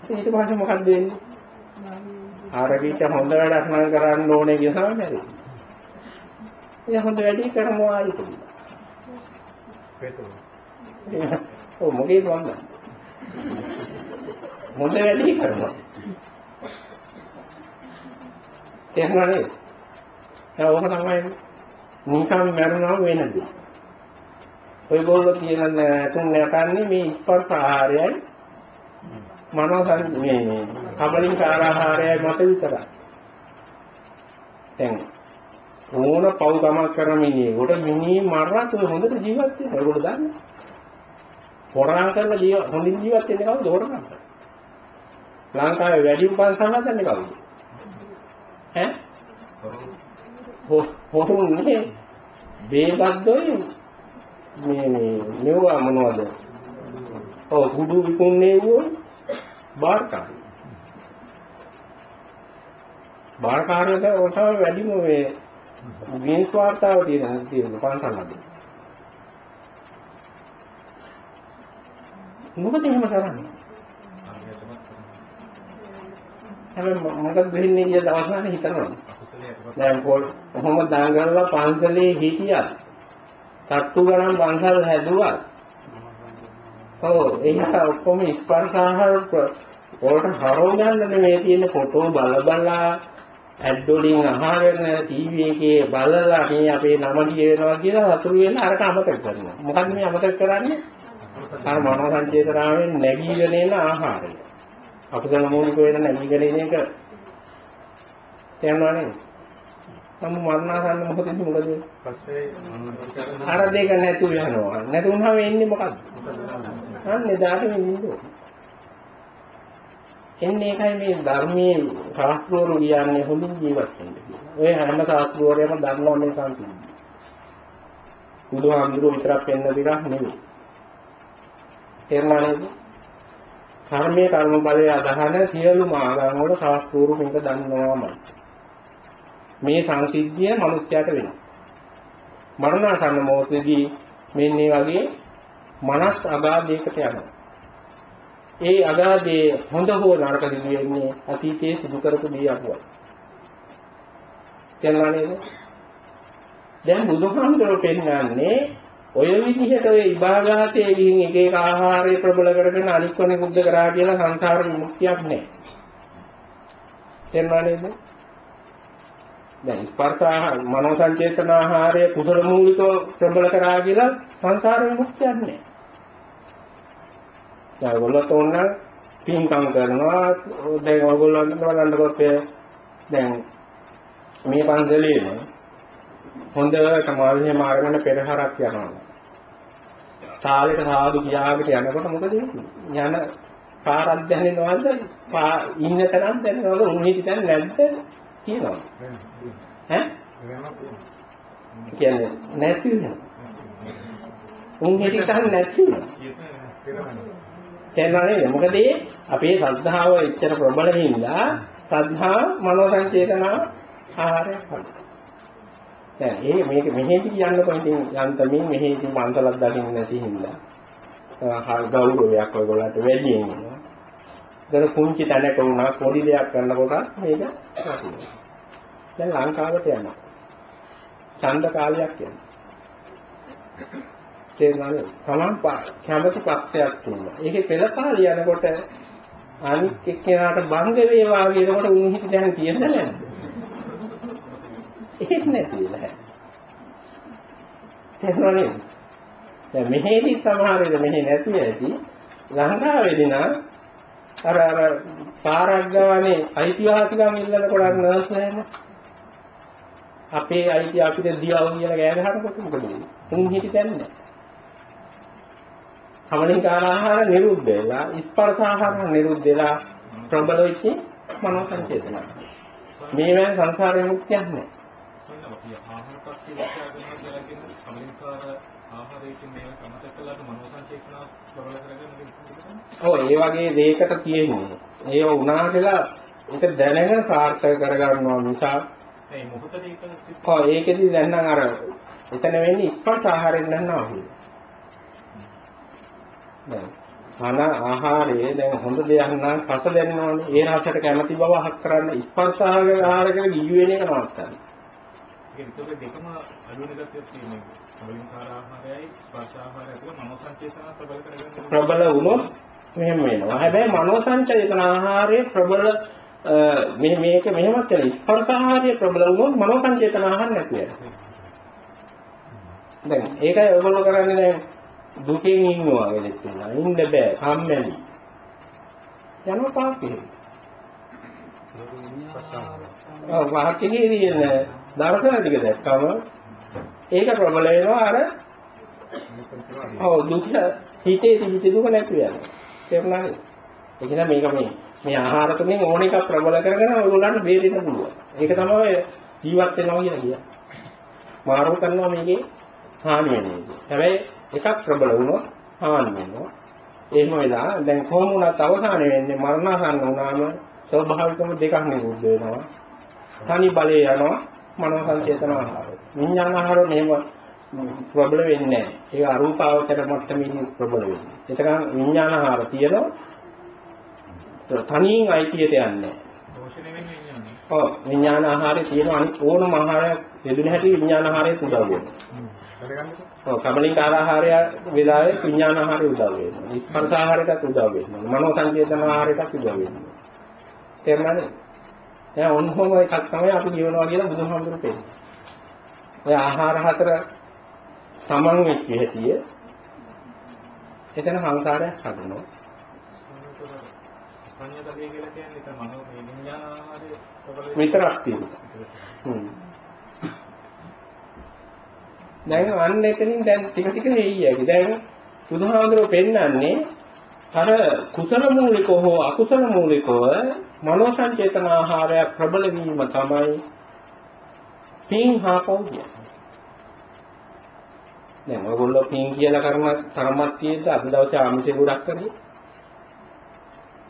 ඊට පස්සේ මොකක්ද වෙන්නේ? ආරගීට හොඳ වැඩක් නම් කරන්න ඕනේ කියලා තමයි. ඒ හොඳ වැඩි කරමු ආයෙත්. ඔව් මොකේද වන්ද? හොඳ වැඩි කරනවා. තේරුණා නේද? ඒ ඕක තමයි නිකම් මරනවා වෙනද? ඔයගොල්ලෝ කියන තුන් නැකන්නේ මේ ස්පර්ශ ආහාරයයි මනෝ මේ කබලින්කාර ආහාරයයි මත විතරයි. දැන් ඕන පව් ගමක් කරන මිනිහෙකුට මිනිහ මරලා තුන හොඳට ජීවත් වෙනවා. ඒගොල්ලෝ දන්නේ. හොරාම් කරලා ජීව හොඳින් ජීවත් වෙන්නේ කවුද හොරාම් කරලා? ලංකාවේ වැඩිම පන්සල් හදන්නේ කවුද? ඈ? හොරුන්නේ බේබද්දෝයි මේ මේ මෙවුවා මොනවද? ඔව් කුඩු විකුණන්නේ වුණා බාරකාරය. බාරකාරයට ඔතව වැඩිම මේ ගේස් වාර්තාව තියෙන තියෙන පන්සල් වල. මොකද එහෙම කරන්නේ? හැබැයි මොකද වෙන්නේ කියලා දවස්වල හිතනවා. දැන් පොල් කොහොම දාංගලලා පන්සලේ හිටියත් තට්ටු ගණන් පන්සල් හැදුවත් ඔව් ඒක ඔක්කොම ස්පර්ශ ආහාර වලට හරව ගන්න නෙමෙයි තියෙන ෆොටෝ බල බලා ඇඩ් වලින් අහගෙන ටීවී එකේ බලලා මේ අපේ නම කියනවා කියලා හතුරු වෙලා අරක අමතක කරනවා. මොකද්ද මේ අමතක කරන්නේ? අර මනෝ සංචේතනාවෙන් නැගීගෙන එන ආහාරය. අපසල මූලික වෙන නැගීගෙන එන එක තේරෙනව නේද? නමු මරණාසන්න මොහොතේදී මොකද වෙන්නේ? පස්සේ අර දෙක නැතු වෙනවා. නැතු වුණාම එන්නේ මොකද්ද? අන්නේ දාට වෙන්නේ. එන්නේ ඒකයි මේ ධර්මයේ ශාස්ත්‍රවරු කියන්නේ හොඳින් ජීවත් වෙන්න කියලා. ඔය හැම ශාස්ත්‍රවරයම දන්නවා මේ සංසිද්ධිය. බුදුහාමුදුරුවෝ විතරක් වෙන්න දෙයක් නෙවෙයි. තේරුණා නේද? කර්මයේ කර්මඵලයේ අදහන සියලුම ආගම් වල ශාස්ත්‍රවරු මේක දන්නවාමයි. මේ සංසිද්ධිය මිනිස්යාට වෙනවා. මරණාසන්න මොහොතේදී මෙන්න මේ වගේ මනස් අගාධයකට යනවා. ඒ අගාධයේ හොඳ හෝ නරක සිදු වෙන්නේ අතීතයේ සිදු කරපු දේ අනුවයි. තේරුණා නේද? දැන් බුදුහාමුදුරුවෝ පෙන්වන්නේ ඔය විදිහට ඔය ඉබාගාතයේ ගිහින් එක එක ආහාරය ප්‍රබල කරගෙන අනික්වනේ බුද්ධ කරා කියලා සංසාර විමුක්තියක් නැහැ. තේරුණා නේද? දැන් ස්පර්ශ ආහාර මනෝ සංචේතන ආහාරය කුසල මූලිකව ප්‍රබල කරා කියලා සංසාර විමුක්තියක් නැහැ. දැන් ඔයගොල්ලෝ තෝරන පින්කම් කරනවා දැන් ඔයගොල්ලන්ට බලන්නකොත් දැන් මේ පන්සලේම හොඳට මාළිනේ මාර්ගන පෙරහරක් යනවා. තාලෙට සාදු කියාගෙන යනකොට මොකද? යන පාරක් දැනෙනවද? ඉන්න තැනක් දැනෙනවද? උන්හිටි තැන නැද්ද? කියනවා. ඈ? කියන්නේ නැති වෙනවා. උන්හිටි තැන නැති වෙනවා. තේරුණා නේද? මොකද ඒ අපේ ශ්‍රද්ධාව එච්චර ප්‍රබල හින්දා ශ්‍රද්ධා මනෝ සංචේතනා ආහාරයක් වගේ. දැන් ඒ මේක මෙහෙදි කියන්නකො ඉතින් යන්තමින් මෙහෙදි මන්සලක් දකින්න නැති හින්දා. ආ ගෞරවයක් ඔයගොල්ලන්ට වැඩියෙන් එනවා. දැන් කුංචි තැනක වුණා පොඩි දෙයක් කරනකොට මේක වටිනවා. දැන් ලංකාවට යනවා. ඡන්ද කාලයක් යනවා. තේරුණාද? තමන් කැමති පක්ෂයක් තියෙනවා. ඒකේ පෙළපාලි යනකොට අනිත් එක්කෙනාට බංග වේවා කියනකොට උන් හිත දැන් කියද නැද්ද? ඒක නැති වෙලා. තේරුණානේ? දැන් මෙහෙදි සමහර වෙලෙ මෙහෙ නැති ඇති ලංකාවේදී නම් අර අර පාරක් ගානේ අයිතිවාසිකම් ඉල්ලනකොට නර්ස් නැහැ. අපේ අයිති අපිට දියව කියලා ගෑ ගහනකොට මොකද වෙන්නේ? උන් හිත දැන් නැහැ. කමලිකාර ආහාර නිරුද්ධ වෙලා ස්පර්ශ ආහාර නිරුද්ධ වෙලා ප්‍රබල වෙච්ච මනෝ සංචේතන. මේවෙන් සංසාර විමුක්තියක් නෑ. කියන්නේ ඔව් ඒ වගේ දෙයකට තියෙන්නේ. ඒ වුණා කියලා ඒක දැනගෙන සාර්ථක කරගන්නවා නිසා ඒ මොහොතේ ඒක ඔව් ඒකෙදි දැන් නම් අර එතන වෙන්නේ ස්පර්ශ ආහාරයෙන් දැන් ආවේ. කන ආහාරයේ දැන් හොඳ දෙයක් නම් රස දැනනවනේ. ඒ රසයට කැමති බව හක් කරන්න ස්පර්ශ ආහාර කියලා ගියු වෙන එක නවත්තන්න. ඒක විතර දෙකම අඩුවෙන ගතියක් තියෙනවා. කමලින්කාර ආහාරයයි ස්පර්ශ ආහාරය තුළ මනෝ සංචේතන ප්‍රබල කරගන්න ප්‍රබල වුණොත් මෙහෙම වෙනවා. හැබැයි මනෝ සංචේතන ආහාරයේ ප්‍රබල මේ මේක මෙහෙමත් වෙන ස්පර්ශ ආහාරයේ ප්‍රබල වුණොත් මනෝ සංචේතන ආහාර නැති වෙනවා. දැන් ඒකයි ඔයගොල්ලෝ කරන්නේ දැන් දුකෙන් ඉන්නවා වෙලෙත් වෙනවා. ඉන්න බෑ. කම්මැලි. යනවා පාකේ. ඔව් වාක්‍යයේ තියෙන දර්ශන ටික දැක්කම ඒක ප්‍රබල වෙනවා අර ඔව් දුක හිතේ තිබිච්ච දුක නැති වෙනවා. තේරුණාද? ඒ කියන්නේ මේක මේ මේ ආහාර තුනෙන් ඕන එකක් ප්‍රබල කරගෙන ඔයගොල්ලන්ට බේරෙන්න පුළුවන්. ඒක තමයි ජීවත් වෙනවා කියලා කියන්නේ. මාරු කරනවා මේකේ හානි වෙන එක. හැබැයි එකක් ප්‍රබල වුණොත් හානි වෙනවා. එහෙම වෙලා දැන් කොහොම වුණත් අවසාන වෙන්නේ මරණාසන්න වුණාම ස්වභාවිකම දෙකක් නිරුද්ධ වෙනවා. තනි බලය යනවා මනෝ සංචේතන ආහාර. විඥාන ආහාර මෙහෙම ප්‍රබල වෙන්නේ නැහැ. ඒක අරූපාවචර මට්ටමින් ප්‍රබල වෙන්නේ. එතකන් විඥාන ආහාර තියෙනවා. තනියෙන් අයිතියට යන්නේ. දෝෂණය වෙන්නේ විඥානේ. ඔව් විඥාන ආහාරය තියෙන අනිත් ඕනම ආහාරයක් ලැබෙන හැටි විඥාන ආහාරයට උදව් වෙනවා. දැනගන්නකෝ. ඔව් කමලින්කාර ආහාරය වෙලාවේ විඥාන ආහාරය උදව් වෙනවා. ස්පර්ශ ආහාරයටත් උදව් වෙනවා. මනෝ සංජේතන ආහාරයටත් උදව් වෙනවා. තේරුණාද? දැන් ඔන්නෝම එකක් තමයි අපි කියනවා කියලා බුදුහාමුදුරු කියන්නේ. ඔය ආහාර හතර සමන් වෙච්ච හැටිය එතන සංසාරයක් හදනවා. සංයතකය කියලා කියන්නේ මනෝ විඥාන ආහාරය විතරක් තියෙනවා. හ්ම්. දැන් අන්න එතනින් දැන් ටික ටික වෙයි යකි. දැන් බුදුහාමුදුරුවෝ පෙන්වන්නේ අර කුසල මූලිකව හෝ අකුසල මූලිකව මනෝ සංචේතන ආහාරය ප්‍රබල වීම තමයි පින් හා පව් කියන්නේ. දැන් ඔයගොල්ලෝ පින් කියලා කරන තරමක් තියෙද්දි අද දවසේ ආමිෂේ ගොඩක් කරේ.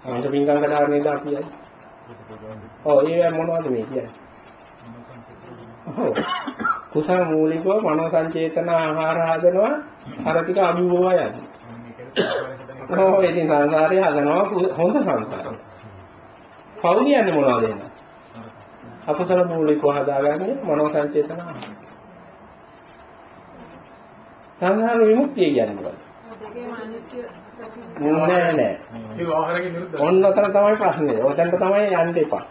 ආමිෂ පින්කම් කඩාගෙන නේද අපි යයි. ඔව් ඒ මොනවද මේ කියන්නේ? කුසල මූලිකව මනෝ සංචේතන ආහාර හදනවා අර ටික අභිභව යන්නේ. ඔව් ඉතින් සංසාරේ හදනවා හොඳ සංසාරය. පව් කියන්නේ මොනවද එන්න? අකුසල මූලිකව හදාගන්නේ මනෝ සංචේතන ආහාර. සංසාර විමුක්තිය කියන්නේ මොකක්ද? නෑ නෑ. ඒ ආහාරයෙන් නිරුද්ධ ඔන්න ඔතන තමයි ප්‍රශ්නේ. ඔතනට තමයි යන්න එපා.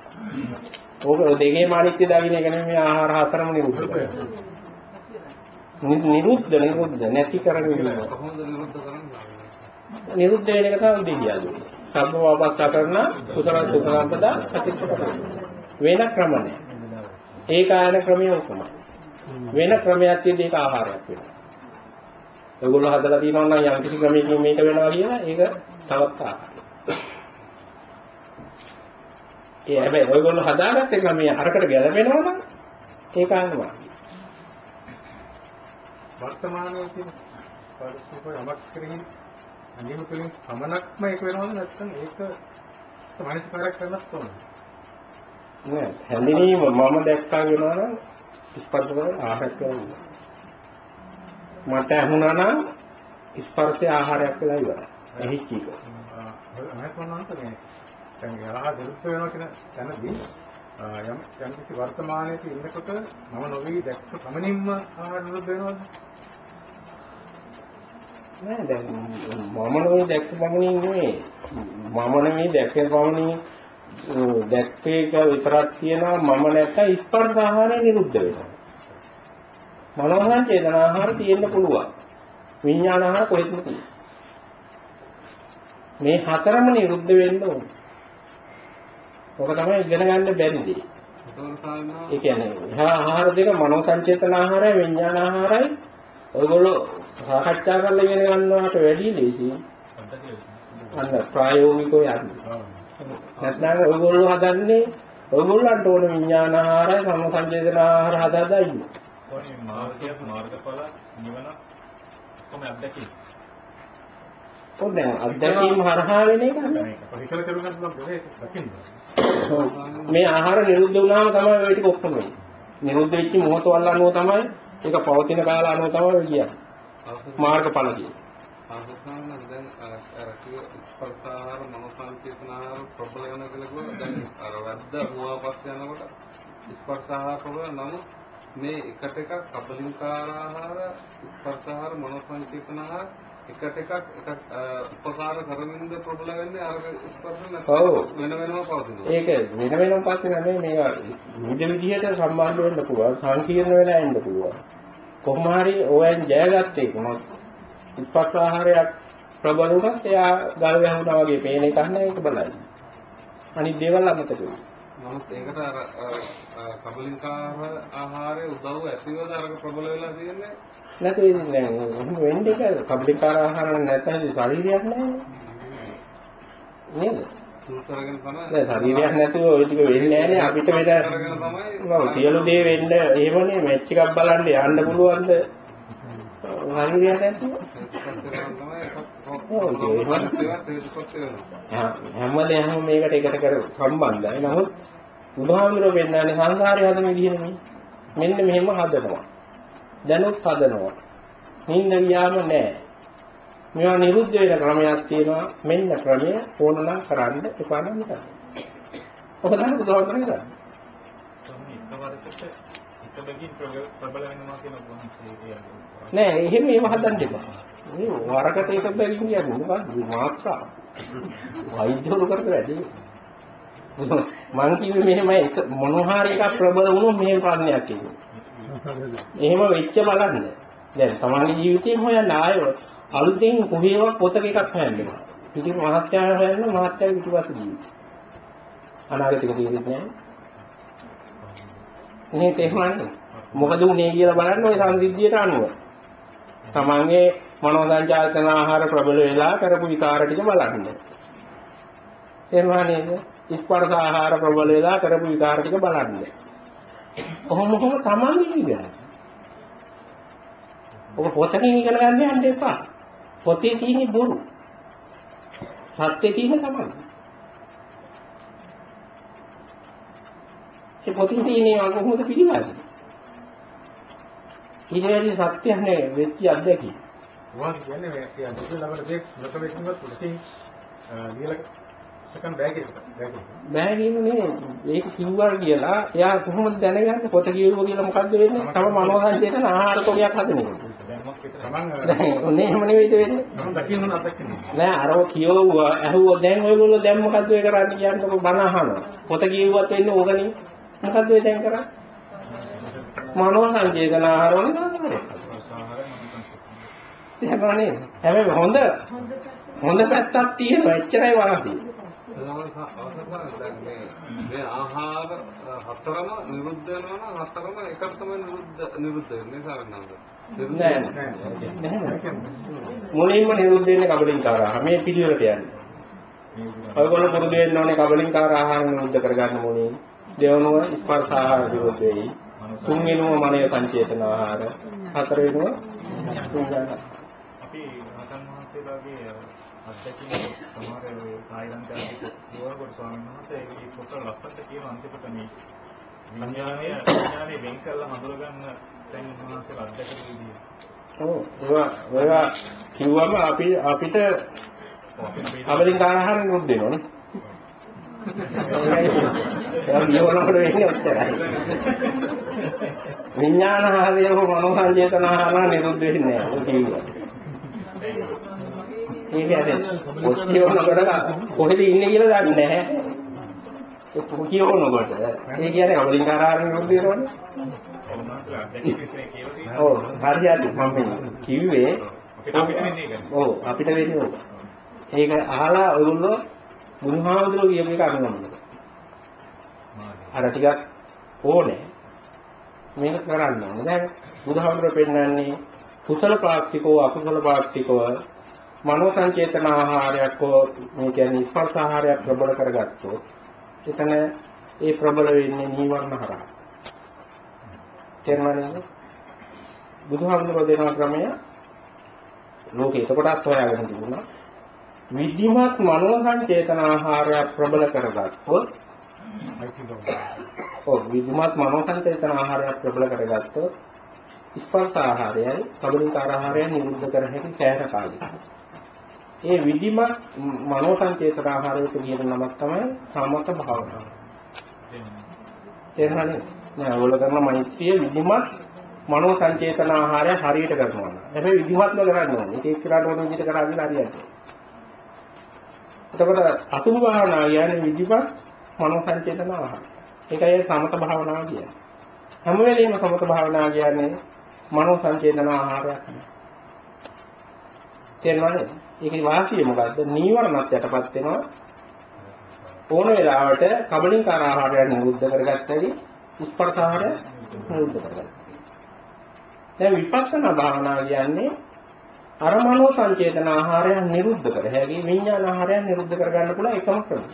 ඕක දෙකේම අනිත්‍ය දකින්න එක නෙමෙයි ආහාර හතරම නිරුද්ධ කරන්නේ. නි- නිරුද්ධ නිරුද්ධ නැති කරන්නේ කොහොමද නිරුද්ධ කරන්නේ නිරුද්ධ වෙන එක තමයි දෙවියන්. සබ්බ වාපස්සා කරන කුසල සුඛසම්පදා ප්‍රතික්ෂේප කරනවා. වෙන ක්‍රම නැහැ. ඒකායන ක්‍රමය උකමයි. වෙන ක්‍රමයක් තියෙද්දි ඒක ආහාරයක් වෙනවා. ඔයගොල්ලෝ හදලා තියෙනවා නම් යම් කිසි ක්‍රමයකින් මේක වෙනවා කියලා ඒක තවත් ආහාරයක්. ඒ හැබැයි ඔයගොල්ලෝ හදාගත්ත ක්‍රමය අරකට ගැලපෙනවා නම් ඒකායන මාර්ගය. වර්තමානයේ තියෙන පරිසුක යමක් කෙරෙහි අඳිම තුළින් පමණක්ම ඒක වෙනවද නැත්නම් ඒක මානසිකාරයක් කරන්නත් ඕනද? නෑ හැඳිනීම මම දැක්කා වෙනවා නම් ස්පර්ශ වල ආහාරයක් වෙනවා. මට ඇහුණා නම් ස්පර්ශය ආහාරයක් වෙලා ඉවරයි. ඇහිච්ච එක. මහත්මනන්ස මේ දැන් යහා විරුද්ධ වෙනවා කියන තැනදී ආ, යම් යම් කිසි වර්තමානයේ ඉන්නකොට මම නොවි දැක්ක පමණින්ම ආහාර විරුද්ධ වෙනවද? නෑ දැන් මම නෙවෙයි දැක්ක පමණින් නෙවෙයි. මම නෙවෙයි දැක්ක පමණින් අ, දැක්කේ එක විතරක් තියෙනවා මම නැත්නම් ස්පර්ශ ආහාරය නිරුද්ධ වෙනවා. මනෝහා චේතන ආහාර තියෙන්න පුළුවන්. විඥාන ආහාර කොහෙත්ම තියෙනවා. මේ හතරම නිරුද්ධ වෙන්න ඕනේ. ඔක තමයි ඉගෙන ගන්න බැරි දේ. ඒතකොට සාමාන්‍යයෙන් ඒ කියන්නේ එහා ආහාර දෙක මනෝ සංචේතන ආහාරය විඥාන ආහාරයි ඔයගොල්ලෝ සාකච්ඡා කරලා ඉගෙන ගන්නවට වැඩිය ලේසි. අන්න ප්‍රායෝගිකව යන්නේ. නැත්නම් ඔයගොල්ලෝ හදන්නේ ඔයගොල්ලන්ට ඕන විඥාන ආහාරය මනෝ සංචේතන ආහාර හදාදා ඉන්නේ. සෝනි මාර්ගයක් මාර්ගඵල නිවන කොහොම අත්දැකීම ඔව් දැන් අත්දැකීම් හරහා වෙන එක. මේ ආහාර නිරුද්ධ වුණාම තමයි ඔය ටික ඔක්කොම වෙන්නේ. නිරුද්ධ වෙච්ච මොහොතවල අනුව තමයි ඒක පවතින කාල අනුව තමයි කියන්නේ. මාර්ගඵල කියන්නේ. ආසස්නාන දැන් අර ස්පර්ශාහාර මනෝසංකේතනාහාර ප්‍රබල වෙන කිව්වා දැන් අර වැද්ද හුවා පස්සේ යනකොට ස්පර්ශාහාර ප්‍රබල නමුත් මේ එකට එකක් කබලින්කාර ආහාර ස්පර්ශාහාර මනෝසංකේතනාහාර එකට එකක් එකක් උපකාර කරමින්ද ප්‍රබල වෙන්නේ අර ස්පර්ශ. නැත්නම් වෙන වෙනම පවතිනවා. ඒක වෙන වෙනම පස්සේ නෙමෙයි මේවා විවිධ විදිහට සම්බන්ධ වෙන්න පුළුවන් සංකීර්ණ වෙලා එන්න පුළුවන්. කොහොම හරි ඕවෙන් ජයගත්තේ කොහොමද ස්පර්ශ ආහාරයක් ප්‍රබල වුණත් එයා ගල් වැහුණා වගේ පේන එකක් නෑ ඒක බලයි අනිත් දේවල් අමතක වෙයි. නමුත් ඒකට අර කබලින්කාර ආහාරයේ උදව් ඇතිවද අරක ප්‍රබල වෙලා තියෙන්නේ නැතු වෙන්නේ දැන් එහෙම වෙන්නේ ඒක කබලිකාර ආහාර නැත්නම් ශරීරයක් නෑ නේද සුල් කරගෙන තමයි දැන් ශරීරයක් නැතුව ওই ටික වෙන්නේ නෑනේ අපිට මෙතන කරගෙන තමයි ඔව් සියලු දේ වෙන්න එහෙමනේ මැච් එකක් බලන්න යන්න පුළුවන්ද ශරීරයක් නැතුව හැමදේම මේකට එකට කර සම්බන්ධයි. නමුත් බුදුහාමුදුරුවෝ පෙන්නන්නේ සංසාරේ හදන විදිහ නෙමෙයි. මෙන්න මෙහෙම හදනවා. දැනුත් හදනවා. නිින්ද ගියාම නෑ. මේවා නිරුද්ධ වෙන ක්‍රමයක් තියෙනවා. මෙන්න ක්‍රමය ඕනනම් කරන්න එපා නම් නිකන්. ඔක තමයි බුදුහාමුදුරුවෝ කියන්නේ. සෝනි එකවරකට එක බැගින් ප්‍රබල වෙනවා කියන වහන්සේ කියන්නේ නෑ එහෙම ඒව හදන්න එපා. මේ වරකට එක බැරි කියන්නේ මොකක්ද මාත්‍රා. වෛද්‍යවරු කරද වැඩි. මං කිව්වේ මෙහෙම එක මොනහාර එකක් ප්‍රබල වුණොත් මෙහෙම ප්‍රඥාවක් එන්නේ. එහෙම වෙච්ච බලන්න. දැන් සමාජ ජීවිතේම හොයන්න ආයෙ අලුතෙන් කොහේවත් පොතක එකක් හොයන්නවා. ඉතින් මහත්යාව හොයන්න මහත්යාව පිටුපස්ස ජීවිතය. අනාගතේ තියෙන්නේ නැහැ. මේ තේරුණානේ. මොකද උනේ කියලා බලන්න ওই සංසිද්ධියට අනුව. තමන්ගේ මනෝ සංජාතන ආහාර ප්‍රබල වෙලා කරපු විකාර ටික බලන්න. තේරුණා නේද? ස්පර්ශ ආහාර ප්‍රබල වෙලා කරපු විකාර ටික බලන්න. කොහොම කොහොම තමන්ගේ ඉගෙන. ඔබ පොතකින් ඉගෙන ගන්න යන්න එපා. පොතේ තියෙන බොරු. සත්‍යයේ තියෙන තමයි. ඒ පොතේ තියෙන ඒවා කොහොමද පිළිගන්නේ? ඊට වැඩි සත්‍යයක් නෑ වෙච්ච අත්දැකීම්. මොකක්ද කියන්නේ මේ කියන්නේ මුලින් ළඟට දෙයක් නොක වෙකින්වත් උඩින් ලියලා සකන් බෑග් එක බෑග් එක බෑ කියන්නේ ඒක කිව්වා කියලා එයා කොහොමද දැනගන්නේ පොත කියුවා කියලා මොකද්ද වෙන්නේ? තම මනෝ සංචේතන ආහාර කොටයක් හදන එක. දැනුමක් විතර තමන් දැන් ඔන්නේ එහෙම නෙවෙයිද වෙන්නේ? මම දකින්න නෑ අරව කියවුවා ඇහුවා දැන් ඔයගොල්ලෝ දැන් මොකද්ද ඔය කරන්නේ කියන්නකො බන අහනවා. පොත කියුවත් වෙන්නේ ඕකනේ. මොකද්ද ඔය දැන් කරන්නේ? මනෝ සංජේතන ආහාර වල ආහාරය. ප්‍රසාහාරය මම සංකේතන. එහෙම නේද? හැබැයි හොඳ හොඳ පැත්තක් තියෙනවා. එච්චරයි වරදී. මේ මේ ආහාර හතරම නිරුද්ධ වෙනවා නම් හතරම එකට තමයි නිරුද්ධ නිරුද්ධ වෙන්නේ සාරණාද. නෑ නෑ. මුලින්ම නිරුද්ධ වෙන්නේ කබලින්කාර ආහාර. මේ පිළිවෙලට යන්නේ. ඔයගොල්ලෝ පුරුදු වෙන්න ඕනේ කබලින්කාර ආහාර නිරුද්ධ කරගන්න ඕනේ. දෙවනුව ස්පර්ශ ආහාර නිරුද්ධ වෙයි. තුන්වෙනුව මනය සංචේතන ආහාර. හතරවෙනුව විඥාන. අපි රහතන් වහන්සේලාගේ අත්දැකීම් සමහර ඔය තායිලන්තයේ දුවනකොට ස්වාමීන් වහන්සේ ඒ පොත ලස්සනට කියන අන්තිමට මේ විඥානය විඥානේ වෙන් කරලා හඳුනගන්න දැන් උන්වහන්සේලා අත්දැකපු විදිය. ඔව් ඒවා ඒවා කිව්වම අපි අපිට කබලින්කාර ආහාර නිරුද්ධ වෙනවනේ. ඒක නියමනකට වෙන්නේ ඔච්චරයි. විඥාන ආහාරය හෝ මනෝ සංජේතන ආහාර නිරුද්ධ වෙන්නේ නැහැ. ඔය කිව්වා. ඒක ඇද ඔච්චරනකොට කොහෙද ඉන්නේ කියලා දන්නේ නැහැ. ඒ කියවනකොට ඒ කියන්නේ කබලින්කාර ආහාර නිරුද්ධ වෙනවනේ. උන්වහන්සේලා අත්දැකීම් විතරේ කියලා තියෙනවා. ඔව් හරියට මම කිව්වේ අපිට අපිට වෙන්නේ ඒක. ඔව් අපිට වෙන්නේ ඕක. ඒක අහලා ඔයගොල්ලෝ බුදුහාමුදුරුවෝ කියපු එක අනුගමනය අර ටිකක් ඕනේ. මේක කරන්න ඕනේ. දැන් බුදුහාමුදුරුවෝ පෙන්නන්නේ කුසල පාක්ෂිකව අකුසල පාක්ෂිකව මනෝ සංචේතන ආහාරයක් හෝ මේ කියන්නේ ස්පර්ශ ආහාරයක් ප්‍රබල කරගත්තොත් එතන ඒ ප්‍රබල වෙන්නේ නීවරණ හරහා. තේරුණාද? බුදුහාමුදුරුවෝ දෙන ක්‍රමය ලෝකේ එතකොටත් හොයාගෙන තිබුණා. විද්ධිමත් මනෝ සංචේතන ආහාරයක් ප්‍රබල කරගත්තොත් ඔව් විද්ධිමත් මනෝ සංචේතන ආහාරයක් ප්‍රබල කරගත්තොත් ස්පර්ශ ආහාරයයි කබලිකාර ආහාරයයි නිරුද්ධ කර හැකි සෑහෙන කාලෙක. ඒ විද්ධිමත් මනෝ සංචේතන ආහාරයට කියන නමක් තමයි සමත භාවනාව. තේරුණානේ? නෑ ඔයගොල්ලෝ කරන මෛත්‍රිය විද්ධිමත් මනෝ සංචේතන ආහාරය හරියට කරනවා. හැබැයි විද්ධිමත්ම කරන්න ඕනේ. ඒක එක්කරට ඕන විදිහට කරාගෙන හරියට. එතකොට අසුභ භාවනාව කියන්නේ විදිපත් මනෝ සංචේතන ආහාර. ඒකයි සමත භාවනාව කියන්නේ. හැම වෙලෙම සමත භාවනාව කියන්නේ මනෝ සංචේතන ආහාරයක්. තේරෙනවද? ඒකේ වාසිය මොකද්ද? නීවරණත් යටපත් වෙනවා. ඕන වෙලාවට කබලින්කාර ආහාරය නිරුද්ධ කරගත්තදී ස්පර්ශ ආහාරය නිරුද්ධ කරගත්තා. දැන් විපස්සනා භාවනාව කියන්නේ අර මනෝ සංචේතන ආහාරයන් නිරුද්ධ කර හැකි විඥාන ආහාරයන් නිරුද්ධ කර ගන්න පුළුවන් එකම ක්‍රමය.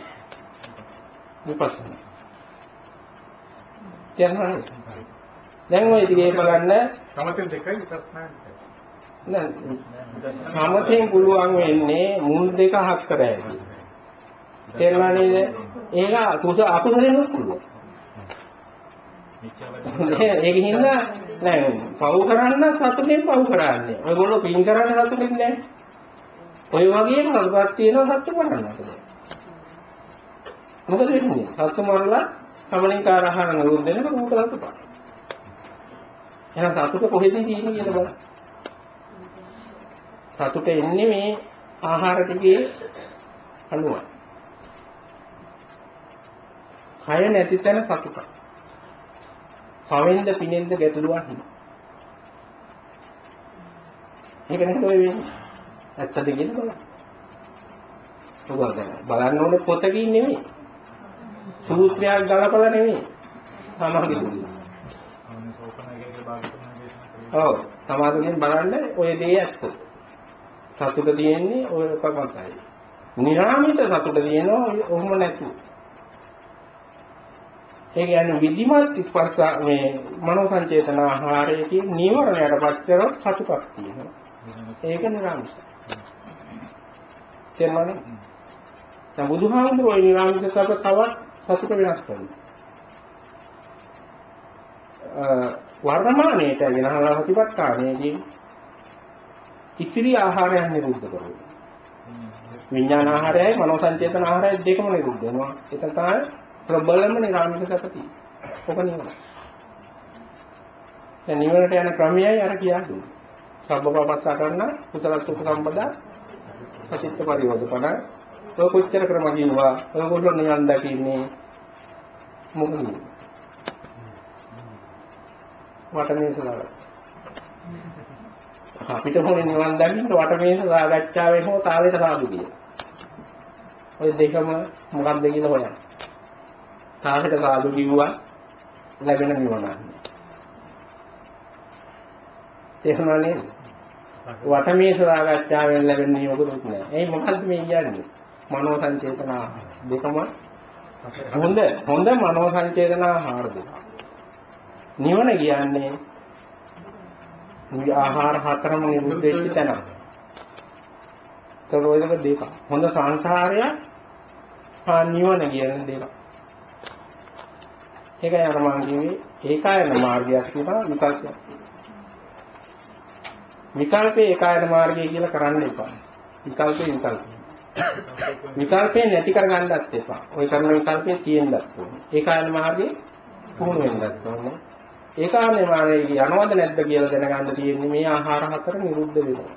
විපස්සනා. තේරුණාද? දැන් ඔය ඉතින් බලන්න සමතෙන් දෙකයි විපස්සනා නෑ සමතෙන් පුළුවන් වෙන්නේ මුල් දෙක හක් කර හැකි. තේරුණා නේද? ඒක කුස අකුසලෙන් පුළුවන්. ඒක හින්දා නෑ පව් කරන්න සතුටෙන් පව් කරන්නේ. ඔයගොල්ලෝ පින් කරන්න සතුටෙන් නෑ. ඔය වගේම සතුටක් තියෙනවා සතුට කරන්නට. මොකද වෙන්නේ? සතුට මරලා සමලින්කාර ආහාර නිරුද්ධ වෙනකොට මොකද සතුට? එහෙනම් සතුට කොහෙද තියෙන්නේ කියලා බලන්න. සතුට එන්නේ මේ ආහාර ටිකේ අනුවයි. කය නැති තැන සතුටක්. පවෙන්ද පිනෙන්ද ගැටලුවක් නෑ. ඒක නේද ඔය. ඇත්තද කියලා බලන්න. උගා බලන්න ඕනේ පොතකින් නෙමෙයි. සූත්‍රයක් ගලපලා නෙමෙයි. සමාධි දුන්නේ. ඔව් සමාධියෙන් බලන්න ඔය දේ ඇත්ත. සතුට තියෙන්නේ ඔය එකමයි. නිරාමිත සතුට තියෙනවා ඔහොම නැතුව. ඒ කියන්නේ විධිමත් ස්පර්ශ මේ මනෝ සංචේතන ආහාරයේ නීවරණයටපත් කරොත් සතුටක් තියෙනවා. ඒක නිරාමිෂ. තේරුණානේ? දැන් බුදුහාමුදුරුවෝ ඒ නිරාමිෂ සතුට තවත් සතුට වෙනස් කරනවා. වර්තමානයේට වෙනහලා ප්‍රතිපත්තානේදී ඉතිරි ආහාරයන් නිරුද්ධ කරනවා. විඥාන ආහාරයයි මනෝ සංචේතන ආහාරයයි දෙකම නිරුද්ධ වෙනවා. ඒක තමයි ප්‍රබලම නිරාමිෂ සපති. ඔක නිවන. දැන් නිවනට යන ක්‍රමයයි අර කියා දුන්නේ. සබ්බපපස්සා කරන කුසල සුඛ සම්පදා සචිත්ත පරිවර්තන ඔය කොච්චර ක්‍රම කිව්වා ඔයගොල්ලෝ නිවන් දකින්නේ මොකද වටමේස දාගත්තා. අපිට හොනේ නිවන් දකින්න වටමේස සාකච්ඡාවේ හෝ තාලෙට සාදු කියන. ඔය දෙකම මොකක්ද කියලා හොයන්න. තාලෙට සාදු කිව්වා ලැබෙන නිවන. තේරුණා නේද? වටමේස සාකච්ඡාවෙන් ලැබෙන නියමකුත් නෑ. ඒ මොකද්ද මේ කියන්නේ? මනෝ සංචේතනා දෙකම හොඳ හොඳ මනෝ සංචේතනා ආහාර දෙක. නිවන කියන්නේ ආහාර හතරම නිරුද්ධ වෙච්ච තැන. ඒක ඔය දෙක දෙක. හොඳ සංසාරය හා නිවන කියන දෙක. ඒකයි අර මම කිව්වේ ඒකායන මාර්ගයක් තියෙනවා විකල්පයක්. විකල්පේ ඒකායන මාර්ගය කියලා කරන්න එපා. විකල්පේ විකල්පේ. විකල්පේ නැති කරගන්නත් එපා. ওই කරන විකල්පේ තියෙන්නත් ඕනේ. ඒකායන මාර්ගයේ පුහුණු වෙන්නත් ඕනේ. ඒකාන්‍ය මානෙක යනවද නැද්ද කියලා දැනගන්න තියෙන්නේ මේ ආහාර හතර නිරුද්ධ වෙනවා.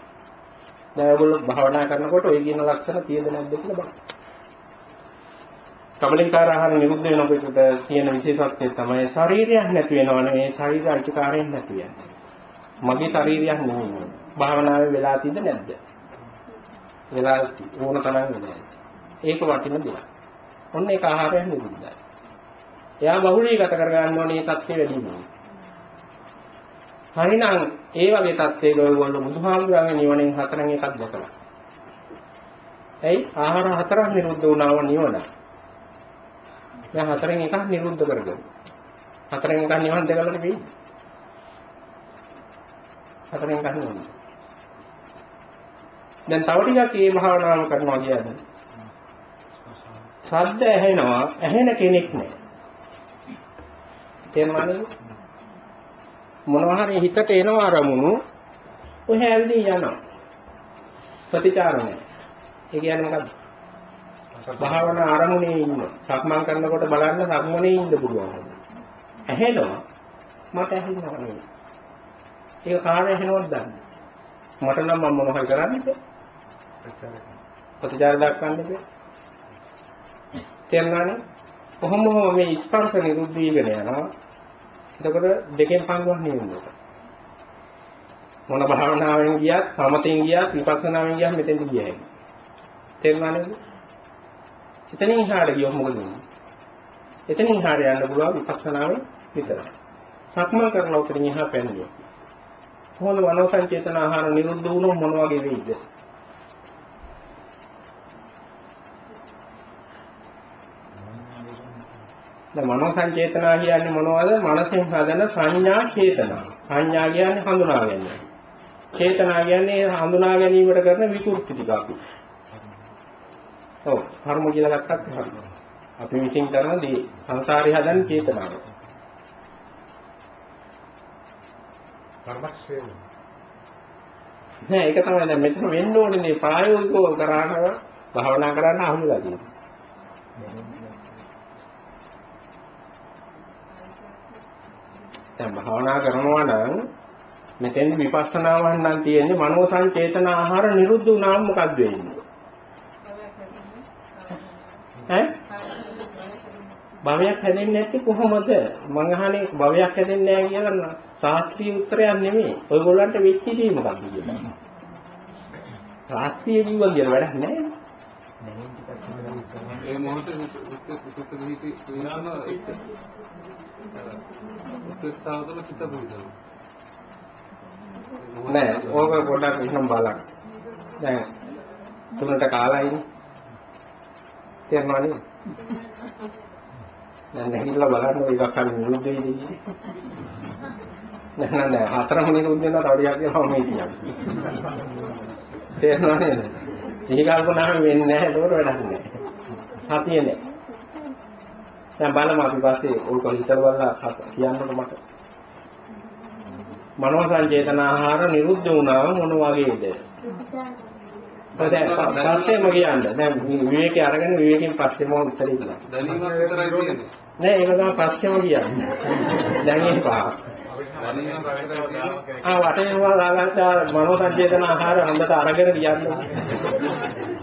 දැන් ඔයගොල්ලෝ භාවනා කරනකොට ඔය කියන ලක්ෂණ තියෙද නැද්ද කියලා බලන්න. කමලිකාර ආහාර නිරුද්ධ වෙනකොට තියෙන විශේෂත්වය තමයි ශරීරයක් නැති වෙනවනේ මේ ශරීර අයිතිකාරයෙන් නැති වෙනවා. මගේ ශරීරයක් නෙමෙයි. භාවනාවේ වෙලා තියද නැද්ද? වෙලා ඕන තරම් වෙනවා. ඒක වටින දෙයක්. ඔන්න ඒක ආහාරයෙන් නිරුද්ධයි. එයා බහුලීගත කරගන්න ඕනේ තත්ත්වෙ වැඩි වෙනවා. හරිනම් ඒ වගේ தත්ත්වයක ඔයගොල්ලෝ බුදුහාමුදුරන්ගේ නිවනෙන් හතරෙන් එකක් දැකලා. එයි ආහාර හතරක් නිරුද්ධ වුණාම නිවන. දැන් හතරෙන් එකක් නිරුද්ධ කරගන්න. හතරෙන් එකක් නිවන් දැකලා නෙවෙයි. හතරෙන් එකක් නිවන. දැන් තව ටිකක් මේ භාවනාව කරනවා කියන්නේ. ශබ්ද ඇහෙනවා ඇහෙන කෙනෙක් නෑ. තේරුණාද? මොනවා හරි හිතට එනවා අරමුණු ඔය හැල්දී යනවා. ප්‍රතිචාර නෑ. ඒ කියන්නේ මොකද්ද? භාවනා අරමුණේ ඉන්න. සක්මන් කරනකොට බලන්න සක්මනේ ඉන්න පුළුවන්. ඇහෙනවා. මට ඇහෙනවා නෙවෙයි. ඒක කාට ඇහෙනවද දන්නේ? මට නම් මම මොනවා හරි කරන්නේ ප්‍රතිචාර දක්වන්න බෑ. තේරුණානේ? කොහොම හෝ මේ ස්පර්ශ නිරුද්ධ වීගෙන යනවා. එතකොට දෙකෙන් පංගුවක් නෙවෙයි. මොන භාවනාවෙන් ගියත්, සමතෙන් ගියත්, විපස්සනාවෙන් ගියත් මෙතෙන්ට ගියයි. තේරුණානේ? එතනින් එහාට ගියොත් මොකද වෙන්නේ? එතනින් එහාට යන්න පුළුවන් විපස්සනාවෙන් විතරයි. සක්මන් කරලා උතරින් එහා පැන්නේ. කොහොමද මනෝ සංචේතන ආහාර නිරුද්ධ වුණොත් මොන වගේ වෙයිද? දැන් මනෝ සංචේතනා කියන්නේ මොනවද? මනසෙන් හදන සංඥා චේතනා. සංඥා කියන්නේ හඳුනා ගැනීම. චේතනා කියන්නේ හඳුනා ගැනීමට කරන විකෘති ටික අපි. ඔව් කර්ම කියලා ගත්තත් හරි. අපි විශ්ින් කරන දේ සංසාරේ හදන චේතනාව. කර්මක්ෂය නෑ ඒක තමයි දැන් මෙතන වෙන්න ඕනේ මේ ප්‍රායෝගිකව කරාම භාවනා කරන්න අහුවෙලා තියෙනවා. දැන් භාවනා කරනවා නම් මෙතෙන් විපස්සනාවන් නම් තියෙන්නේ මනෝ සංචේතන ආහාර නිරුද්ධ වුණාම මොකක්ද වෙන්නේ? ඈ? භවයක් හැදෙන්නේ නැති කොහොමද? මං අහන්නේ භවයක් හැදෙන්නේ නැහැ කියලා ශාස්ත්‍රීය උත්තරයක් නෙමෙයි. ඔයගොල්ලන්ට වෙච්ච දේ මොකක්ද කියලා. ශාස්ත්‍රීය ජීවන කියලා වැඩක් නැහැ. ඒ මොහොතේ හිත හිත විනාම උත්සාහවල හිත පුරුදු නෑ ඕක පොඩ්ඩක් ඉන්නම් බලන්න. දැන් තුනට කාලයිනේ. තේරුණානේ? දැන් නැහිලා බලන්න ඔය එකක් හරි නිරුද්ධ වෙයිද කියන්නේ. නෑ නෑ හතරම නිරුද්ධ වෙනවා තව ටිකක් කියලා මම කියන්නේ. තේරුණා නේද? සිහි කල්පනාව වෙන්නේ නැහැ ඒකට වැඩක් නෑ. සතිය නෑ. දැන් බලමු අපි පස්සේ ඕක හිතවලා කියන්නකො මට. මනෝ සංචේතන ආහාර නිරුද්ධ වුණාම මොන වගේද? දැන් පස්සේම කියන්නේ. දැන් විවේකේ අරගෙන විවේකයෙන් පස්සේම උත්තරේ කියනවා. දැනීමක් විතරයි තියෙන්නේ. නෑ ඒක තමයි පස්සේම කියන්නේ. දැන් තියෙන්නේ. ආ වටේම සාකච්ඡා මනෝ සංචේතන ආහාර හොඳට අරගෙන කියන්නේ.